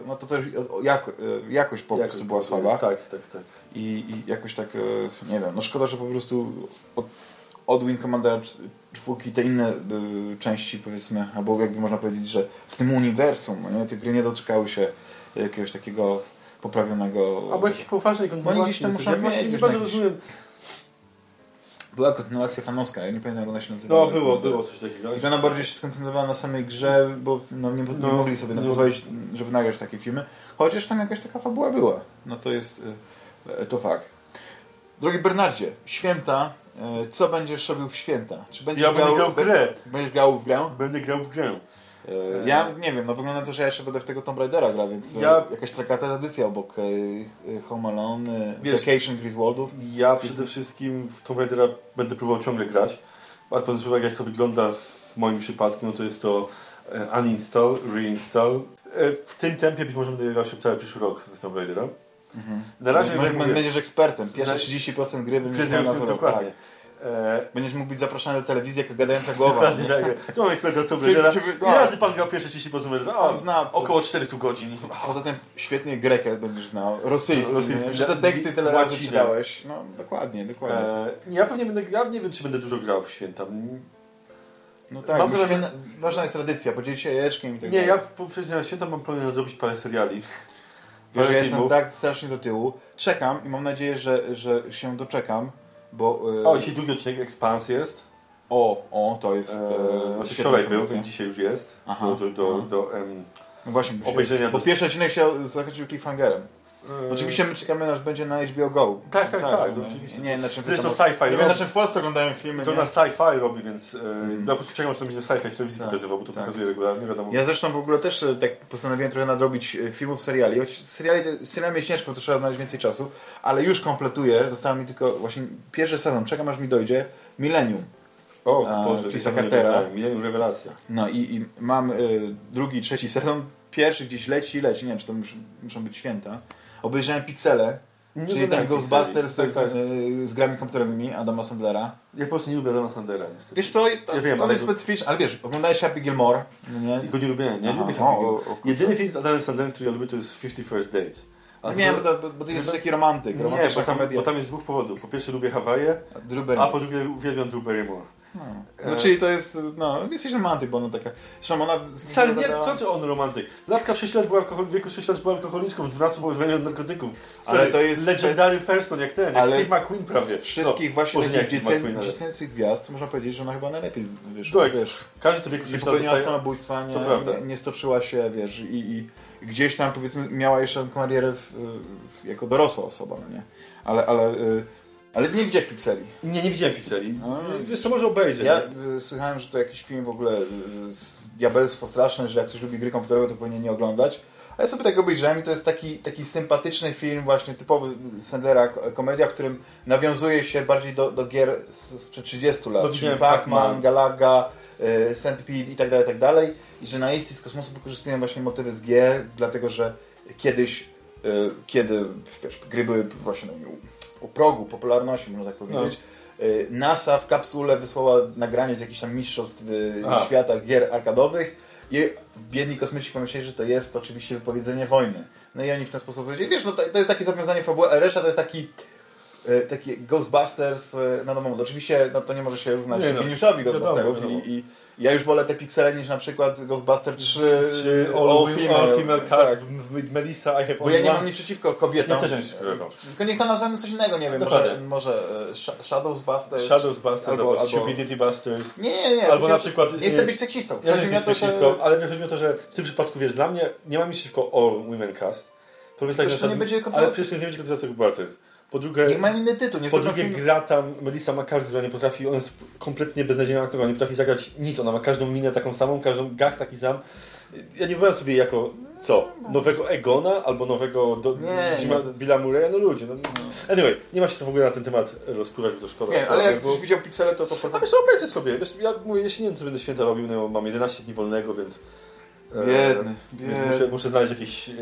no to też jako, y, jakość po prostu była słaba. Tak, tak, tak. I, i jakoś tak, e, nie wiem, no szkoda, że po prostu od, od Wing Commandera cz- czwórki te inne y, części powiedzmy, albo jakby można powiedzieć, że w tym uniwersum, no nie, te gry nie doczekały się jakiegoś takiego poprawionego... Albo jakiejś poważnej kontynuacji. gdzieś tam muszą Ja właśnie nie bardzo jakiś- rozumiem. Była kontynuacja fanowska, ja nie pamiętam jak ona się nazywała. No, było, było coś takiego. Tylko ona bardziej się skoncentrowała na samej grze, bo no, nie, nie No, mogli sobie no. pozwolić, żeby nagrać takie filmy. Chociaż tam jakaś taka fabuła była. No to jest, y, to fakt. Drogi Bernardzie, święta, y, co będziesz robił w święta? Czy będziesz Ja będę grał w grę. Będziesz grał w grę? Będę grał w grę. Y, Ja nie wiem, no wygląda to, że ja jeszcze będę w tego Tomb Raidera grał, więc Ja- ja... jakaś taka tradycja obok y, Home Alone, Wiesz- Vacation Griswoldów. Ja przede wszystkim w Tomb Raidera będę próbował ciągle grać. A biorąc uwagę jak to wygląda w moim przypadku, no to jest to e, uninstall, reinstall. E, W tym tempie być może będę grał się cały przyszły rok w Tomb Raidera. Na razie Będziesz- ekspertem. Pierwsze Na- 30% gry będziesz na to rok. dokładnie. Tak. E, Będziesz mógł być zapraszany do telewizji jako gadająca głowa. Dokładnie nie? tak. Tu mam eksperta czyli- Ile razy pan grał pierwsze 30 po Tomb Raidera? O, On zna- Około 400 godzin. Poza tym świetnie grekę będziesz znał, rosyjski, Rosyjski, że te teksty tyle razy czytałeś. No dokładnie, dokładnie. E, ja pewnie będę, ja nie wiem czy będę dużo grał w święta. No tak, mam świetna, ważna jest tradycja, podzielić się jajeczkiem i tak Nie, dalej. ja w poprzednim święta mam plan zrobić parę seriali. Wiesz, ja jestem tak strasznie do tyłu. Czekam i mam nadzieję, że, że się doczekam, bo... e, O, dzisiaj drugi odcinek Expans jest. o, o, to jest... Eee, E, znaczy wczoraj był, więc dzisiaj już jest. Aha, do, do, do, do, em, No właśnie, bo, obejrzenia się, bo do- pierwszy odcinek się zakończył cliffhangerem. E, Oczywiście my czekamy, aż będzie na HBO Go. Tak, tak, tak, no, oczywiście. Nie, na czym Zresztą sci-fi Nie wiem, na czym w Polsce oglądają filmy. To nie? na sci-fi robi, więc e, ja po prostu czekam, aż to będzie sci-fi w telewizji Tak, pokazywał, bo to tak. pokazuje regularnie, wiadomo. Ja zresztą w ogóle też e, tak postanowiłem trochę nadrobić e, filmów, seriali. Choć seriali, serialami jest ciężko, to trzeba znaleźć więcej czasu, ale już kompletuję. Zostało mi tylko właśnie pierwszy sezon, czekam aż mi dojdzie, Millennium. O, A, Boże, Chrisa to Cartera. Millennium Rewelacja. No i, i mam y, drugi, trzeci sezon, pierwszy gdzieś leci, leci, nie wiem, czy to mus, muszą być święta. Obejrzałem Pixele, Nie czyli ten Ghostbusters. Tak, tak. y, z grami komputerowymi Adama Sandlera. Ja po prostu nie lubię Adama Sandera, niestety. Wiesz co, to, Ja wiem, on ale jest to- specyficzny, ale wiesz, oglądałeś Happy Gilmore, no nie? I go nie lubię, nie, nie Aha, lubię Happy Gilmore. Jedyny film z Adamem Sandlerem, który ja lubię, to jest 50 First Dates. A No nie, bo, to, bo, ty jesteś taki romantyk, nie, bo tam, komedia. bo tam jest z dwóch powodów. Po pierwsze lubię Hawaje, a Barrymore. po drugie uwielbiam Drew Barrymore. No, czyli to jest, no, jesteś romantyk, bo ona taka, zresztą ona... Wcale nie, co czy on romantyk? Latka w 6 lat była alkohol, w wieku 6 lat była alkoholiczką, w 12 była używania narkotyków. Ale Stary, to jest- Legendary person jak ten, jak Ale Steve McQueen prawie. Z wszystkich No, właśnie nie takich ale... dziecięcych gwiazd, można powiedzieć, że ona chyba najlepiej wiesz, Tak, wiesz Każdy to w wieku nie 6 lat popełniała zostaje... samobójstwa, nie, To prawda. nie, nie stoczyła się, wiesz, i, i gdzieś tam powiedzmy miała jeszcze karierę w, w, jako dorosła osoba, no nie? Ale, ale, y, ale nie widziałeś Pixeli. Nie, nie widziałem Pixeli. No. Wiesz co, może obejrzeć. Ja y, słyszałem, że to jakiś film w ogóle y, diabelstwo straszne, że jak ktoś lubi gry komputerowe, to powinien nie oglądać. A ja sobie tak obejrzałem i to jest taki, taki sympatyczny film, właśnie typowy Sandlera, ko- komedia, w którym nawiązuje się bardziej do, do gier sprzed 30 lat, No, czyli Pac-Man. Galaga, y, Centipede i tak dalej, tak dalej. I że najeźdźcy z kosmosu wykorzystują właśnie motywy z gier, dlatego że kiedyś, y, kiedy wiesz, gry były właśnie no, u, progu popularności, można tak powiedzieć, y, NASA w kapsule wysłała nagranie z jakichś tam mistrzostw y, świata gier arkadowych i biedni kosmici pomyśleli, że to jest oczywiście wypowiedzenie wojny. No i oni w ten sposób powiedzieli, wiesz, no to, jest takie zawiązanie fabuły, a reszta to jest taki y, taki Ghostbusters na domu. Oczywiście no, to nie może się równać Nie no, geniuszowi Ghostbusterów i, i ja już wolę te piksele niż na przykład Ghostbuster 3 Czy all, all, female. all female cast Tak. Melissa, I have Bo ja nie mam nic przeciwko kobietom. Ja też nie. Tylko niech to nazwiemy coś innego, nie wiem, może, Dokładnie. może e, Sh- Shadowsbusters. Shadows Busters Albo- albo, Stupidity Busters. Nie, nie, nie. Albo na przykład- Nie chcę być seksistą. Ja to, jestem że... seksistą, ale chodzi mi o to, że w tym przypadku, wiesz, dla mnie nie mam nic przeciwko all women cast. To jest tak, że nie będzie ale przecież nie będzie kontynuacja Busters. Po drugie, mają inny tytuł, nie po drugie film... gra tam Melissa McCarthy, która nie potrafi, ona jest kompletnie beznadziejna aktorka, nie potrafi zagrać nic, ona ma każdą minę taką samą, każdą gach taki sam. Ja nie wyobrażam sobie jako, co, nowego Egona albo nowego do, Nie, Jima, nie, to- Billa Murraya, no ludzie. No. Anyway, nie ma się co w ogóle na ten temat rozpływać, bo to szkoda. Nie, ale jak bo... ktoś widział piksele, to to A wiesz, obejrzę sobie. Wiesz, ja mówię, jeśli nie wiem, co będę święta robił, no, mam 11 dni wolnego, więc... e, Biedny, Więc biedny. muszę, muszę znaleźć jakieś... E,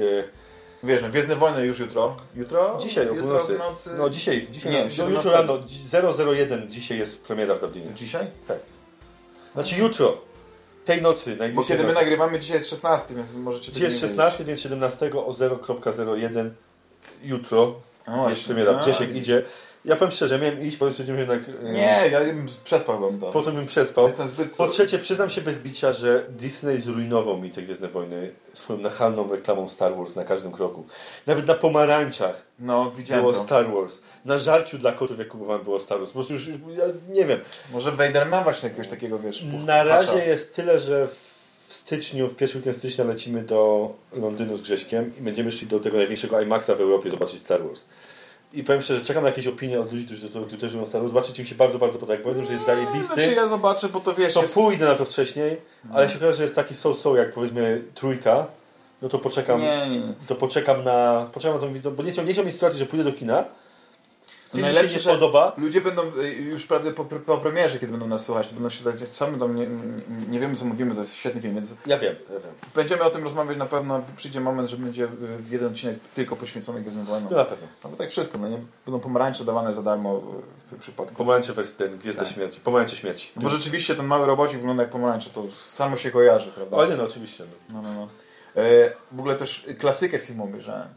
Wiesz, no, Gwiezdne Wojny już jutro. Jutro? dzisiaj Jutro północy. w nocy... No dzisiaj, dzisiaj Nie, no, 17. jutro rano, dzi- 001 dzisiaj jest premiera w Dublinie. Dzisiaj? Znaczy jutro, tej nocy, Bo kiedy my nocy. nagrywamy, dzisiaj jest 16, więc możecie... Dzisiaj jest tego nie 16, więc 17 o 0.01 jutro. No jest premiera, w 10 idzie. Ja powiem szczerze, miałem iść, bo stwierdziłem, że jednak... e, Nie, ja bym przespałbym to. Po co bym przespał? Jestem zbyt... Po trzecie, przyznam się bez bicia, że Disney zrujnował mi te Gwiezdne Wojny swoją nachalną reklamą Star Wars na każdym kroku. Nawet na pomarańczach No, widziałem było to. Star Wars. Na żarciu dla kotów, jak kupowałem, było Star Wars. Po prostu już, już ja nie wiem. Może Vader ma właśnie jakiegoś takiego, wiesz... Na razie jest tyle, że w styczniu, w pierwszy weekend stycznia lecimy do Londynu z Grześkiem i będziemy szli do tego największego IMAXa w Europie zobaczyć Star Wars. I powiem szczerze, czekam na jakieś opinie od ludzi, którzy to, którzy też lubią Star Wars. Zobaczyć, mi się bardzo, bardzo podoba. Jak powiedzą, że jest zajebisty, Znaczy ja zobaczę, bo to wiesz... to jest... pójdę na to wcześniej, ale się okaże, że jest taki so-so, jak powiedzmy trójka, no to poczekam, Nie, nie, to poczekam na, poczekam na tą widzę, bo nie chciałbym nie mieć sytuacji, że pójdę do kina, film się najlepsze, nie że- podoba, Ludzie będą y, już prawie po, po premierze, kiedy będą nas słuchać, to będą się dać, co my tam nie, wiemy co mówimy, to jest świetny film, więc ja wiem, ja wiem, będziemy o tym rozmawiać na pewno, przyjdzie moment, że będzie y, jeden odcinek tylko poświęcony Gwiezdnym no na pewno. No bo tak wszystko, no nie? Będą pomarańcze dawane za darmo y, w tym przypadku. Pomarańcze wersji, ten Gwiezdna Tak. Śmierci, pomarańcze śmierci. No bo rzeczywiście ten mały robocik wygląda jak pomarańcze, to samo się kojarzy, prawda? O nie, no oczywiście. No. No, no, no. E, w ogóle też klasykę filmu obejrzałem.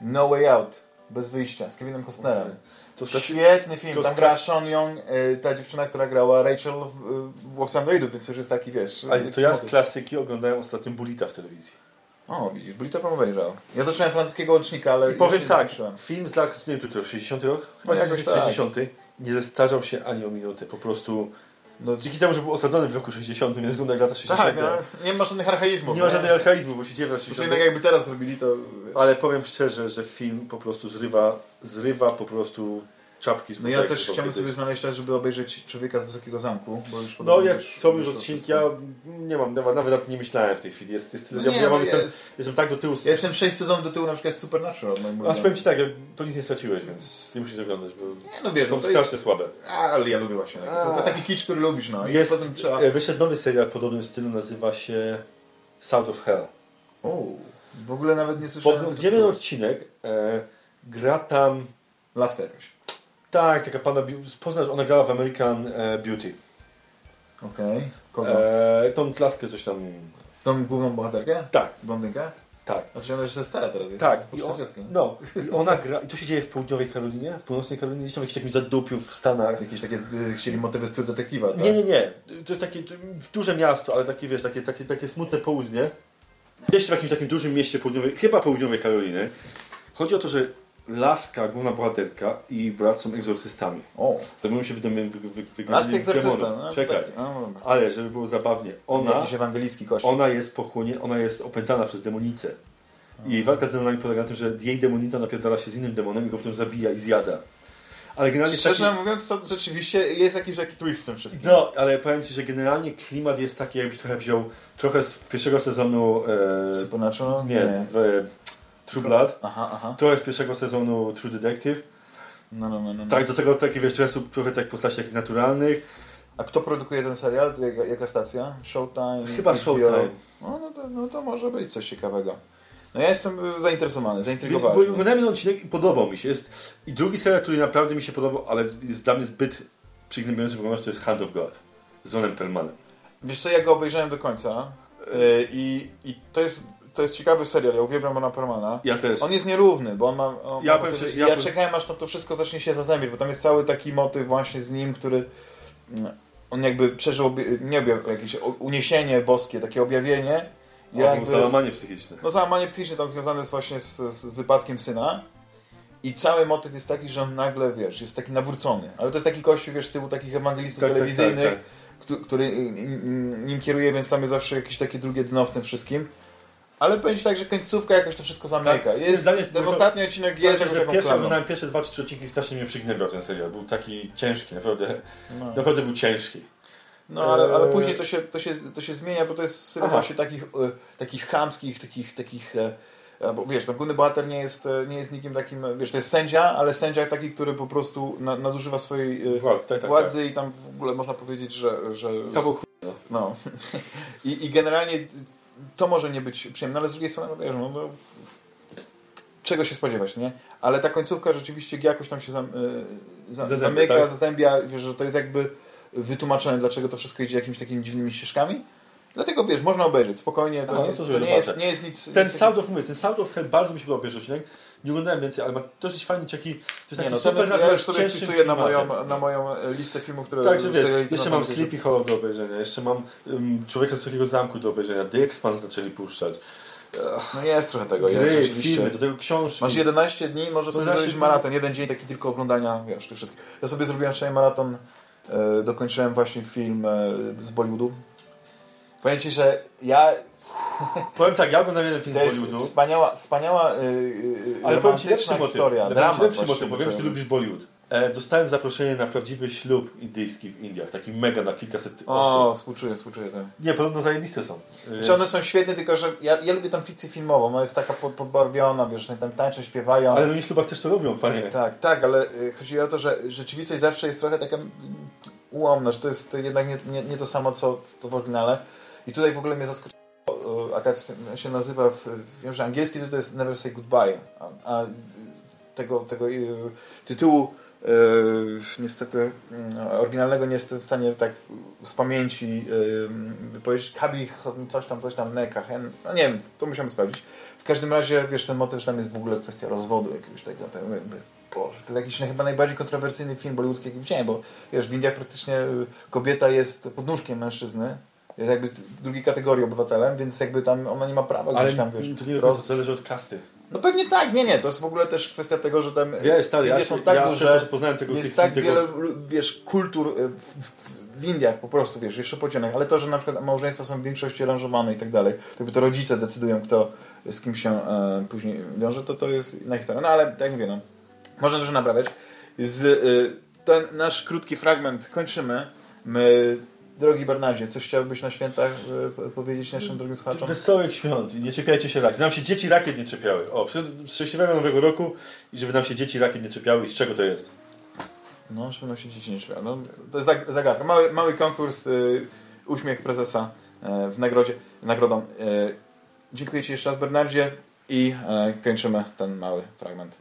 No Way Out, bez wyjścia, z Kevinem Costnerem. To Świetny film, to tam gra Sean Young, e, ta dziewczyna, która grała Rachel w, w Wolf's Androidu, więc już jest taki, wiesz... Ale to ja z klasyki oglądałem ostatnio Bulita w telewizji. O, widzisz, to bym obejrzał. Ja zacząłem francuskiego łącznika, ale I powiem tak, film z lat, nie to rok, 60 rok? Chyba No jakoś jest tak. 60. Nie zestarzał się ani o minutę, po prostu... No, Dzięki temu, że był osadzony w roku 60, więc wygląda jak lata 60. tak, no, nie ma żadnych archaizmów. Nie ma żadnego archaizmu, bo się dzieje w latach To 60. jednak jakby teraz zrobili, to... Ale powiem szczerze, że film po prostu zrywa, zrywa po prostu czapki z No ja też chciałem sobie znaleźć czas, żeby obejrzeć Człowieka z Wysokiego Zamku, bo już No już- są już odcinki, ja nie mam, nawet, nawet na to nie myślałem w tej chwili. Jest, jest No ja, nie, ja no mam, jestem, jest- jestem tak do tyłu. z- Ja jestem 6 sezonów do tyłu na przykład z Supernatural. A ulubionym. powiem Ci tak, ja- to nic nie straciłeś, więc nie musisz oglądać, bo Nie, no wiesz, są no to strasznie jest... słabe. A, ale ja lubię właśnie. takie. To, to jest taki kicz, który lubisz, no. I Jest, potem trzeba... e, wyszedł nowy serial w podobnym stylu, nazywa się South of Hell. O, w ogóle nawet nie słyszałem. Pod, gdzie jeden tytułu. odcinek, e, gra tam, Laska jakaś. Tak, taka pana, poznasz, ona grała w American e, Beauty. Okej. Kogo? E, tą klaskę coś tam, Tą główną bohaterkę? tak, Blondynkę? tak. Znaczy ona już jest stara teraz. Tak, i, on, 40. no, i ona gra, i to się dzieje w południowej Karolinie, w północnej Karolinie, gdzieś tam w jakimś takim zadupiu w Stanach. Jakieś takie, y, chcieli motywy z True Detektywa, tak? Nie, nie, nie, to jest takie to duże miasto, ale takie, wiesz, takie, takie, takie smutne południe. Gdzieś w jakimś takim dużym mieście południowej, chyba południowej Karoliny. Chodzi o to, że Laska, główna bohaterka i brat są egzorcystami. O, Zajmują się wydomieniem wy, wy, wy, Laska egzorcysta. No, Czekaj, taki, no, ale żeby było zabawnie, ona, Jakiś ewangelicki kościół. ona jest pochłonie, ona jest opętana przez demonicę. I jej walka z demonami polega na tym, że jej demonica napierdala się z innym demonem i go potem zabija i zjada. Ale generalnie taki, Szczerze mówiąc, to rzeczywiście jest jakiś taki twist w tym wszystkim. No, ale powiem Ci, że generalnie klimat jest taki, jakbyś trochę wziął trochę z pierwszego sezonu e, Supernatural? nie, w e, True Blood, Aha, aha. trochę z pierwszego sezonu True Detective. No, no, no, no. no. Tak, do tego takie wiesz, trochę, trochę takich postaci takich naturalnych. A kto produkuje ten serial? To Jaka, jaka stacja? Showtime? Chyba HBO? Showtime. No, no, to, no to może być coś ciekawego. No ja jestem y, zainteresowany, zaintrygowany. oglądałem ten odcinek podobał mi się. Jest, I drugi serial, który naprawdę mi się podobał, ale jest dla mnie zbyt przygnębiający, bo to jest Hand of God z Johnem Perlmanem. Wiesz co, ja go obejrzałem do końca y, i, i to, jest, to jest ciekawy serial, ja uwielbiam Ona Permana. Ja też. On jest nierówny, bo on ma... On Ja ma powiem ja ja- czekałem aż to, to wszystko zacznie się zazębiać, bo tam jest cały taki motyw właśnie z nim, który... mm, On jakby przeżył, nie objaw, jakieś uniesienie boskie, takie objawienie. Ja jakby- załamanie psychiczne. No załamanie psychiczne tam związane jest właśnie z, z wypadkiem syna. I cały motyw jest taki, że on nagle, wiesz, jest taki nawrócony. Ale to jest taki kościół, wiesz, typu takich ewangelistów Tak, tak, telewizyjnych, tak, tak. któ- który nim kieruje, więc tam jest zawsze jakieś takie drugie dno w tym wszystkim. Ale powiem tak, że końcówka jakoś to wszystko zamyka. Tak. Jest, mnie- ten ostatni odcinek jest Jest, że taką pierwsze, oglądałem pierwsze dwa czy trzy odcinki strasznie mnie przygnębiał ten serial. Był taki ciężki, naprawdę, No, naprawdę był ciężki. no ale, ale Eee. później to się, to, się, to się zmienia, bo to jest w stylu właśnie takich, e, takich chamskich, takich, takich e, e, bo wiesz, to główny bohater nie jest, nie jest nikim takim, wiesz, to jest sędzia, ale sędzia taki, który po prostu na, nadużywa swojej Władz, tak, tak, władzy i tam w ogóle można powiedzieć, że... że Kawał ch... no. no. (laughs) I, I generalnie to może nie być przyjemne, ale z drugiej strony, no wiesz, no, no, czego się spodziewać, nie? Ale ta końcówka rzeczywiście jakoś tam się zam, e, za, Zazębia, zamyka, tak? zazębia, wiesz, że to jest jakby wytłumaczone, dlaczego to wszystko idzie jakimiś takimi dziwnymi ścieżkami. Dlatego wiesz, można obejrzeć spokojnie, to, no nie, to to, żeby nie, jest, zobaczę. nie jest nic... Ten nic Sound of, mówię, ten Sound of Hell bardzo mi się podobał pierwszy odcinek. Nie oglądałem więcej, ale ma dosyć fajny taki. To jest Nie taki no, super ten, ja już sobie wpisuję na moją, na moją e, listę filmów, które... Także wiesz, jeszcze mam Sleepy Hollow do obejrzenia, jeszcze mam um, Człowieka z Wysokiego Zamku do obejrzenia, The Expanse zaczęli puszczać. No jest trochę tego, jest Gry, rzeczywiście. filmy, do tego książki. Masz 11 dni, możesz sobie 11 zrobić dni. maraton. Jeden dzień taki tylko oglądania, wiesz, tych wszystkich. Ja sobie zrobiłem wczoraj maraton, e, dokończyłem właśnie film e, z Bollywoodu. Powiem Ci, że ja... Powiem tak, ja oglądam jeden film To z jest Bollywoodu, wspaniała, wspaniała e, e, ale powiem Ci lepszy motyw. historia. Powiem Dramat lepszy motyw, bo wiem, że Ty lubisz Bollywood. E, dostałem zaproszenie na prawdziwy ślub indyjski w Indiach, taki mega na kilkaset O, osób. współczuję, współczuję. Tak. Nie, podobno zajebiste są. Czy one są świetne, tylko że ja, ja lubię tą fikcję filmową, ona jest taka pod, podbarwiona, wiesz, tam tańczą, śpiewają. Ale na ich ślubach też to robią, panie. Tak, tak, ale y, chodzi o to, że rzeczywistość zawsze jest trochę taka mm, ułomna, że to jest jednak nie, nie, nie to samo, co to w oryginale. I tutaj w ogóle mnie zaskoczyło, tym się nazywa, w, wiem, że angielski to jest Never Say Goodbye, a, a tego, tego y, tytułu y, niestety y, oryginalnego nie jestem w stanie tak z pamięci y, wypowiedzieć. Kabi, coś tam, coś tam, neka, hen, no nie wiem, to musiałem sprawdzić. W każdym razie, wiesz, ten motyw, że tam jest w ogóle kwestia rozwodu jakiegoś tego, tego Boże, to jest jakiś chyba najbardziej kontrowersyjny film bollywoodzki, jaki widziałem, bo wiesz, w Indiach praktycznie kobieta jest podnóżkiem mężczyzny, jest jakby drugiej kategorii obywatelem, więc jakby tam ona nie ma prawa Ale gdzieś tam, wiesz, to nie roz... zależy od kasty. No pewnie tak, nie, nie, to jest w ogóle też kwestia tego, że tam Wiesz, stary, ja, są tak ja duże, tego jest tych- tak tego, wiele, wiesz, kultur y, w, Indiach po prostu, wiesz, jeszcze pociągach, ale to, że na przykład małżeństwa są w większości aranżowane i tak dalej, jakby to rodzice decydują, kto z kim się e, później wiąże, to to jest inna historia. No ale, tak jak mówię, no, można dużo naprawiać. Z, y, ten nasz krótki fragment kończymy. My, drogi Bernardzie, coś chciałbyś na świętach po- powiedzieć naszym drogim słuchaczom? Wesołych świąt i nie czepiajcie się rakiet. Nam się dzieci rakiet nie czepiały. O, szczęśliwego nowego roku i żeby nam się dzieci rakiet nie czepiały i z czego to jest? No, żeby nam się dzieci nie śmiało. No, to jest zag- zagadka. Mały, mały konkurs, y, uśmiech prezesa y, w nagrodzie, nagrodą. Y, dziękuję Ci jeszcze raz, Bernardzie, i kończymy ten mały fragment.